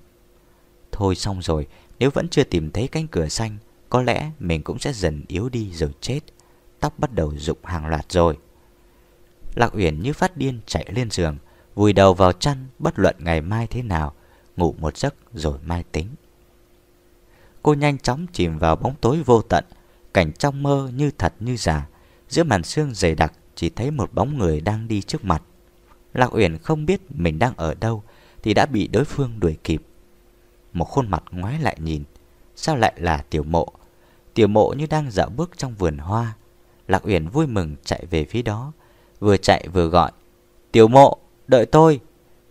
Thôi xong rồi, nếu vẫn chưa tìm thấy cánh cửa xanh, có lẽ mình cũng sẽ dần yếu đi rồi chết. Tóc bắt đầu rụng hàng loạt rồi. Lạc Uyển như phát điên chạy lên giường, vùi đầu vào chăn bất luận ngày mai thế nào, ngủ một giấc rồi mai tính. Cô nhanh chóng chìm vào bóng tối vô tận, cảnh trong mơ như thật như giả, giữa màn sương dày đặc chỉ thấy một bóng người đang đi trước mặt. Lạc Uyển không biết mình đang ở đâu thì đã bị đối phương đuổi kịp. Một khuôn mặt ngoái lại nhìn, sao lại là tiểu mộ? Tiểu mộ như đang dạo bước trong vườn hoa. Lạc Uyển vui mừng chạy về phía đó, vừa chạy vừa gọi. Tiểu mộ, đợi tôi.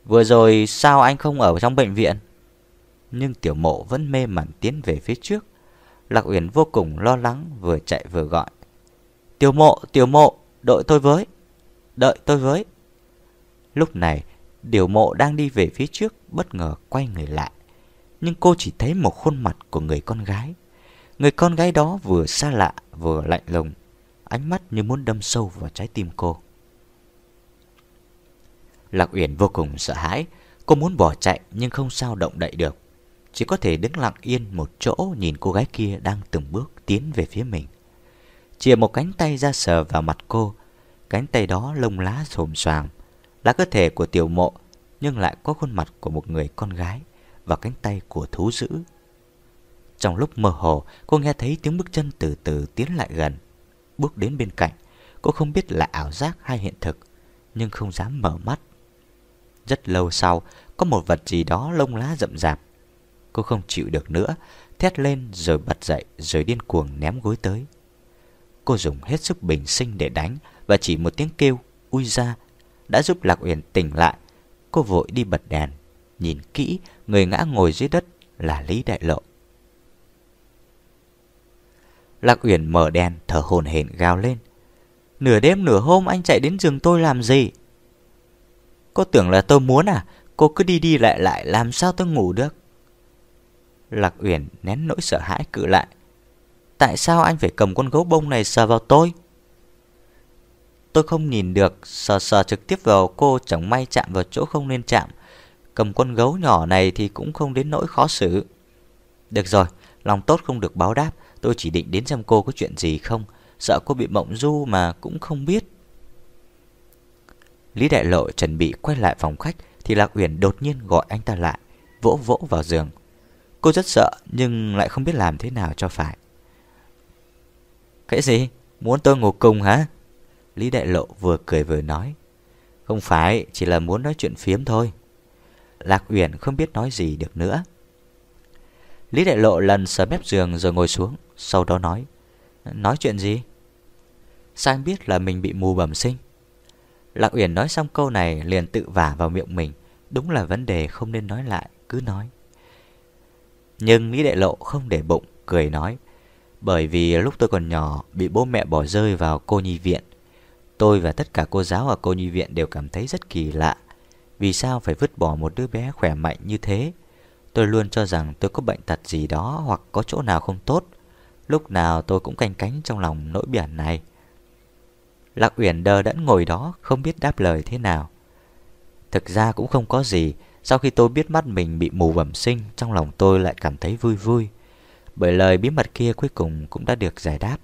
Vừa rồi sao anh không ở trong bệnh viện? Nhưng tiểu mộ vẫn mê mẩn tiến về phía trước. Lạc Uyển vô cùng lo lắng vừa chạy vừa gọi. Tiểu mộ, tiểu mộ, đợi tôi với. Đợi tôi với. Lúc này, điều mộ đang đi về phía trước bất ngờ quay người lại. Nhưng cô chỉ thấy một khuôn mặt của người con gái. Người con gái đó vừa xa lạ vừa lạnh lùng, ánh mắt như muốn đâm sâu vào trái tim cô. Lạc Uyển vô cùng sợ hãi, cô muốn bỏ chạy nhưng không sao động đậy được. Chỉ có thể đứng lặng yên một chỗ nhìn cô gái kia đang từng bước tiến về phía mình. Chìa một cánh tay ra sờ vào mặt cô, cánh tay đó lông lá xồm xoàm, là cơ thể của tiểu mộ nhưng lại có khuôn mặt của một người con gái và cánh tay của thú dữ. Trong lúc mơ hồ, cô nghe thấy tiếng bước chân từ từ tiến lại gần. Bước đến bên cạnh, cô không biết là ảo giác hay hiện thực, nhưng không dám mở mắt. Rất lâu sau, có một vật gì đó lông lá rậm rạp. Cô không chịu được nữa, thét lên rồi bật dậy rồi điên cuồng ném gối tới. Cô dùng hết sức bình sinh để đánh và chỉ một tiếng kêu, ui ra, đã giúp Lạc Uyển tỉnh lại. Cô vội đi bật đèn, nhìn kỹ người ngã ngồi dưới đất là Lý Đại Lộ. Lạc Uyển mở đèn thở hồn hển gào lên. Nửa đêm nửa hôm anh chạy đến giường tôi làm gì? Cô tưởng là tôi muốn à? Cô cứ đi đi lại lại làm sao tôi ngủ được? Lạc Uyển nén nỗi sợ hãi cự lại. Tại sao anh phải cầm con gấu bông này sờ vào tôi? Tôi không nhìn được, sờ sờ trực tiếp vào cô chẳng may chạm vào chỗ không nên chạm. Cầm con gấu nhỏ này thì cũng không đến nỗi khó xử. Được rồi, lòng tốt không được báo đáp, tôi chỉ định đến xem cô có chuyện gì không, sợ cô bị mộng du mà cũng không biết. Lý Đại Lộ chuẩn bị quay lại phòng khách thì Lạc Uyển đột nhiên gọi anh ta lại, vỗ vỗ vào giường. Cô rất sợ nhưng lại không biết làm thế nào cho phải. Cái gì? Muốn tôi ngủ cùng hả? Lý Đại Lộ vừa cười vừa nói. Không phải, chỉ là muốn nói chuyện phiếm thôi. Lạc Uyển không biết nói gì được nữa. Lý Đại Lộ lần sờ mép giường rồi ngồi xuống, Sau đó nói Nói chuyện gì? Sao anh biết là mình bị mù bẩm sinh? Lạc Uyển nói xong câu này liền tự vả vào miệng mình, Đúng là vấn đề không nên nói lại, Cứ nói Nhưng Lý Đại Lộ không để bụng, Cười nói, Bởi vì lúc tôi còn nhỏ, Bị bố mẹ bỏ rơi vào cô nhi viện, Tôi và tất cả cô giáo ở cô nhi viện Đều cảm thấy rất kỳ lạ vì sao phải vứt bỏ một đứa bé khỏe mạnh như thế? Tôi luôn cho rằng tôi có bệnh tật gì đó Hoặc có chỗ nào không tốt. Lúc nào tôi cũng canh cánh trong lòng nỗi biển này. Lạc Uyển đờ đẫn ngồi đó, Không biết đáp lời thế nào. Thực ra cũng không có gì, Sau khi tôi biết mắt mình bị mù bẩm sinh, Trong lòng tôi lại cảm thấy vui vui. Bởi lời bí mật kia cuối cùng cũng đã được giải đáp.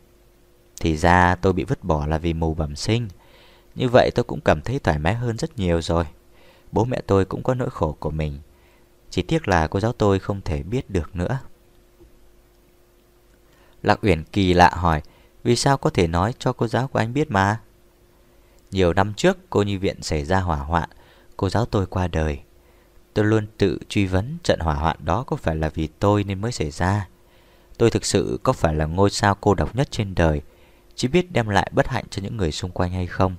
Thì ra tôi bị vứt bỏ là vì mù bẩm sinh. Như vậy tôi cũng cảm thấy thoải mái hơn rất nhiều rồi. Bố mẹ tôi cũng có nỗi khổ của mình. Chỉ tiếc là cô giáo tôi không thể biết được nữa. Lạc Uyển kỳ lạ hỏi, Vì sao có thể nói cho cô giáo của anh biết mà? Nhiều năm trước cô nhi viện xảy ra hỏa hoạn, Cô giáo tôi qua đời. Tôi luôn tự truy vấn trận hỏa hoạn đó có phải là vì tôi nên mới xảy ra. Tôi thực sự có phải là ngôi sao cô độc nhất trên đời, Chỉ biết đem lại bất hạnh cho những người xung quanh hay không?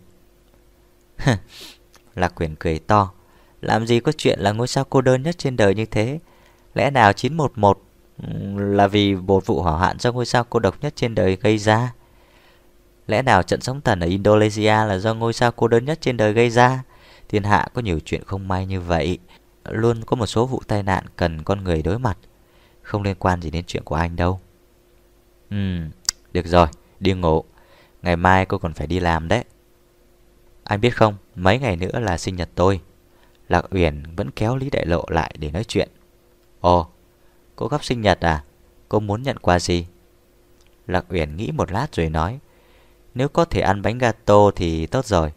Lạc Quyển cười to làm gì có chuyện là ngôi sao cô đơn nhất trên đời như thế? Lẽ nào 911 là vì một vụ hỏa hoạn do ngôi sao cô độc nhất trên đời gây ra? Lẽ nào trận sóng thần ở Indonesia là do ngôi sao cô đơn nhất trên đời gây ra? Thiên hạ có nhiều chuyện không may như vậy. Luôn có một số vụ tai nạn cần con người đối mặt. Không liên quan gì đến chuyện của anh đâu. Ừ, được rồi, đi ngủ. Ngày mai cô còn phải đi làm đấy. Anh biết không, mấy ngày nữa là sinh nhật tôi. Lạc Uyển vẫn kéo Lý Đại Lộ lại để nói chuyện Ồ, cô gấp sinh nhật à? Cô muốn nhận quà gì? Lạc Uyển nghĩ một lát rồi nói Nếu có thể ăn bánh gato thì tốt rồi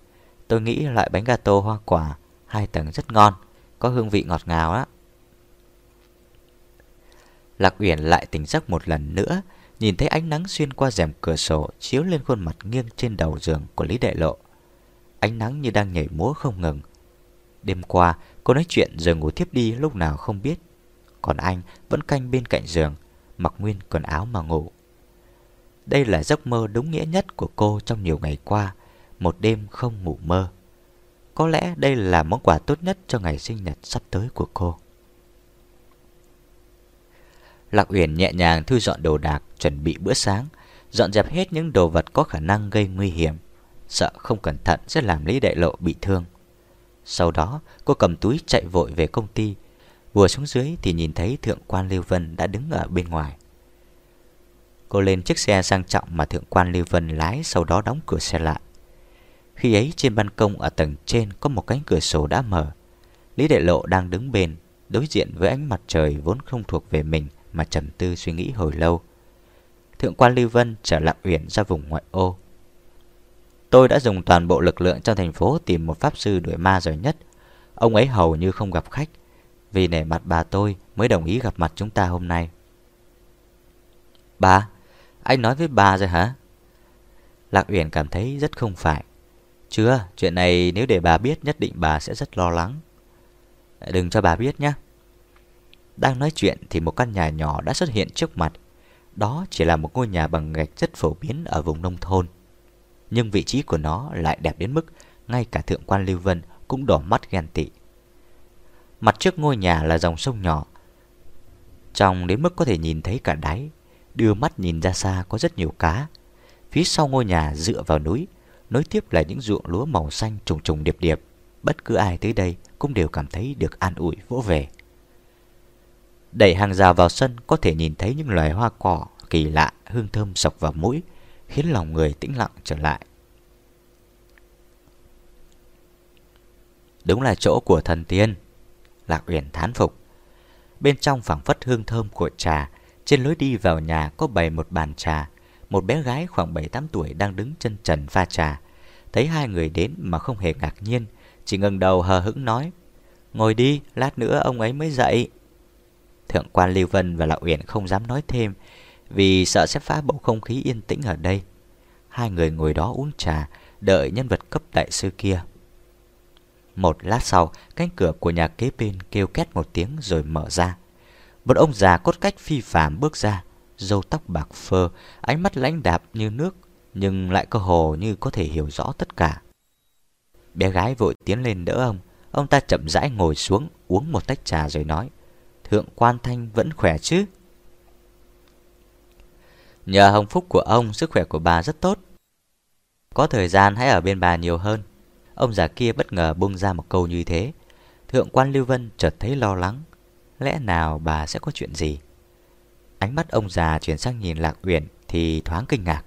Tôi nghĩ loại bánh gato hoa quả Hai tầng rất ngon Có hương vị ngọt ngào á Lạc Uyển lại tỉnh giấc một lần nữa Nhìn thấy ánh nắng xuyên qua rèm cửa sổ Chiếu lên khuôn mặt nghiêng trên đầu giường của Lý Đại Lộ Ánh nắng như đang nhảy múa không ngừng Đêm qua cô nói chuyện rồi ngủ thiếp đi lúc nào không biết Còn anh vẫn canh bên cạnh giường Mặc nguyên quần áo mà ngủ Đây là giấc mơ đúng nghĩa nhất của cô trong nhiều ngày qua một đêm không ngủ mơ. Có lẽ đây là món quà tốt nhất cho ngày sinh nhật sắp tới của cô. Lạc Uyển nhẹ nhàng thu dọn đồ đạc, chuẩn bị bữa sáng, dọn dẹp hết những đồ vật có khả năng gây nguy hiểm, sợ không cẩn thận sẽ làm Lý Đại Lộ bị thương. Sau đó, cô cầm túi chạy vội về công ty, vừa xuống dưới thì nhìn thấy Thượng quan Lưu Vân đã đứng ở bên ngoài. Cô lên chiếc xe sang trọng mà Thượng quan Lưu Vân lái sau đó đóng cửa xe lại. Khi ấy trên ban công ở tầng trên có một cánh cửa sổ đã mở. Lý Đại Lộ đang đứng bên, đối diện với ánh mặt trời vốn không thuộc về mình mà trầm tư suy nghĩ hồi lâu. Thượng quan Lưu Vân trở Lạc Uyển ra vùng ngoại ô. Tôi đã dùng toàn bộ lực lượng trong thành phố tìm một pháp sư đuổi ma giỏi nhất. Ông ấy hầu như không gặp khách. Vì nể mặt bà tôi mới đồng ý gặp mặt chúng ta hôm nay. Bà? Anh nói với bà rồi hả? Lạc Uyển cảm thấy rất không phải. Chưa, chuyện này nếu để bà biết nhất định bà sẽ rất lo lắng. Đừng cho bà biết nhé. Đang nói chuyện thì một căn nhà nhỏ đã xuất hiện trước mặt. Đó chỉ là một ngôi nhà bằng gạch rất phổ biến ở vùng nông thôn. Nhưng vị trí của nó lại đẹp đến mức ngay cả thượng quan Lưu Vân cũng đỏ mắt ghen tị. Mặt trước ngôi nhà là dòng sông nhỏ. Trong đến mức có thể nhìn thấy cả đáy. Đưa mắt nhìn ra xa có rất nhiều cá. Phía sau ngôi nhà dựa vào núi, Nối tiếp là những ruộng lúa màu xanh trùng trùng điệp điệp Bất cứ ai tới đây cũng đều cảm thấy được an ủi, vỗ về Đẩy hàng rào vào sân có thể nhìn thấy những loài hoa cỏ kỳ lạ, hương thơm sọc vào mũi Khiến lòng người tĩnh lặng trở lại Đúng là chỗ của thần tiên Lạc Uyển thán phục Bên trong phảng phất hương thơm của trà Trên lối đi vào nhà có bày một bàn trà một bé gái khoảng 7-8 tuổi đang đứng chân trần pha trà. Thấy hai người đến mà không hề ngạc nhiên, chỉ ngẩng đầu hờ hững nói, Ngồi đi, lát nữa ông ấy mới dậy. Thượng quan Lưu Vân và Lão Uyển không dám nói thêm, vì sợ sẽ phá bầu không khí yên tĩnh ở đây. Hai người ngồi đó uống trà, đợi nhân vật cấp đại sư kia. Một lát sau, cánh cửa của nhà kế bên kêu két một tiếng rồi mở ra. Một ông già cốt cách phi phàm bước ra, râu tóc bạc phơ, ánh mắt lãnh đạp như nước, nhưng lại cơ hồ như có thể hiểu rõ tất cả. Bé gái vội tiến lên đỡ ông, ông ta chậm rãi ngồi xuống, uống một tách trà rồi nói, Thượng quan Thanh vẫn khỏe chứ? Nhờ hồng phúc của ông, sức khỏe của bà rất tốt. Có thời gian hãy ở bên bà nhiều hơn. Ông già kia bất ngờ bung ra một câu như thế. Thượng quan Lưu Vân chợt thấy lo lắng. Lẽ nào bà sẽ có chuyện gì? Ánh mắt ông già chuyển sang nhìn Lạc Uyển thì thoáng kinh ngạc.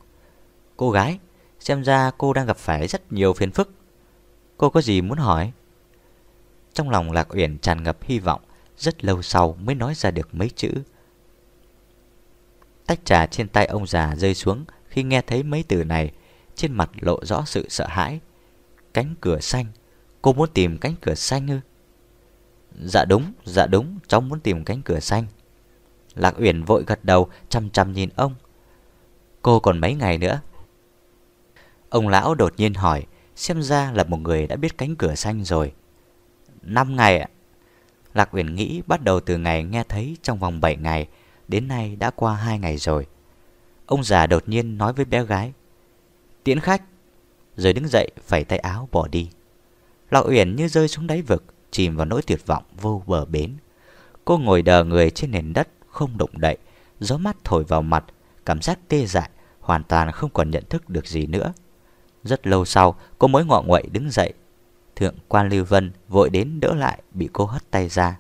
Cô gái, xem ra cô đang gặp phải rất nhiều phiền phức. Cô có gì muốn hỏi? Trong lòng Lạc Uyển tràn ngập hy vọng, rất lâu sau mới nói ra được mấy chữ. Tách trà trên tay ông già rơi xuống khi nghe thấy mấy từ này, trên mặt lộ rõ sự sợ hãi. Cánh cửa xanh, cô muốn tìm cánh cửa xanh ư? Dạ đúng, dạ đúng, cháu muốn tìm cánh cửa xanh. Lạc Uyển vội gật đầu, chăm chăm nhìn ông. Cô còn mấy ngày nữa? Ông lão đột nhiên hỏi, xem ra là một người đã biết cánh cửa xanh rồi. Năm ngày ạ. Lạc Uyển nghĩ bắt đầu từ ngày nghe thấy trong vòng 7 ngày, đến nay đã qua hai ngày rồi. Ông già đột nhiên nói với bé gái, tiễn khách, rồi đứng dậy phẩy tay áo bỏ đi. Lão Uyển như rơi xuống đáy vực, chìm vào nỗi tuyệt vọng vô bờ bến. Cô ngồi đờ người trên nền đất, không động đậy, gió mát thổi vào mặt, cảm giác tê dại, hoàn toàn không còn nhận thức được gì nữa. Rất lâu sau, cô mới ngọ nguậy đứng dậy. Thượng quan Lưu Vân vội đến đỡ lại, bị cô hất tay ra.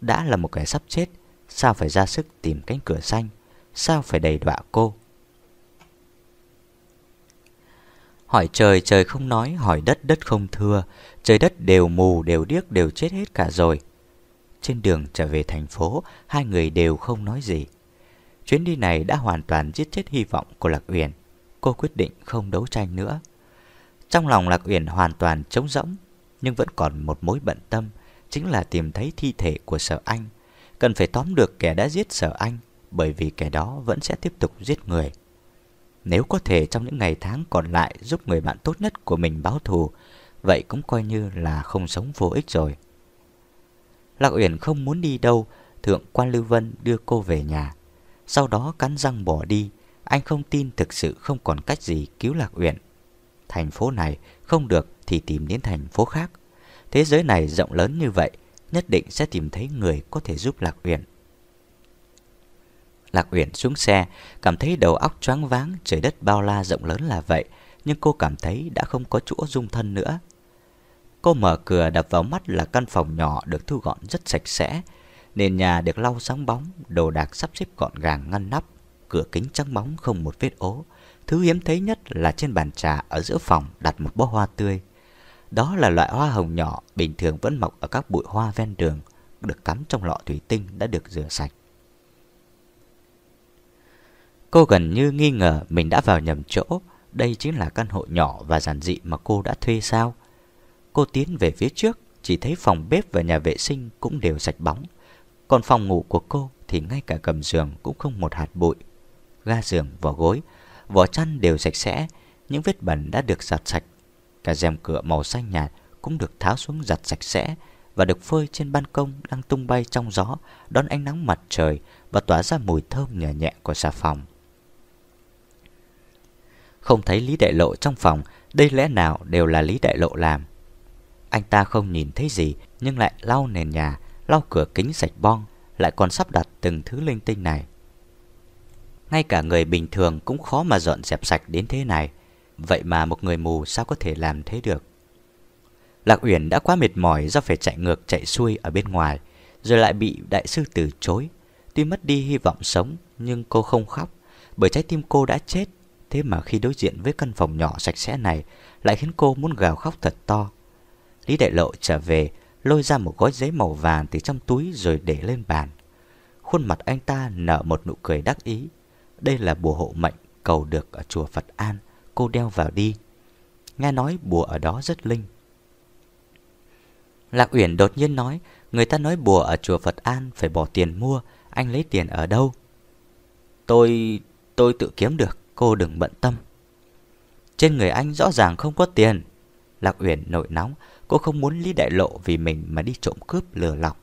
Đã là một kẻ sắp chết, sao phải ra sức tìm cánh cửa xanh, sao phải đầy đọa cô. Hỏi trời trời không nói, hỏi đất đất không thưa, trời đất đều mù, đều điếc, đều chết hết cả rồi. Trên đường trở về thành phố, hai người đều không nói gì. Chuyến đi này đã hoàn toàn giết chết hy vọng của Lạc Uyển. Cô quyết định không đấu tranh nữa. Trong lòng Lạc Uyển hoàn toàn trống rỗng, nhưng vẫn còn một mối bận tâm, chính là tìm thấy thi thể của Sở Anh. Cần phải tóm được kẻ đã giết Sở Anh, bởi vì kẻ đó vẫn sẽ tiếp tục giết người. Nếu có thể trong những ngày tháng còn lại giúp người bạn tốt nhất của mình báo thù, vậy cũng coi như là không sống vô ích rồi. Lạc Uyển không muốn đi đâu, Thượng quan Lưu Vân đưa cô về nhà. Sau đó cắn răng bỏ đi, anh không tin thực sự không còn cách gì cứu Lạc Uyển. Thành phố này không được thì tìm đến thành phố khác. Thế giới này rộng lớn như vậy, nhất định sẽ tìm thấy người có thể giúp Lạc Uyển. Lạc Uyển xuống xe, cảm thấy đầu óc choáng váng, trời đất bao la rộng lớn là vậy, nhưng cô cảm thấy đã không có chỗ dung thân nữa. Cô mở cửa đập vào mắt là căn phòng nhỏ được thu gọn rất sạch sẽ, nền nhà được lau sáng bóng, đồ đạc sắp xếp gọn gàng ngăn nắp, cửa kính trắng bóng không một vết ố. Thứ hiếm thấy nhất là trên bàn trà ở giữa phòng đặt một bó hoa tươi. Đó là loại hoa hồng nhỏ bình thường vẫn mọc ở các bụi hoa ven đường, được cắm trong lọ thủy tinh đã được rửa sạch. Cô gần như nghi ngờ mình đã vào nhầm chỗ, đây chính là căn hộ nhỏ và giản dị mà cô đã thuê sao? Cô tiến về phía trước, chỉ thấy phòng bếp và nhà vệ sinh cũng đều sạch bóng. Còn phòng ngủ của cô thì ngay cả cầm giường cũng không một hạt bụi. Ga giường, vỏ gối, vỏ chăn đều sạch sẽ, những vết bẩn đã được giặt sạch. Cả rèm cửa màu xanh nhạt cũng được tháo xuống giặt sạch sẽ và được phơi trên ban công đang tung bay trong gió, đón ánh nắng mặt trời và tỏa ra mùi thơm nhẹ nhẹ của xà phòng. Không thấy Lý Đại Lộ trong phòng, đây lẽ nào đều là Lý Đại Lộ làm. Anh ta không nhìn thấy gì nhưng lại lau nền nhà, lau cửa kính sạch bong, lại còn sắp đặt từng thứ linh tinh này. Ngay cả người bình thường cũng khó mà dọn dẹp sạch đến thế này. Vậy mà một người mù sao có thể làm thế được? Lạc Uyển đã quá mệt mỏi do phải chạy ngược chạy xuôi ở bên ngoài, rồi lại bị đại sư từ chối. Tuy mất đi hy vọng sống, nhưng cô không khóc, bởi trái tim cô đã chết. Thế mà khi đối diện với căn phòng nhỏ sạch sẽ này, lại khiến cô muốn gào khóc thật to. Lý Đại Lộ trở về, lôi ra một gói giấy màu vàng từ trong túi rồi để lên bàn. Khuôn mặt anh ta nở một nụ cười đắc ý. Đây là bùa hộ mệnh cầu được ở chùa Phật An, cô đeo vào đi. Nghe nói bùa ở đó rất linh. Lạc Uyển đột nhiên nói, người ta nói bùa ở chùa Phật An phải bỏ tiền mua, anh lấy tiền ở đâu? Tôi... tôi tự kiếm được, cô đừng bận tâm. Trên người anh rõ ràng không có tiền. Lạc Uyển nổi nóng, Cô không muốn Lý Đại Lộ vì mình mà đi trộm cướp lừa lọc.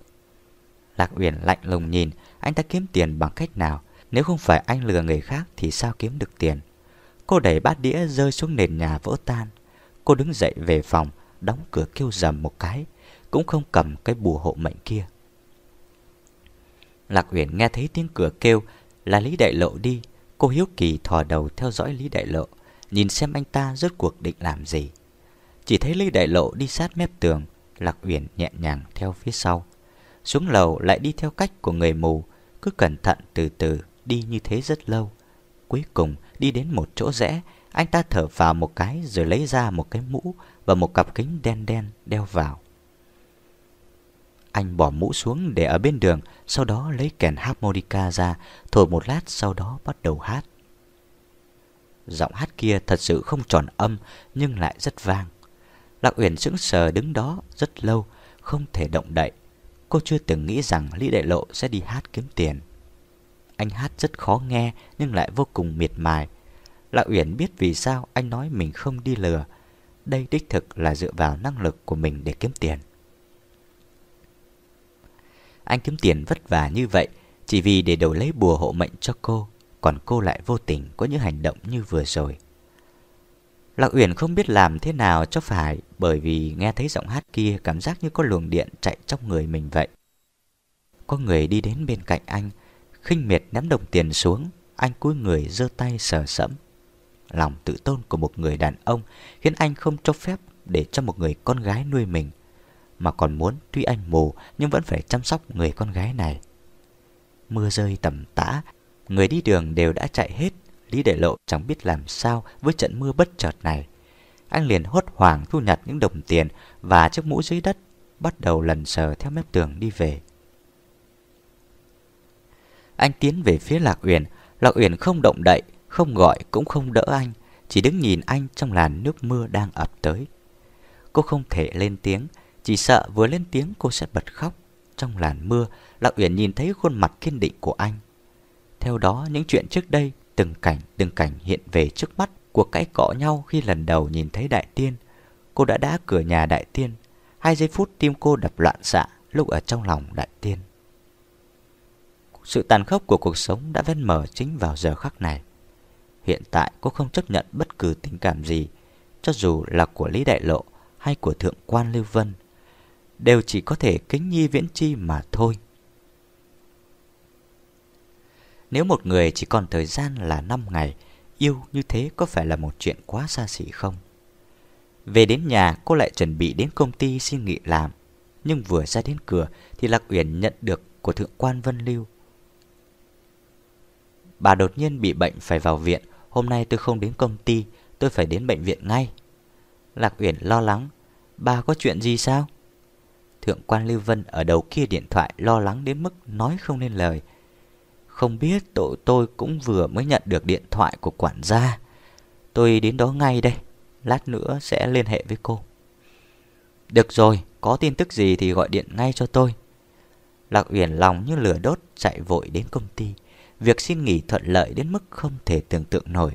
Lạc Uyển lạnh lùng nhìn Anh ta kiếm tiền bằng cách nào Nếu không phải anh lừa người khác Thì sao kiếm được tiền Cô đẩy bát đĩa rơi xuống nền nhà vỡ tan. Cô đứng dậy về phòng, Đóng cửa kêu dầm một cái, Cũng không cầm cái bùa hộ mệnh kia. Lạc Uyển nghe thấy tiếng cửa kêu Là Lý Đại Lộ đi. Cô hiếu kỳ thò đầu theo dõi Lý Đại Lộ, Nhìn xem anh ta rốt cuộc định làm gì. Chỉ thấy Lý Đại Lộ đi sát mép tường, Lạc Uyển nhẹ nhàng theo phía sau. Xuống lầu lại đi theo cách của người mù, Cứ cẩn thận từ từ, Đi như thế rất lâu. Cuối cùng đi đến một chỗ rẽ. Anh ta thở vào một cái Rồi lấy ra một cái mũ Và một cặp kính đen đen đeo vào. Anh bỏ mũ xuống để ở bên đường, Sau đó lấy kèn harmonica ra, Thổi một lát sau đó bắt đầu hát. Giọng hát kia thật sự không tròn âm, Nhưng lại rất vang. Lạc Uyển sững sờ đứng đó rất lâu, Không thể động đậy. Cô chưa từng nghĩ rằng Lý Đại Lộ sẽ đi hát kiếm tiền. Anh hát rất khó nghe Nhưng lại vô cùng miệt mài. Lạc Uyển biết vì sao anh nói mình không đi lừa. Đây đích thực là dựa vào năng lực của mình để kiếm tiền. Anh kiếm tiền vất vả như vậy Chỉ vì để đổi lấy bùa hộ mệnh cho cô Còn cô lại vô tình có những hành động như vừa rồi. Lạc Uyển không biết làm thế nào cho phải bởi vì nghe thấy giọng hát kia cảm giác như có luồng điện chạy trong người mình vậy. Có người đi đến bên cạnh anh, khinh miệt ném đồng tiền xuống, anh cúi người giơ tay sờ sẫm. Lòng tự tôn của một người đàn ông khiến anh không cho phép để cho một người con gái nuôi mình, mà còn muốn tuy anh mù nhưng vẫn phải chăm sóc người con gái này. Mưa rơi tầm tã, người đi đường đều đã chạy hết Lý Đại Lộ chẳng biết làm sao với trận mưa bất chợt này. Anh liền hốt hoảng thu nhặt những đồng tiền và chiếc mũ dưới đất, bắt đầu lần sờ theo mép tường đi về. Anh tiến về phía Lạc Uyển, Lạc Uyển không động đậy, không gọi cũng không đỡ anh, chỉ đứng nhìn anh trong làn nước mưa đang ập tới. Cô không thể lên tiếng, chỉ sợ vừa lên tiếng cô sẽ bật khóc. Trong làn mưa, Lạc Uyển nhìn thấy khuôn mặt kiên định của anh. Theo đó, những chuyện trước đây Từng cảnh, từng cảnh hiện về trước mắt cuộc cãi cọ nhau khi lần đầu nhìn thấy đại tiên. Cô đã đá cửa nhà đại tiên. Hai giây phút tim cô đập loạn xạ lúc ở trong lòng đại tiên. Sự tàn khốc của cuộc sống đã ven mở chính vào giờ khắc này. Hiện tại cô không chấp nhận bất cứ tình cảm gì, cho dù là của Lý Đại Lộ hay của Thượng quan Lưu Vân, đều chỉ có thể kính nhi viễn chi mà thôi. Nếu một người chỉ còn thời gian là 5 ngày, yêu như thế có phải là một chuyện quá xa xỉ không? Về đến nhà, cô lại chuẩn bị đến công ty xin nghỉ làm. Nhưng vừa ra đến cửa thì Lạc Uyển nhận được của Thượng quan Vân Lưu. Bà đột nhiên bị bệnh phải vào viện, hôm nay tôi không đến công ty, tôi phải đến bệnh viện ngay. Lạc Uyển lo lắng, bà có chuyện gì sao? Thượng quan Lưu Vân ở đầu kia điện thoại lo lắng đến mức nói không nên lời. Không biết tội tôi cũng vừa mới nhận được điện thoại của quản gia Tôi đến đó ngay đây Lát nữa sẽ liên hệ với cô Được rồi, có tin tức gì thì gọi điện ngay cho tôi Lạc Uyển lòng như lửa đốt chạy vội đến công ty Việc xin nghỉ thuận lợi đến mức không thể tưởng tượng nổi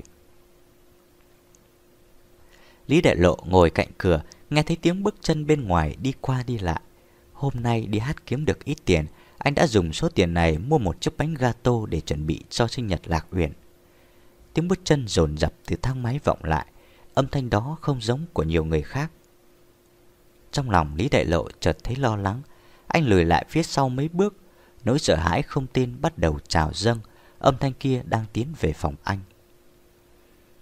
Lý Đại Lộ ngồi cạnh cửa Nghe thấy tiếng bước chân bên ngoài đi qua đi lại Hôm nay đi hát kiếm được ít tiền anh đã dùng số tiền này mua một chiếc bánh gato để chuẩn bị cho sinh nhật Lạc Uyển. Tiếng bước chân dồn dập từ thang máy vọng lại, âm thanh đó không giống của nhiều người khác. Trong lòng Lý Đại Lộ chợt thấy lo lắng, anh lùi lại phía sau mấy bước, nỗi sợ hãi không tin bắt đầu trào dâng, âm thanh kia đang tiến về phòng anh.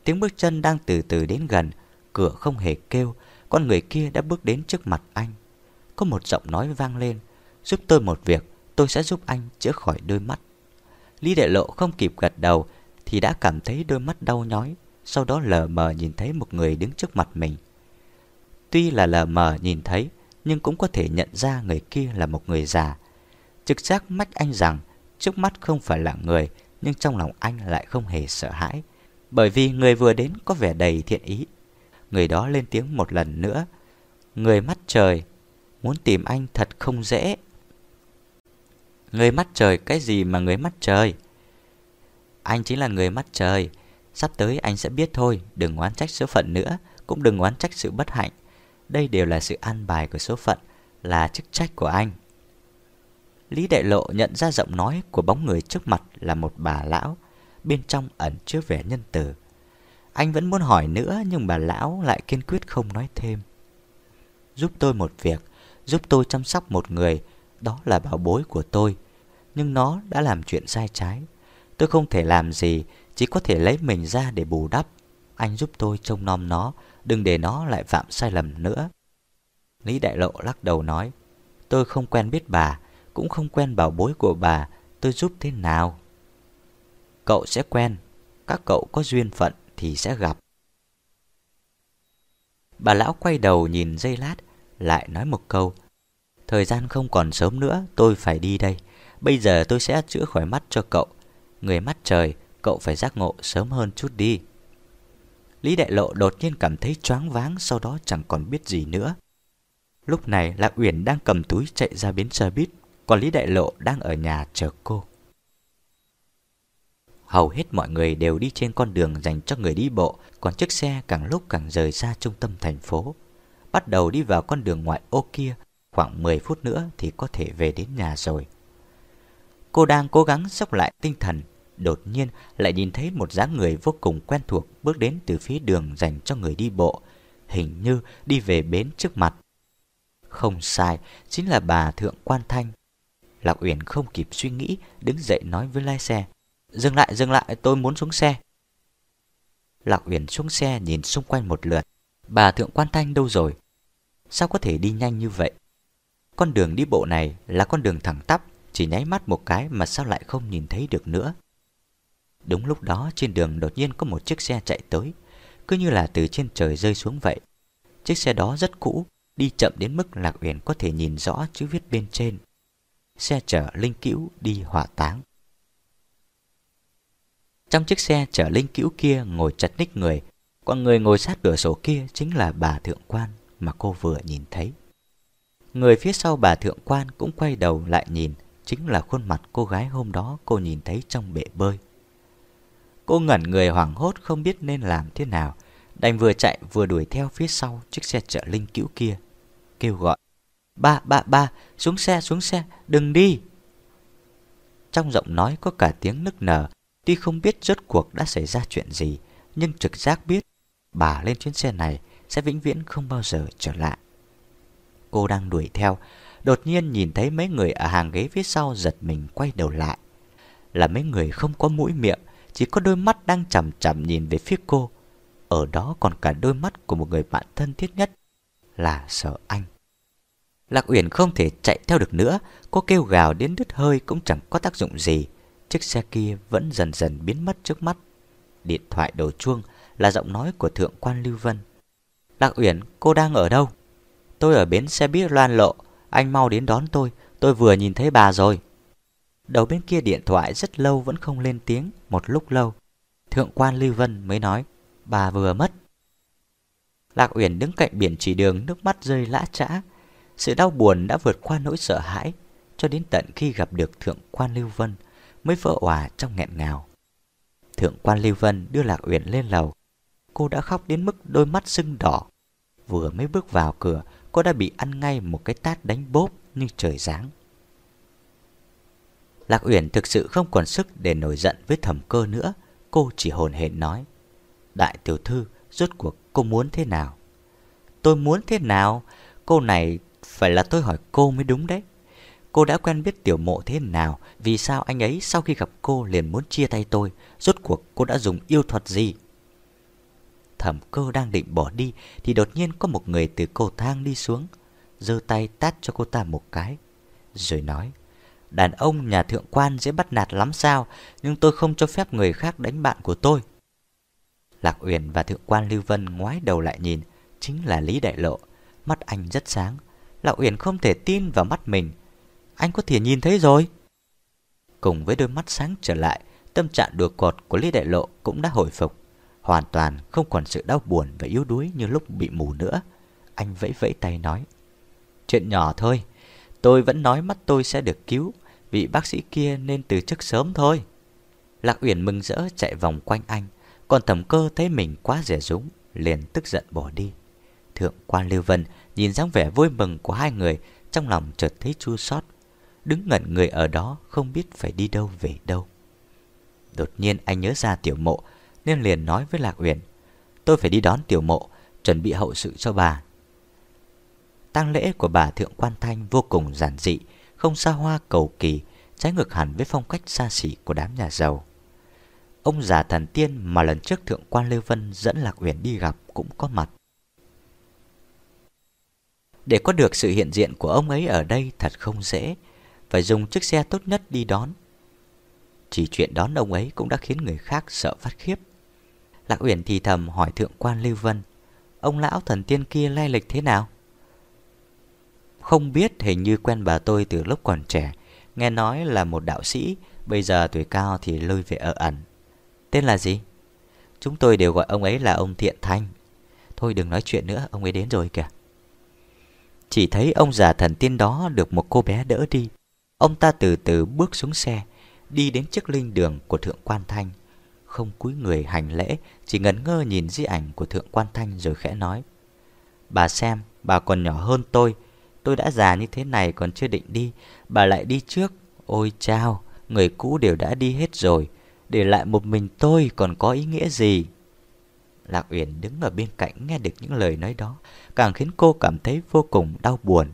Tiếng bước chân đang từ từ đến gần, cửa không hề kêu, con người kia đã bước đến trước mặt anh. Có một giọng nói vang lên, giúp tôi một việc, tôi sẽ giúp anh chữa khỏi đôi mắt. Lý Đại Lộ không kịp gật đầu thì đã cảm thấy đôi mắt đau nhói, sau đó lờ mờ nhìn thấy một người đứng trước mặt mình. Tuy là lờ mờ nhìn thấy, nhưng cũng có thể nhận ra người kia là một người già. Trực giác mách anh rằng trước mắt không phải là người, nhưng trong lòng anh lại không hề sợ hãi, bởi vì người vừa đến có vẻ đầy thiện ý. Người đó lên tiếng một lần nữa, người mắt trời, muốn tìm anh thật không dễ. Người mắt trời cái gì mà người mắt trời Anh chính là người mắt trời Sắp tới anh sẽ biết thôi Đừng oán trách số phận nữa Cũng đừng oán trách sự bất hạnh Đây đều là sự an bài của số phận Là chức trách của anh Lý Đại Lộ nhận ra giọng nói của bóng người trước mặt là một bà lão, bên trong ẩn chứa vẻ nhân từ. Anh vẫn muốn hỏi nữa nhưng bà lão lại kiên quyết không nói thêm. Giúp tôi một việc, giúp tôi chăm sóc một người, đó là bảo bối của tôi. Nhưng nó đã làm chuyện sai trái. Tôi không thể làm gì, chỉ có thể lấy mình ra để bù đắp. Anh giúp tôi trông nom nó, đừng để nó lại phạm sai lầm nữa. Lý Đại Lộ lắc đầu nói, tôi không quen biết bà, cũng không quen bảo bối của bà, tôi giúp thế nào? Cậu sẽ quen, các cậu có duyên phận thì sẽ gặp. Bà lão quay đầu nhìn dây lát, lại nói một câu. Thời gian không còn sớm nữa, tôi phải đi đây. Bây giờ tôi sẽ chữa khỏi mắt cho cậu. Người mắt trời, cậu phải giác ngộ sớm hơn chút đi. Lý Đại Lộ đột nhiên cảm thấy choáng váng, sau đó chẳng còn biết gì nữa. Lúc này Lạc Uyển đang cầm túi chạy ra bến xe buýt, còn Lý Đại Lộ đang ở nhà chờ cô. Hầu hết mọi người đều đi trên con đường dành cho người đi bộ, còn chiếc xe càng lúc càng rời xa trung tâm thành phố. Bắt đầu đi vào con đường ngoại ô kia, khoảng 10 phút nữa thì có thể về đến nhà rồi. Cô đang cố gắng sốc lại tinh thần, đột nhiên lại nhìn thấy một dáng người vô cùng quen thuộc bước đến từ phía đường dành cho người đi bộ, hình như đi về bến trước mặt. Không sai, chính là bà Thượng Quan Thanh. Lạc Uyển không kịp suy nghĩ, đứng dậy nói với lái xe. Dừng lại, dừng lại, tôi muốn xuống xe. Lạc Uyển xuống xe nhìn xung quanh một lượt. Bà Thượng Quan Thanh đâu rồi? Sao có thể đi nhanh như vậy? Con đường đi bộ này là con đường thẳng tắp, chỉ nháy mắt một cái mà sao lại không nhìn thấy được nữa. Đúng lúc đó trên đường đột nhiên có một chiếc xe chạy tới, cứ như là từ trên trời rơi xuống vậy. Chiếc xe đó rất cũ, đi chậm đến mức Lạc Uyển có thể nhìn rõ chữ viết bên trên. Xe chở linh cữu đi hỏa táng. Trong chiếc xe chở linh cữu kia ngồi chặt ních người, còn người ngồi sát cửa sổ kia chính là bà thượng quan mà cô vừa nhìn thấy. Người phía sau bà thượng quan cũng quay đầu lại nhìn, chính là khuôn mặt cô gái hôm đó cô nhìn thấy trong bể bơi. Cô ngẩn người hoảng hốt không biết nên làm thế nào, đành vừa chạy vừa đuổi theo phía sau chiếc xe chở linh cữu kia, kêu gọi. Ba, ba, ba, xuống xe, xuống xe, đừng đi. Trong giọng nói có cả tiếng nức nở, tuy không biết rốt cuộc đã xảy ra chuyện gì, nhưng trực giác biết bà lên chuyến xe này sẽ vĩnh viễn không bao giờ trở lại. Cô đang đuổi theo, đột nhiên nhìn thấy mấy người ở hàng ghế phía sau giật mình quay đầu lại. Là mấy người không có mũi miệng, chỉ có đôi mắt đang chằm chằm nhìn về phía cô. Ở đó còn cả đôi mắt của một người bạn thân thiết nhất, là sợ anh. Lạc Uyển không thể chạy theo được nữa, cô kêu gào đến đứt hơi cũng chẳng có tác dụng gì. Chiếc xe kia vẫn dần dần biến mất trước mắt. Điện thoại đổ chuông là giọng nói của Thượng quan Lưu Vân. Lạc Uyển, cô đang ở đâu? Tôi ở bến xe buýt Loan Lộ, anh mau đến đón tôi, tôi vừa nhìn thấy bà rồi. Đầu bên kia điện thoại rất lâu vẫn không lên tiếng, một lúc lâu. Thượng quan Lưu Vân mới nói, bà vừa mất. Lạc Uyển đứng cạnh biển chỉ đường, nước mắt rơi lã trã. Sự đau buồn đã vượt qua nỗi sợ hãi, cho đến tận khi gặp được Thượng quan Lưu Vân, mới vỡ òa trong nghẹn ngào. Thượng quan Lưu Vân đưa Lạc Uyển lên lầu. Cô đã khóc đến mức đôi mắt sưng đỏ. Vừa mới bước vào cửa, cô đã bị ăn ngay một cái tát đánh bốp như trời giáng. Lạc Uyển thực sự không còn sức để nổi giận với thẩm cơ nữa. Cô chỉ hồn hển nói. Đại tiểu thư, rốt cuộc cô muốn thế nào? Tôi muốn thế nào? Cô này phải là tôi hỏi cô mới đúng đấy. Cô đã quen biết tiểu mộ thế nào? Vì sao anh ấy sau khi gặp cô liền muốn chia tay tôi? Rốt cuộc cô đã dùng yêu thuật gì? Thẩm cơ đang định bỏ đi, Thì đột nhiên có một người từ cầu thang đi xuống, giơ tay tát cho cô ta một cái, Rồi nói, Đàn ông nhà thượng quan dễ bắt nạt lắm sao, Nhưng tôi không cho phép người khác đánh bạn của tôi Lạc Uyển và thượng quan Lưu Vân ngoái đầu lại nhìn, Chính là Lý Đại Lộ, Mắt anh rất sáng Lạc Uyển không thể tin vào mắt mình. Anh có thể nhìn thấy rồi. Cùng với đôi mắt sáng trở lại, Tâm trạng đùa cột của Lý Đại Lộ cũng đã hồi phục. Hoàn toàn không còn sự đau buồn và yếu đuối như lúc bị mù nữa. Anh vẫy vẫy tay nói, Chuyện nhỏ thôi. Tôi vẫn nói mắt tôi sẽ được cứu Vị bác sĩ kia nên từ chức sớm thôi. Lạc Uyển mừng rỡ chạy vòng quanh anh. Còn thẩm cơ thấy mình quá rẻ rúng, Liền tức giận bỏ đi. Thượng quan Lưu Vân nhìn dáng vẻ vui mừng của hai người, Trong lòng chợt thấy chua xót. Đứng ngẩn người ở đó, Không biết phải đi đâu về đâu. Đột nhiên anh nhớ ra tiểu mộ, Nên liền nói với Lạc Uyển, Tôi phải đi đón tiểu mộ, Chuẩn bị hậu sự cho bà. Tang lễ của bà Thượng Quan Thanh vô cùng giản dị, Không xa hoa cầu kỳ, Trái ngược hẳn với phong cách xa xỉ của đám nhà giàu. Ông già thần tiên mà lần trước Thượng quan Lưu Vân dẫn Lạc Uyển đi gặp cũng có mặt. Để có được sự hiện diện của ông ấy ở đây thật không dễ, phải dùng chiếc xe tốt nhất đi đón. Chỉ chuyện đón ông ấy cũng đã khiến người khác sợ phát khiếp. Lạc Uyển thì thầm hỏi Thượng quan Lưu Vân, ông lão thần tiên kia lai lịch thế nào? Không biết hình như quen bà tôi từ lúc còn trẻ, nghe nói là một đạo sĩ, bây giờ tuổi cao thì lui về ở ẩn. Tên là gì? Chúng tôi đều gọi ông ấy là ông Thiện Thanh. Thôi đừng nói chuyện nữa, ông ấy đến rồi kìa. Chỉ thấy ông già thần tiên đó được một cô bé đỡ đi. Ông ta từ từ bước xuống xe, đi đến trước linh đường của Thượng Quan Thanh. Không cúi người hành lễ, chỉ ngẩn ngơ nhìn di ảnh của Thượng Quan Thanh rồi khẽ nói. Bà xem, bà còn nhỏ hơn tôi. Tôi đã già như thế này còn chưa định đi, bà lại đi trước. Ôi chao, người cũ đều đã đi hết rồi. Để lại một mình tôi còn có ý nghĩa gì Lạc Uyển đứng ở bên cạnh nghe được những lời nói đó, Càng khiến cô cảm thấy vô cùng đau buồn.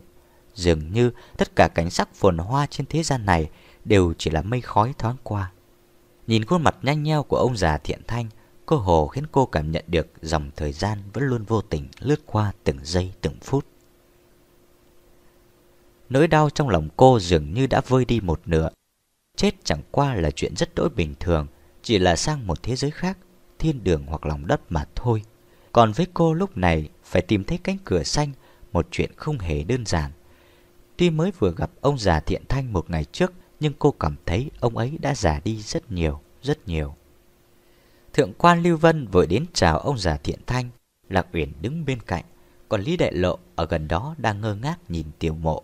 Dường như tất cả cảnh sắc phồn hoa trên thế gian này Đều chỉ là mây khói thoáng qua. Nhìn khuôn mặt nhanh nheo của ông già thiện thanh Cô hồ khiến cô cảm nhận được dòng thời gian vẫn luôn vô tình lướt qua từng giây, từng phút. Nỗi đau trong lòng cô dường như đã vơi đi một nửa. Chết chẳng qua là chuyện rất đỗi bình thường, Chỉ là sang một thế giới khác. Thiên đường hoặc lòng đất mà thôi. Còn với cô lúc này, Phải tìm thấy cánh cửa xanh, Một chuyện không hề đơn giản. Tuy mới vừa gặp ông già thiện thanh một ngày trước, Nhưng cô cảm thấy ông ấy đã già đi rất nhiều Rất nhiều. Thượng quan Lưu Vân vội đến chào ông già thiện thanh. Lạc Uyển đứng bên cạnh, Còn Lý Đại Lộ ở gần đó đang ngơ ngác nhìn tiểu mộ.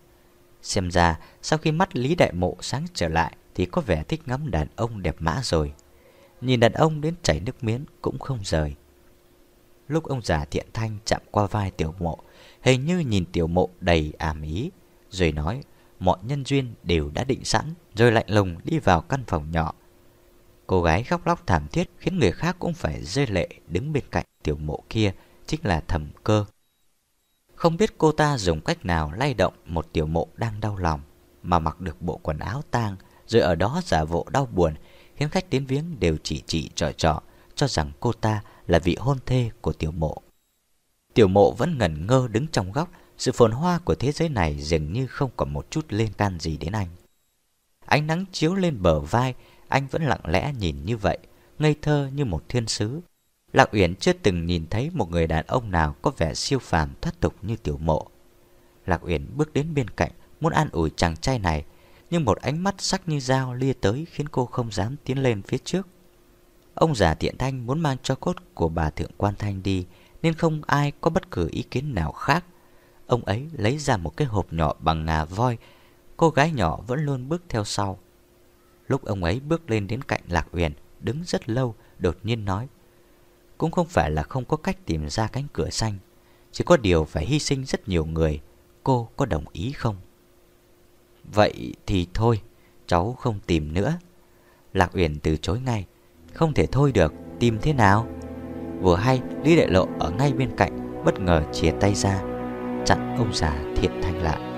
Xem ra sau khi mắt Lý Đại Mộ sáng trở lại thì có vẻ thích ngắm đàn ông đẹp mã rồi. Nhìn đàn ông đến chảy nước miếng cũng không rời. Lúc ông già thiện thanh chạm qua vai tiểu mộ, hình như nhìn tiểu mộ đầy ảm ý, rồi nói mọi nhân duyên đều đã định sẵn, rồi lạnh lùng đi vào căn phòng nhỏ. Cô gái khóc lóc thảm thiết khiến người khác cũng phải rơi lệ đứng bên cạnh tiểu mộ kia, chính là thầm cơ. Không biết cô ta dùng cách nào lay động một tiểu mộ đang đau lòng, mà mặc được bộ quần áo tang rồi ở đó giả bộ đau buồn, khiến khách đến viếng đều chỉ chỉ trò trò, cho rằng cô ta là vị hôn thê của tiểu mộ. Tiểu mộ vẫn ngẩn ngơ đứng trong góc, sự phồn hoa của thế giới này dường như không còn một chút liên can gì đến anh. Ánh nắng chiếu lên bờ vai, anh vẫn lặng lẽ nhìn như vậy, ngây thơ như một thiên sứ. Lạc Uyển chưa từng nhìn thấy một người đàn ông nào có vẻ siêu phàm thoát tục như tiểu mộ. Lạc Uyển bước đến bên cạnh, muốn an ủi chàng trai này, nhưng một ánh mắt sắc như dao lia tới khiến cô không dám tiến lên phía trước. Ông già tiện thanh muốn mang cho cốt của bà thượng quan thanh đi, nên không ai có bất cứ ý kiến nào khác. Ông ấy lấy ra một cái hộp nhỏ bằng ngà voi, cô gái nhỏ vẫn luôn bước theo sau. Lúc ông ấy bước lên đến cạnh Lạc Uyển, đứng rất lâu, đột nhiên nói. Cũng không phải là không có cách tìm ra cánh cửa xanh, chỉ có điều phải hy sinh rất nhiều người. Cô có đồng ý không? Vậy thì thôi, Cháu không tìm nữa. Lạc Uyển từ chối ngay, Không thể thôi được, Tìm thế nào? Vừa hay, Lý Đại Lộ ở ngay bên cạnh, Bất ngờ chia tay ra, Chặn ông già thiện thanh lại.